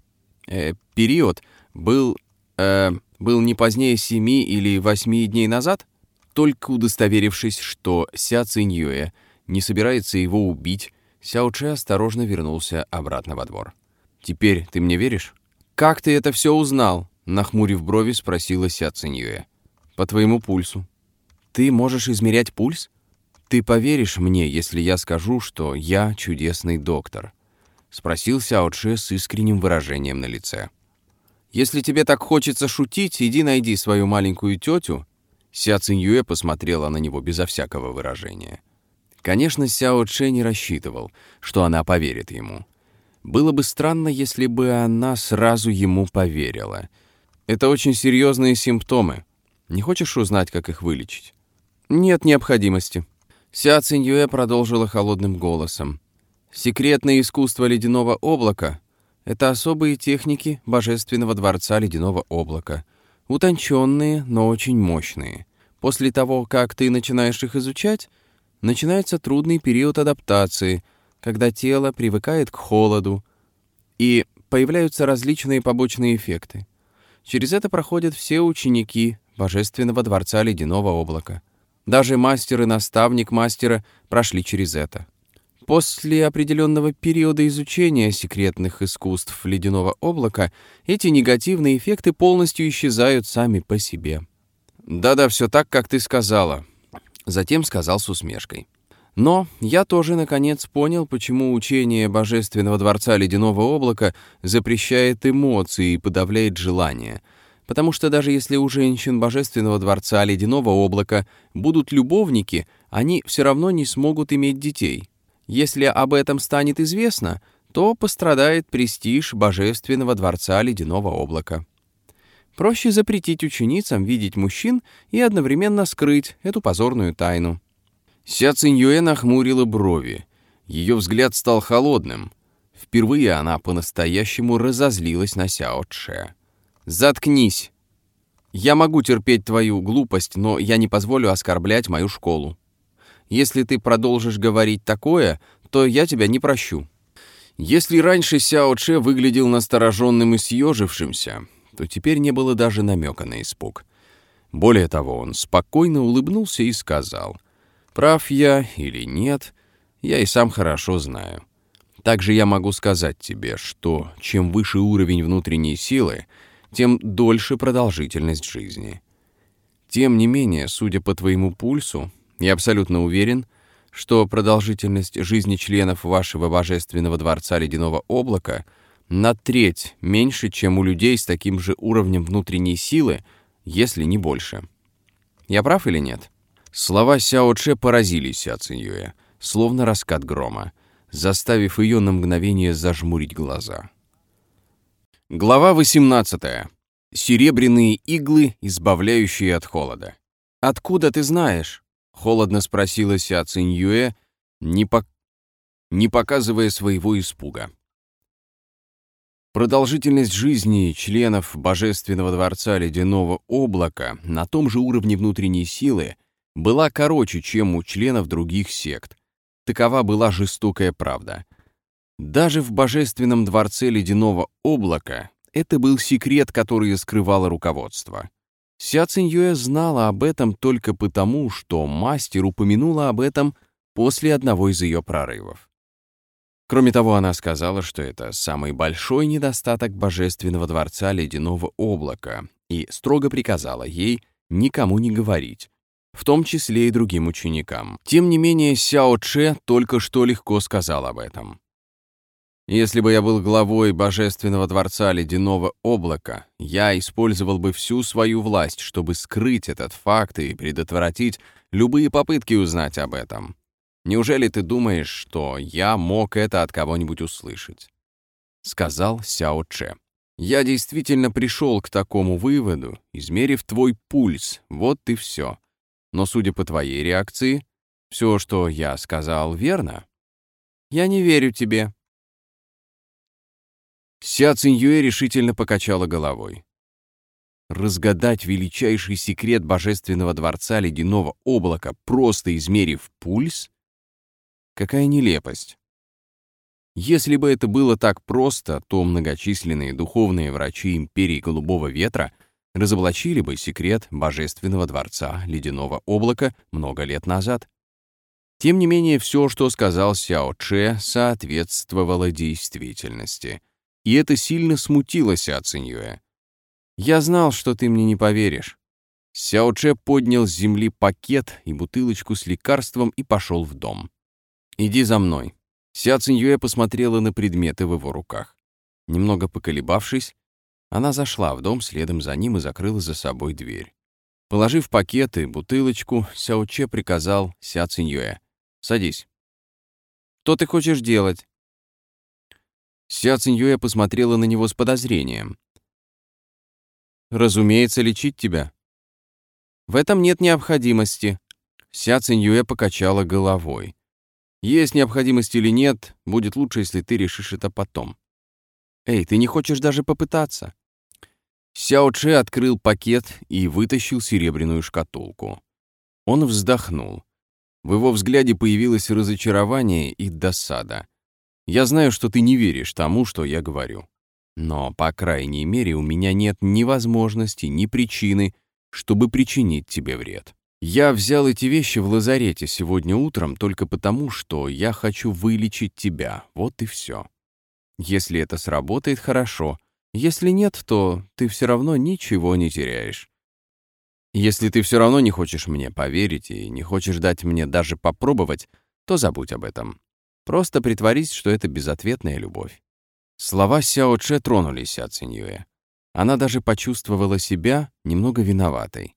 э, период был, э, был не позднее семи или восьми дней назад?» Только удостоверившись, что Ся Циньюэ не собирается его убить, Сяо Че осторожно вернулся обратно во двор. «Теперь ты мне веришь?» «Как ты это все узнал?» Нахмурив брови, спросила Ся Циньюэ. «По твоему пульсу». «Ты можешь измерять пульс?» «Ты поверишь мне, если я скажу, что я чудесный доктор?» — спросил Сяо Че с искренним выражением на лице. «Если тебе так хочется шутить, иди найди свою маленькую тетю». Ся Циньюэ посмотрела на него безо всякого выражения. Конечно, Сяо Че не рассчитывал, что она поверит ему. Было бы странно, если бы она сразу ему поверила. Это очень серьезные симптомы. Не хочешь узнать, как их вылечить? Нет необходимости. Ся Циньюэ продолжила холодным голосом. «Секретное искусство ледяного облака — это особые техники Божественного Дворца Ледяного Облака. Утонченные, но очень мощные. После того, как ты начинаешь их изучать, начинается трудный период адаптации, когда тело привыкает к холоду, и появляются различные побочные эффекты. Через это проходят все ученики Божественного Дворца Ледяного Облака — даже мастер и наставник мастера прошли через это. После определенного периода изучения секретных искусств ледяного облака эти негативные эффекты полностью исчезают сами по себе. «Да-да, все так, как ты сказала», — затем сказал с усмешкой. Но я тоже, наконец, понял, почему учение Божественного Дворца Ледяного Облака запрещает эмоции и подавляет желания — потому что даже если у женщин Божественного Дворца Ледяного Облака будут любовники, они все равно не смогут иметь детей. Если об этом станет известно, то пострадает престиж Божественного Дворца Ледяного Облака. Проще запретить ученицам видеть мужчин и одновременно скрыть эту позорную тайну. Ся Циньюэ нахмурила брови. Ее взгляд стал холодным. Впервые она по-настоящему разозлилась на Сяо Че. «Заткнись! Я могу терпеть твою глупость, но я не позволю оскорблять мою школу. Если ты продолжишь говорить такое, то я тебя не прощу». Если раньше Сяо Че выглядел настороженным и съежившимся, то теперь не было даже намека на испуг. Более того, он спокойно улыбнулся и сказал, «Прав я или нет, я и сам хорошо знаю. Также я могу сказать тебе, что чем выше уровень внутренней силы, тем дольше продолжительность жизни. Тем не менее, судя по твоему пульсу, я абсолютно уверен, что продолжительность жизни членов вашего божественного дворца ледяного облака на треть меньше, чем у людей с таким же уровнем внутренней силы, если не больше. Я прав или нет? Слова Сяо Че поразили Ся Циньюэ, словно раскат грома, заставив ее на мгновение зажмурить глаза. Глава 18. Серебряные иглы, избавляющие от холода. «Откуда ты знаешь?» — холодно спросила Ся Циньюэ, не, по... не показывая своего испуга. Продолжительность жизни членов Божественного Дворца Ледяного Облака на том же уровне внутренней силы была короче, чем у членов других сект. Такова была жестокая правда. Даже в Божественном Дворце Ледяного Облака это был секрет, который скрывало руководство. Ся Циньюэ знала об этом только потому, что мастер упомянула об этом после одного из ее прорывов. Кроме того, она сказала, что это самый большой недостаток Божественного Дворца Ледяного Облака и строго приказала ей никому не говорить, в том числе и другим ученикам. Тем не менее, Сяо Че только что легко сказал об этом. Если бы я был главой Божественного Дворца Ледяного Облака, я использовал бы всю свою власть, чтобы скрыть этот факт и предотвратить любые попытки узнать об этом. Неужели ты думаешь, что я мог это от кого-нибудь услышать?» Сказал Сяо Че. «Я действительно пришел к такому выводу, измерив твой пульс, вот и все. Но судя по твоей реакции, все, что я сказал, верно?» «Я не верю тебе». Ся Циньюэ решительно покачала головой. Разгадать величайший секрет Божественного Дворца Ледяного Облака, просто измерив пульс? Какая нелепость. Если бы это было так просто, то многочисленные духовные врачи Империи Голубого Ветра разоблачили бы секрет Божественного Дворца Ледяного Облака много лет назад. Тем не менее, все, что сказал Сяо Че, соответствовало действительности. И это сильно смутило Ся Циньюэ. «Я знал, что ты мне не поверишь». Сяо Че поднял с земли пакет и бутылочку с лекарством и пошел в дом. «Иди за мной». Ся Циньюэ посмотрела на предметы в его руках. Немного поколебавшись, она зашла в дом следом за ним и закрыла за собой дверь. Положив пакеты, бутылочку, Сяо Че приказал Ся Циньюэ. «Садись». «Что ты хочешь делать?» Ся Циньюэ посмотрела на него с подозрением. «Разумеется, лечить тебя». «В этом нет необходимости». Ся Циньюэ покачала головой. Есть необходимость или нет, будет лучше, если ты решишь это потом. Эй, ты не хочешь даже попытаться? Сяо Че открыл пакет и вытащил серебряную шкатулку. Он вздохнул. В его взгляде появилось разочарование и досада. «Я знаю, что ты не веришь тому, что я говорю. Но, по крайней мере, у меня нет ни возможности, ни причины, чтобы причинить тебе вред. Я взял эти вещи в лазарете сегодня утром только потому, что я хочу вылечить тебя. Вот и все. Если это сработает, хорошо. Если нет, то ты все равно ничего не теряешь. Если ты все равно не хочешь мне поверить и не хочешь дать мне даже попробовать, то забудь об этом. Просто притворись, что это безответная любовь. Слова Сяо Че тронулись от Циньюэ. Она даже почувствовала себя немного виноватой.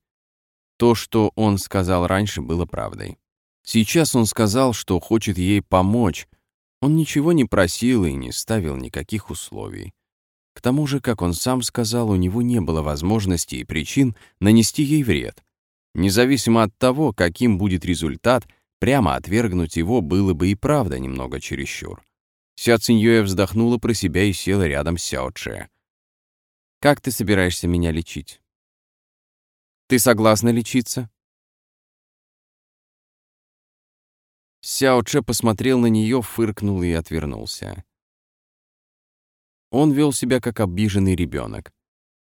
То, что он сказал раньше, было правдой. Сейчас он сказал, что хочет ей помочь. Он ничего не просил и не ставил никаких условий. К тому же, как он сам сказал, у него не было возможности и причин нанести ей вред. Независимо от того, каким будет результат, прямо отвергнуть его было бы и правда немного чересчур. Ся Циньюэ вздохнула про себя и села рядом с Сяо Че. «Как ты собираешься меня лечить?» Ты согласна лечиться?» Сяо Че посмотрел на нее, фыркнул и отвернулся. Он вел себя как обиженный ребенок.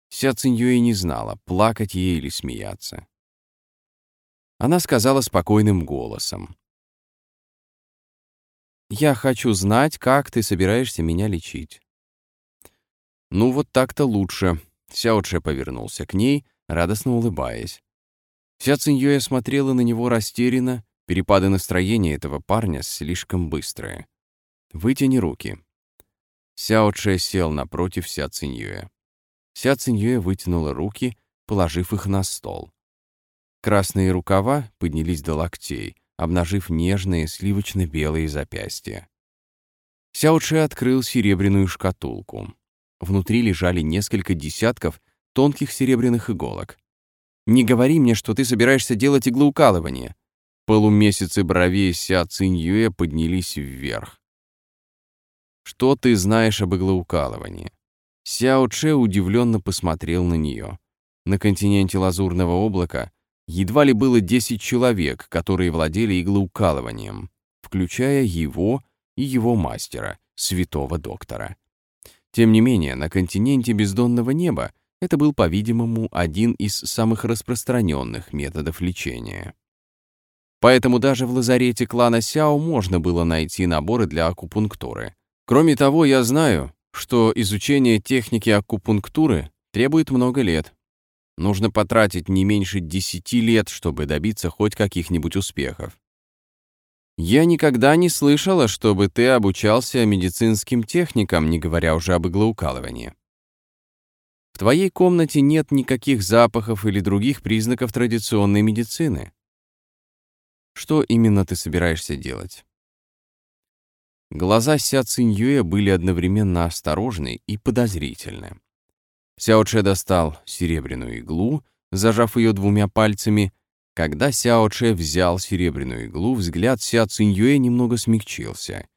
Ся Циньюэ не знала, плакать ей или смеяться. Она сказала спокойным голосом. «Я хочу знать, как ты собираешься меня лечить». «Ну, вот так-то лучше», — Сяо Че повернулся к ней, радостно улыбаясь. Вся Циньюэ смотрела на него растерянно, перепады настроения этого парня слишком быстрые. «Вытяни руки». Сяо Че сел напротив Ся Циньюэ. Ся Циньюэ вытянула руки, положив их на стол. Красные рукава поднялись до локтей, обнажив нежные сливочно-белые запястья. Сяо Че открыл серебряную шкатулку. Внутри лежали несколько десятков тонких серебряных иголок. «Не говори мне, что ты собираешься делать иглоукалывание». Полумесяцы бровей Ся Циньюэ поднялись вверх. «Что ты знаешь об иглоукалывании?» Сяо Че удивленно посмотрел на нее. На континенте Лазурного облака едва ли было 10 человек, которые владели иглоукалыванием, включая его и его мастера, святого доктора. Тем не менее, на континенте бездонного неба это был, по-видимому, один из самых распространенных методов лечения. Поэтому даже в лазарете клана Сяо можно было найти наборы для акупунктуры. Кроме того, я знаю, что изучение техники акупунктуры требует много лет. Нужно потратить не меньше 10 лет, чтобы добиться хоть каких-нибудь успехов. Я никогда не слышала, чтобы ты обучался медицинским техникам, не говоря уже об иглоукалывании. В твоей комнате нет никаких запахов или других признаков традиционной медицины. Что именно ты собираешься делать? Глаза Ся Циньюэ были одновременно осторожны и подозрительны. Сяо Че достал серебряную иглу, зажав ее двумя пальцами, когда Сяо Че взял серебряную иглу, взгляд Ся Циньюэ немного смягчился.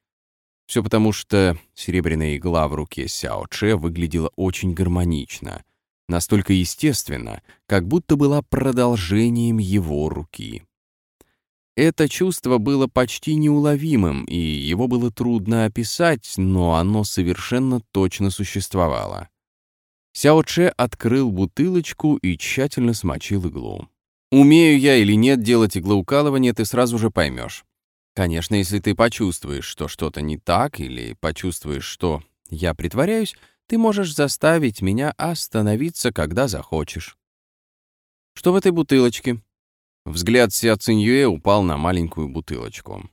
Все потому, что серебряная игла в руке Сяо Че выглядела очень гармонично, настолько естественно, как будто была продолжением его руки. Это чувство было почти неуловимым, и его было трудно описать, но оно совершенно точно существовало. Сяо Че открыл бутылочку и тщательно смочил иглу. Умею я или нет делать иглоукалывание, ты сразу же поймешь. Конечно, если ты почувствуешь, что что-то не так, или почувствуешь, что я притворяюсь, ты можешь заставить меня остановиться, когда захочешь. Что в этой бутылочке? Взгляд Ся Циньюэ упал на маленькую бутылочку.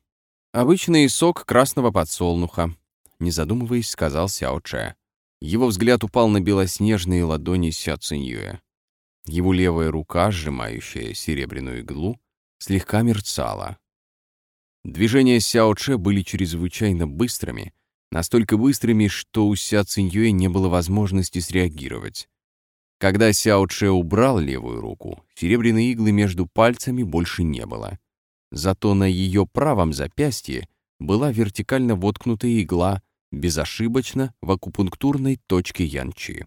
Обычный сок красного подсолнуха, не задумываясь, сказал Сяо Че. Его взгляд упал на белоснежные ладони Ся Циньюэ. Его левая рука, сжимающая серебряную иглу, слегка мерцала. Движения Сяо Че были чрезвычайно быстрыми, настолько быстрыми, что у Ся Циньюэ не было возможности среагировать. Когда Сяо Че убрал левую руку, серебряной иглы между пальцами больше не было. Зато на ее правом запястье была вертикально воткнутая игла, безошибочно в акупунктурной точке Янчи.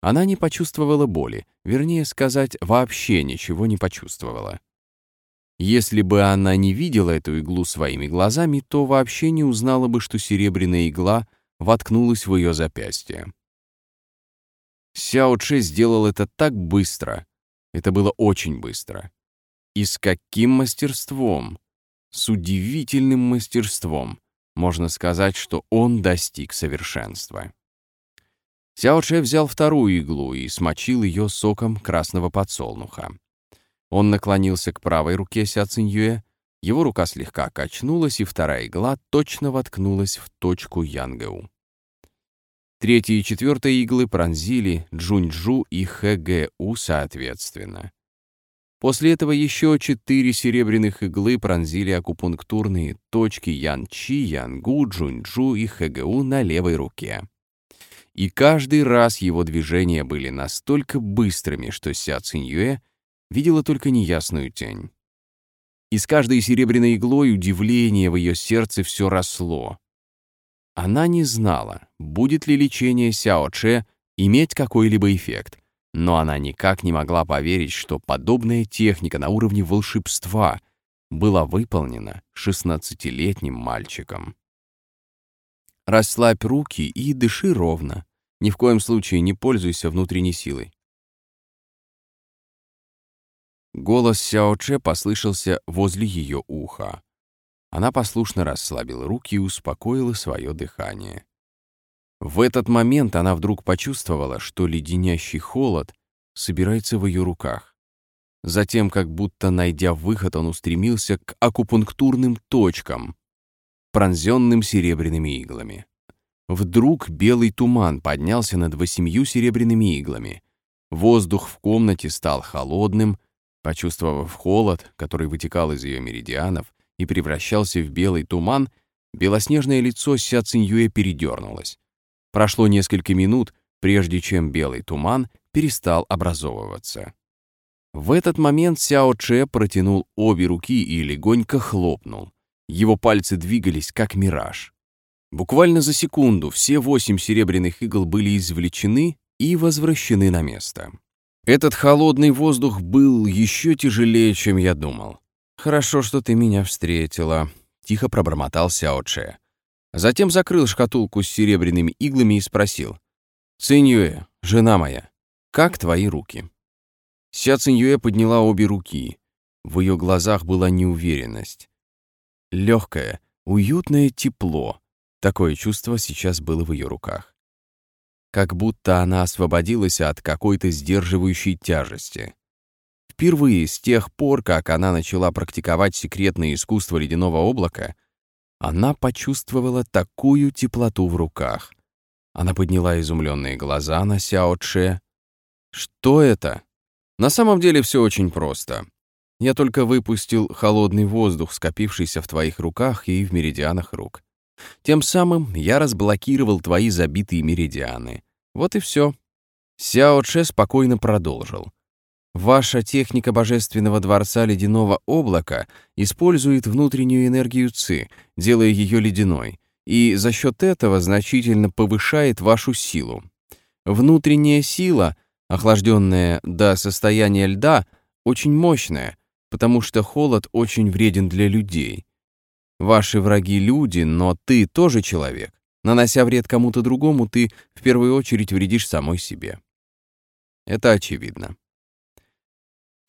Она не почувствовала боли, вернее сказать, вообще ничего не почувствовала. Если бы она не видела эту иглу своими глазами, то вообще не узнала бы, что серебряная игла воткнулась в ее запястье. Сяо Че сделал это так быстро. Это было очень быстро. И с каким мастерством? С удивительным мастерством. Можно сказать, что он достиг совершенства. Сяо Че взял вторую иглу и смочил ее соком красного подсолнуха. Он наклонился к правой руке Ся Циньюэ, его рука слегка качнулась, и вторая игла точно воткнулась в точку Янгэу. Третья и четвертая иглы пронзили Джуньчжу и ХГУ соответственно. После этого еще четыре серебряных иглы пронзили акупунктурные точки Янчи, Янгу, Джуньчжу и ХГУ на левой руке и каждый раз его движения были настолько быстрыми, что Ся Циньюэ видела только неясную тень. И с каждой серебряной иглой удивление в ее сердце все росло. Она не знала, будет ли лечение Сяо Че иметь какой-либо эффект, но она никак не могла поверить, что подобная техника на уровне волшебства была выполнена шестнадцатилетним мальчиком. Расслабь руки и дыши ровно. Ни в коем случае не пользуйся внутренней силой. Голос Сяо Че послышался возле ее уха. Она послушно расслабила руки и успокоила свое дыхание. В этот момент она вдруг почувствовала, что леденящий холод собирается в ее руках. Затем, как будто найдя выход, он устремился к акупунктурным точкам, пронзенным серебряными иглами. Вдруг белый туман поднялся над восемью серебряными иглами. Воздух в комнате стал холодным, почувствовав холод, который вытекал из ее меридианов и превращался в белый туман, белоснежное лицо Ся Циньюэ передернулось. Прошло несколько минут, прежде чем белый туман перестал образовываться. В этот момент Сяо Че протянул обе руки и легонько хлопнул. Его пальцы двигались, как мираж. Буквально за секунду все восемь серебряных игл были извлечены и возвращены на место. Этот холодный воздух был еще тяжелее, чем я думал. «Хорошо, что ты меня встретила», — тихо пробормотал Сяо. Затем закрыл шкатулку с серебряными иглами и спросил. «Циньюэ, жена моя, как твои руки?» Ся Циньюэ подняла обе руки. В ее глазах была неуверенность. Легкое, уютное тепло. Такое чувство сейчас было в ее руках. Как будто она освободилась от какой-то сдерживающей тяжести. Впервые с тех пор, как она начала практиковать секретное искусство ледяного облака, она почувствовала такую теплоту в руках. Она подняла изумленные глаза на Сяо Че. «Что это?» На самом деле все очень просто. Я только выпустил холодный воздух, скопившийся в твоих руках и в меридианах рук. Тем самым я разблокировал твои забитые меридианы. Вот и все. Сяо Че спокойно продолжил. Ваша техника Божественного Дворца Ледяного Облака использует внутреннюю энергию Ци, делая ее ледяной, и за счет этого значительно повышает вашу силу. Внутренняя сила охлажденная до состояния льда, очень мощная, потому что холод очень вреден для людей. Ваши враги — люди, но ты тоже человек. Нанося вред кому-то другому, ты в первую очередь вредишь самой себе. Это очевидно.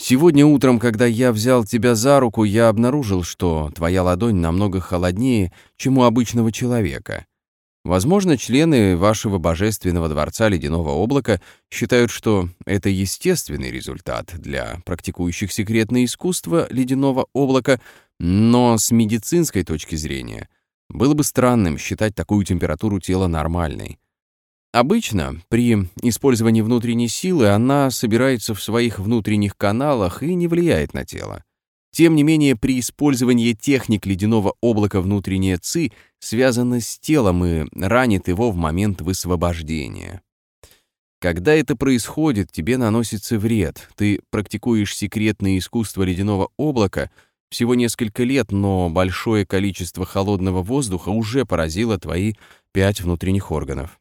Сегодня утром, когда я взял тебя за руку, я обнаружил, что твоя ладонь намного холоднее, чем у обычного человека. Возможно, члены вашего божественного дворца ледяного облака считают, что это естественный результат для практикующих секретное искусство ледяного облака, но с медицинской точки зрения было бы странным считать такую температуру тела нормальной. Обычно при использовании внутренней силы она собирается в своих внутренних каналах и не влияет на тело. Тем не менее, при использовании техник ледяного облака внутренняя ЦИ связана с телом и ранит его в момент высвобождения. Когда это происходит, тебе наносится вред. Ты практикуешь секретное искусство ледяного облака всего несколько лет, но большое количество холодного воздуха уже поразило твои пять внутренних органов.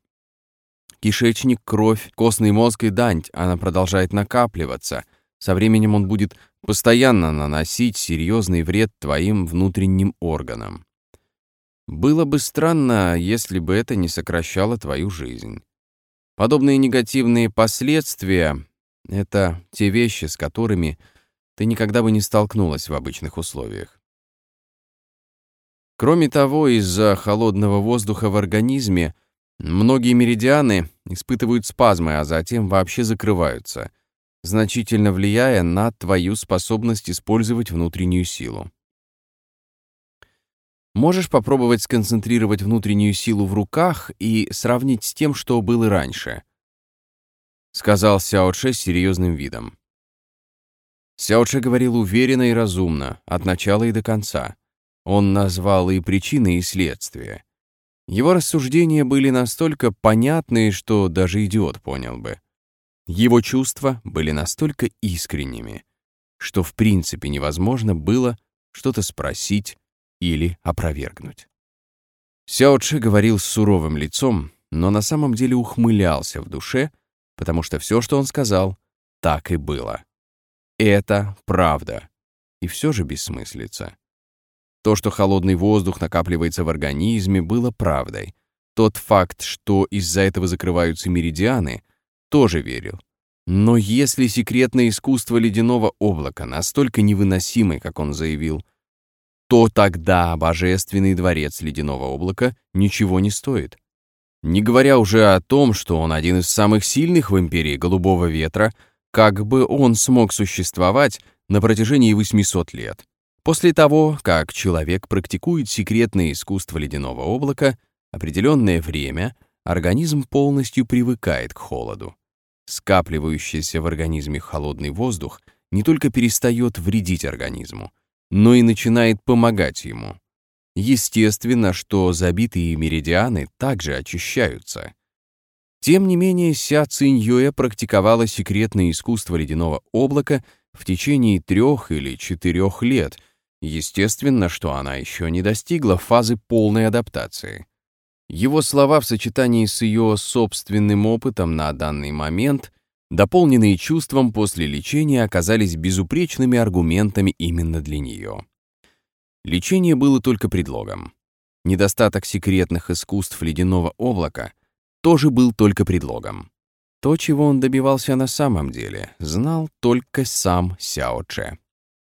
Кишечник, кровь, костный мозг и дань, она продолжает накапливаться. Со временем он будет постоянно наносить серьезный вред твоим внутренним органам. Было бы странно, если бы это не сокращало твою жизнь. Подобные негативные последствия — это те вещи, с которыми ты никогда бы не столкнулась в обычных условиях. Кроме того, из-за холодного воздуха в организме многие меридианы испытывают спазмы, а затем вообще закрываются — значительно влияя на твою способность использовать внутреннюю силу. Можешь попробовать сконцентрировать внутреннюю силу в руках и сравнить с тем, что было раньше, сказал Сяо Че с серьезным видом. Сяо Че говорил уверенно и разумно, от начала и до конца. Он назвал и причины, и следствия. Его рассуждения были настолько понятные, что даже идиот понял бы. Его чувства были настолько искренними, что в принципе невозможно было что-то спросить или опровергнуть. Сяо Че говорил с суровым лицом, но на самом деле ухмылялся в душе, потому что все, что он сказал, так и было. Это правда. И все же бессмыслица. То, что холодный воздух накапливается в организме, было правдой. Тот факт, что из-за этого закрываются меридианы, тоже верил. Но если секретное искусство ледяного облака настолько невыносимое, как он заявил, то тогда божественный дворец ледяного облака ничего не стоит. Не говоря уже о том, что он один из самых сильных в империи Голубого Ветра, как бы он смог существовать на протяжении 800 лет. После того, как человек практикует секретное искусство ледяного облака, определенное время организм полностью привыкает к холоду. Скапливающийся в организме холодный воздух не только перестает вредить организму, но и начинает помогать ему. Естественно, что забитые меридианы также очищаются. Тем не менее, Ся Циньюэ практиковала секретное искусство ледяного облака в течение трех или четырех лет. Естественно, что она еще не достигла фазы полной адаптации. Его слова в сочетании с ее собственным опытом на данный момент, дополненные чувством после лечения, оказались безупречными аргументами именно для нее. Лечение было только предлогом. Недостаток секретных искусств ледяного облака тоже был только предлогом. То, чего он добивался на самом деле, знал только сам Сяо Че.